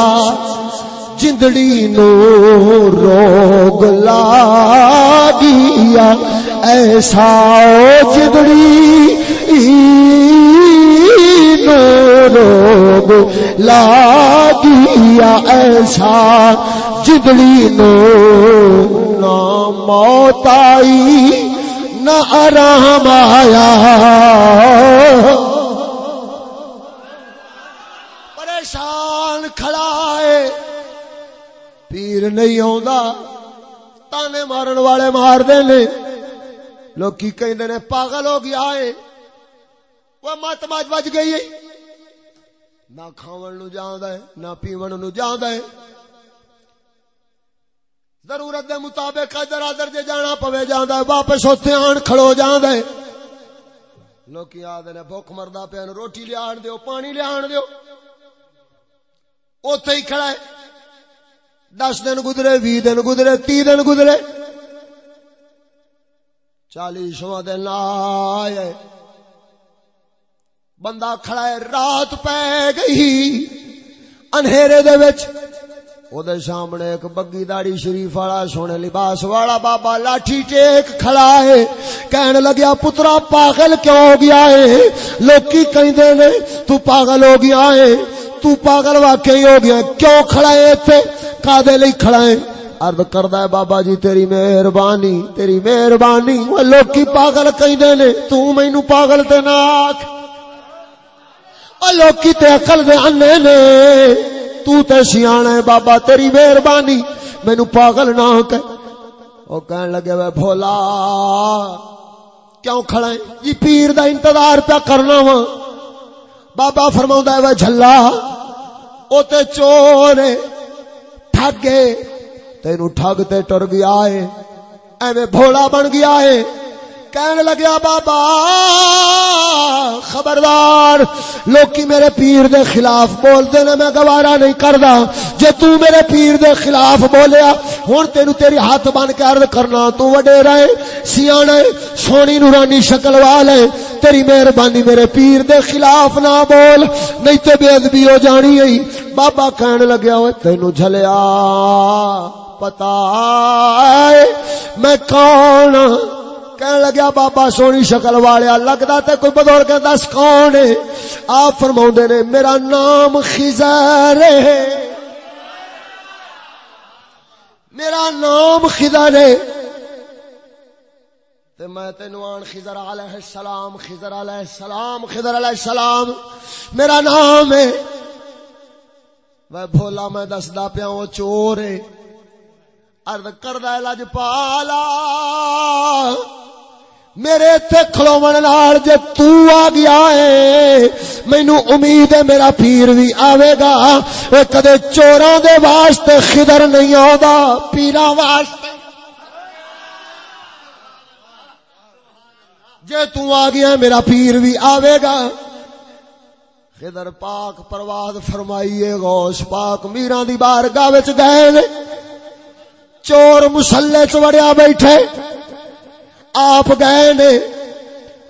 جندڑی نو روگ لاگیا، ایسا جندڑی نو روگ لاگیا، ایسا جدڑی نو نہ موت آئی، نہ آرام آیا۔ پریشان نہیں آ تانے مارن والے مار دے نے لوکی کہندے نے، پاگل ہو گیا ہے۔ وہ مت مج بج گئی ہے۔ نہ کھاون نو جاندا ہے، نہ پیون نو جاندا ہے۔ ضرورت دے مطابق ادھر ادھر جے جانا پوے جاندا ہے، واپس اوتھے آن کھڑو جاندا ہے۔ لوکی آدھے نے، بھوک مردا پیا روٹی لیان دیو، پانی لیان دیو۔ اوتھے ہی کھڑا ہے۔ دس دن گزرے بھی دن گزرے، تی دن گزرے۔ چالیسواں دن آئے۔ بندہ کھڑا ہے، رات پہ گئی۔ انہیرے دے وچ۔ او دے سامنے ایک بگی داڑی شریف والا، سونے لباس والا بابا لاٹھی ٹیک کھڑا ہے۔ کہنے لگیا، پترا، پاگل کیوں ہو گیا ہے؟ لوکی کہندے نے، تو پاگل ہو گیا ہے۔ تو پاگل واقعی ہو گیا کیوں کھڑا ہے ایتھے؟ کادے لئی کھڑا ہے۔ عرض کردا ہے بابا جی تیری مہربانی تیری مہربانی۔ وہ لوکی پاگل کہندے نے، تو مینوں پاگل تے نہ آکھ۔ او لوکی تے عقل دے انے نے، تو تے سیاںا ہے بابا، تیری مہربانی۔ مینوں پاگل نہ کہ او کہن لگے، وے بھولا، کیوں کھڑا ہے؟ جی پیر دا انتظار پیا کرنا وا۔ بابا فرماوندا ہے، وے جھلا، او تے چور ہے۔ ٹھگے تینو ٹھگ تے ٹر گیا ہے ایویں بھولا بن گیا ہے کہنے لگیا بابا، خبردار، لوکی میرے پیر دے خلاف بول دے نے میں گوارا نہیں کردا، جے تو میرے پیر دے خلاف بولیا، ہن تینو تیری ہاتھ بن کے عرض کرنا، تو وڈے رہے سیانے سونی نورانی شکل والے تیری مہربانی میرے پیر دے خلاف نہ بول، نہیں تے بے ادبی ہو جانی ہے. بابا کہنے لگیا اوے تینو جھلیا، پتا میں کون ہاں؟ کہنے لگیا، بابا سونی شکل والیا لگتا تے کوئی بزرگ دس کون ہے؟ آپ فرما نے، میرا نام خزر ہے. میرا نام خزر ہے۔ تے میں تینو آن خضر علیہ السلام، خضر علیہ السلام، خضر علیہ السلام، میرا نام ہے۔ وہ بھولا، میں دسدا پیا، وہ چور ہے۔ ارد کردہ لج پالا میرے اتنے کھلوون نال جے تو آ گیا ہے مینو امید ہے میرا پیر بھی آوے گا۔ اے کدے چوراں دے واسطے خضر نہیں آوندا، پیراں واسطے۔ جے تو آ گیا میرا پیر بھی آوے گا۔ خضر پاک پرواز فرمائیے، غوث پاک میران دی بارگاہ وچ گئے چور مسلے چ وڑیا بیٹھے۔ آپ گئے نے۔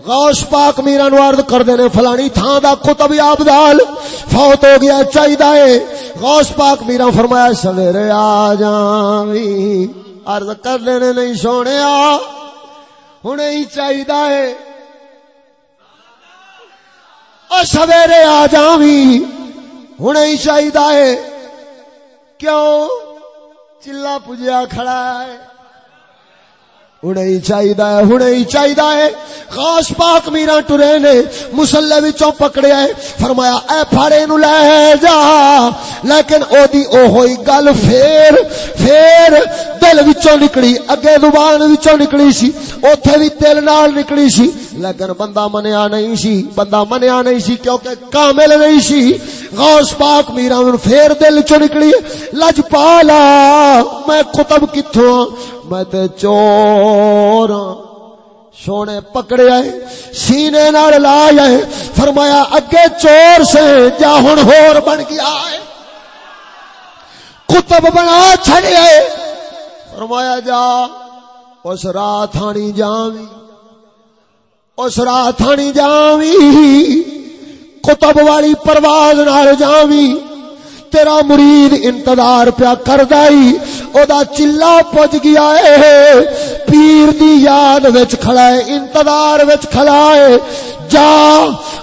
غوث پاک میرا نو عرض کر دینے فلانی تھان دا کتب آبدال فوت ہو گیا چاہیے غوث پاک میرا فرمایا، سویرے آ جاوی عرض کر دینے نہیں سونے آ ہوں ہی چاہیے سویرے آ جاوی ہوں ہی چاہیے کیوں؟ چلا پجیا کھڑا ہے۔ ہوں چاہیے ہوں چاہیے خاص پاک میرا ٹرے نے مسلے وچوں پکڑیا ہے فرمایا اے پھاڑے نو لے جا لیکن او دی او ہوئی گل پھر پھر دل وچوں نکلی اگے زبان وچوں نکلی سی اوتھے بھی دل نال نکلی سی لیکن بندہ منیا نہیں سی بندہ منیا نہیں سی کیونکہ کامل نہیں سی غوث پاک میرا پھر دل چوں نکلی لج پالا میں کتب کتوں میں تے چور ہاں۔ سونے پکڑے آئے سینے نال لا جائے فرمایا، اگے چور سے جا ہن ہور بن گیا ہے۔ کتب بنا چھڑے آئے فرمایا، جا۔ اس رات تھانی جاوی اس رات تھانی جاوی کتب والی پرواز نال جاوی تیرا مرید انتظار پیا کردائی او دا چلا پج گیا ہے پیر دی یاد وچ کھڑا ہے انتظار وچ کھڑا ہے جا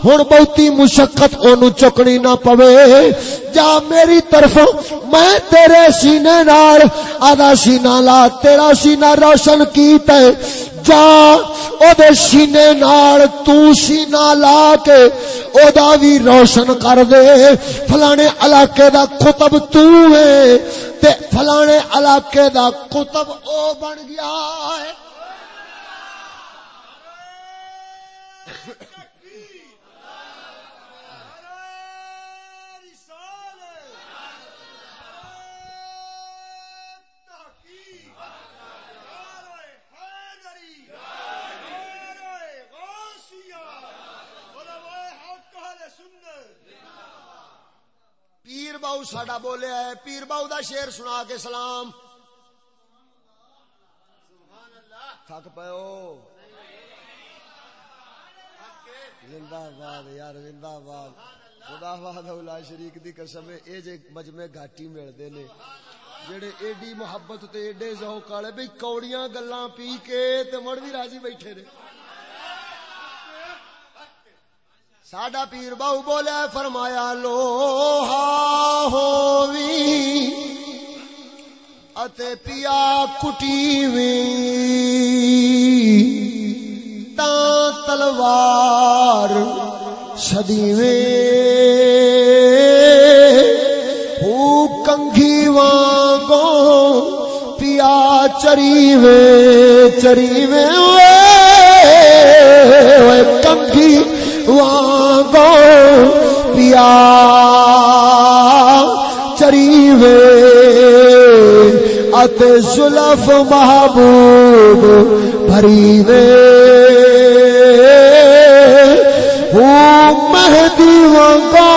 ہن بہتی مشقت اونوں چکنی نہ پوے جا میری طرف میں تیرے سینے نال آدھا سینہ لا تیرا سینہ روشن کیتا ہے جا او دے سینے نال تو سینہ لا کے او دا بھی روشن کر دے فلانے علاقے دا قطب تو ہے تے فلانے علاقے دا قطب او بن گیا ہے پیر باؤ ساڈا بولیا ہے پیر باؤ دا شیر سنا کے سلام۔ تھک پیو زندہ باد یار زندہ باد خدا باد اولا شریک دی قسم اے جے مجمع گھاٹی ملدے نے۔ جڑے ایڈی محبت تے ایڈے ذوق والے، بھئی کوڑیاں گلاں پی کے تے مڑ بھی راضی بیٹھے نے۔ ساڈا پیر باؤ بولیا فرمایا، لوہا ہووی۔ اتے پیا کٹی وی تا تلوار سدیوے۔ او کنگھی وانگو پیا چریوے چریوے۔ اوے کنگھی وانگو پیا چریوے ات زلف محبوب بھریوے او مہدی وانگو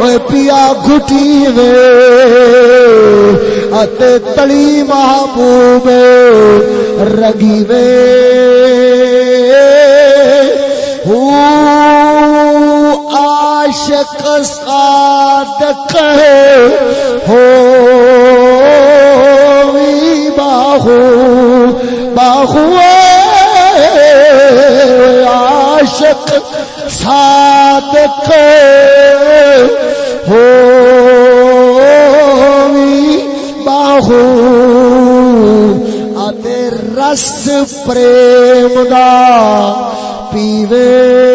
اوے پیا گھٹی وے ات تلی محبوب رگی وے صادق ہو باہو باہو عاشق صادق ہو باہو۔ آتے رس پریم دا پیوے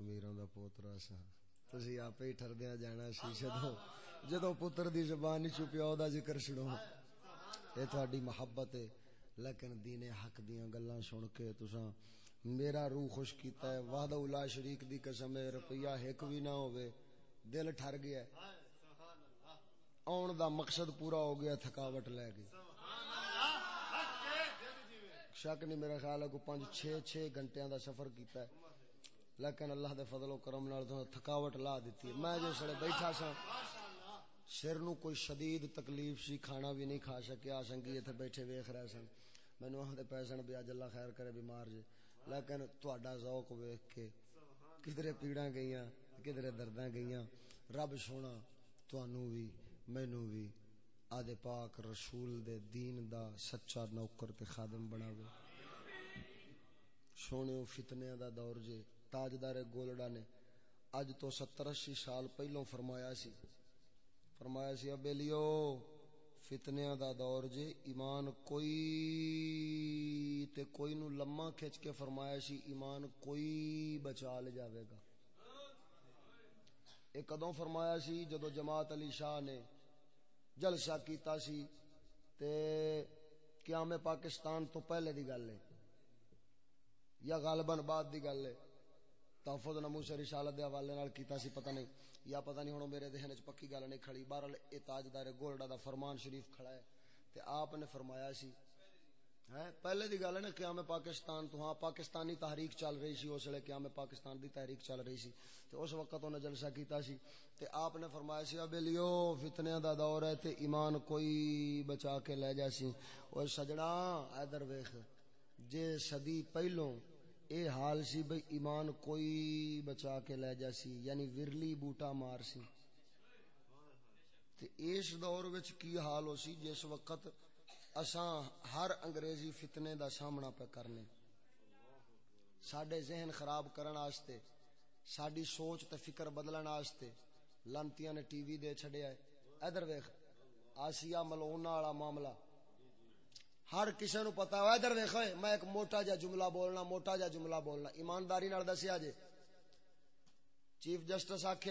میران دا پوترا سا تسی آپ ہی ٹردیا جانا سی جدو جدو پتر دی زبان نہیں چھپیا دا ذکر چھڑو اے تہاڈی محبت ہے لیکن دین حق دیاں گلاں سن کے تساں میرا روح خوش کیتا ہے وحدہ الا شریک دی قسم ہے روپیہ ایک بھی نہ ہوے دل ٹھر گیا ہے آن دا مقصد پورا ہو گیا تھکاوٹ لے گئی شک نہیں میرا خیال ہے کو پانچ چھ چھ گھنٹے دا سفر کیتا ہے لیکن اللہ دے فضل و کرم نال تھکاوٹ لا دیتی ہے۔ میں جو سڑے بیٹھا سا، سر نو کوئی شدید تکلیف سی، کھانا بھی نہیں کھا سکیا۔ سنگی ایتھے بیٹھے ویکھ رہے سن۔ مینوں آندے پیسن بھی اج اللہ خیر کرے، بیمار جے۔ لیکن تہاڈا ذوق ویکھ کے کدھرے پیڑاں گئیاں، کدھرے درداں گئیاں۔ رب سونا، تانوں بھی مینوں بھی آدے پاک رسول دے دین دا سچا نوکر تے خادم بناوے۔ سونے فتنے دا دور جے۔ تاجدار گولڈا نے اج تو ستر اسی سال پہلوں فرمایا سی۔ فرمایا سی ابیلیو فتنیاں دا دور جے ایمان کوئی تے کوئی نو لمحہ کھچ کے فرمایا سی، ایمان کوئی بچا لے جاوے گا۔ ایک کدوں فرمایا سی، جدو جماعت علی شاہ نے جلسہ کیتا سی تے قیام پاکستان تو پہلے دی گل ہے یا غالباً بعد دی گل ہے۔ تحفظ نموس رسالت دے حوالے نال کیتا سی، پتہ نہیں، یا پتہ نہیں ہن میرے ذہن وچ پکی گل نہیں کھڑی۔ بہرحال اے تاجدار گولڈا دا فرمان شریف کھڑا ہے تے آپ نے فرمایا سی۔ ہے پہلے دی گل ہے نا قیام پاکستان، تو ہاں پاکستانی تحریک چل رہی سی، اس ویلے قیام پاکستان دی تحریک چل رہی سی۔ تے اس وقت انہیں جلسہ کیتا سی۔ تے آپ نے فرمایا سی، ابے لیو فتنیا دا دور ہے تے ایمان کوئی بچا کے لے جا سی۔ او سجنا ادھر ویکھ، جے صدی پہلوں اے حال سی بھئی ایمان کوئی بچا کے لے جا سی یعنی ورلی بوٹا مار سی۔ تے اس دور وچ کی حال ہو سی جس وقت اساں ہر انگریزی فتنے دا سامنا پہ کرنے۔ ساڈے ذہن خراب کرن واسطے ساڈی سوچ تے فکر بدلن واسطے لانتیاں نے ٹی وی دے چھڈیا ہے۔ ادھر ویکھ، آسیہ ملونا والا معاملہ۔ ہر کسی نو پتا ہے ادھر ویکھ میں ایک موٹا جا جملہ بولنا، موٹا جا جملہ بولنا، ایمانداری نال دسیا جی چیف جسٹس آخیا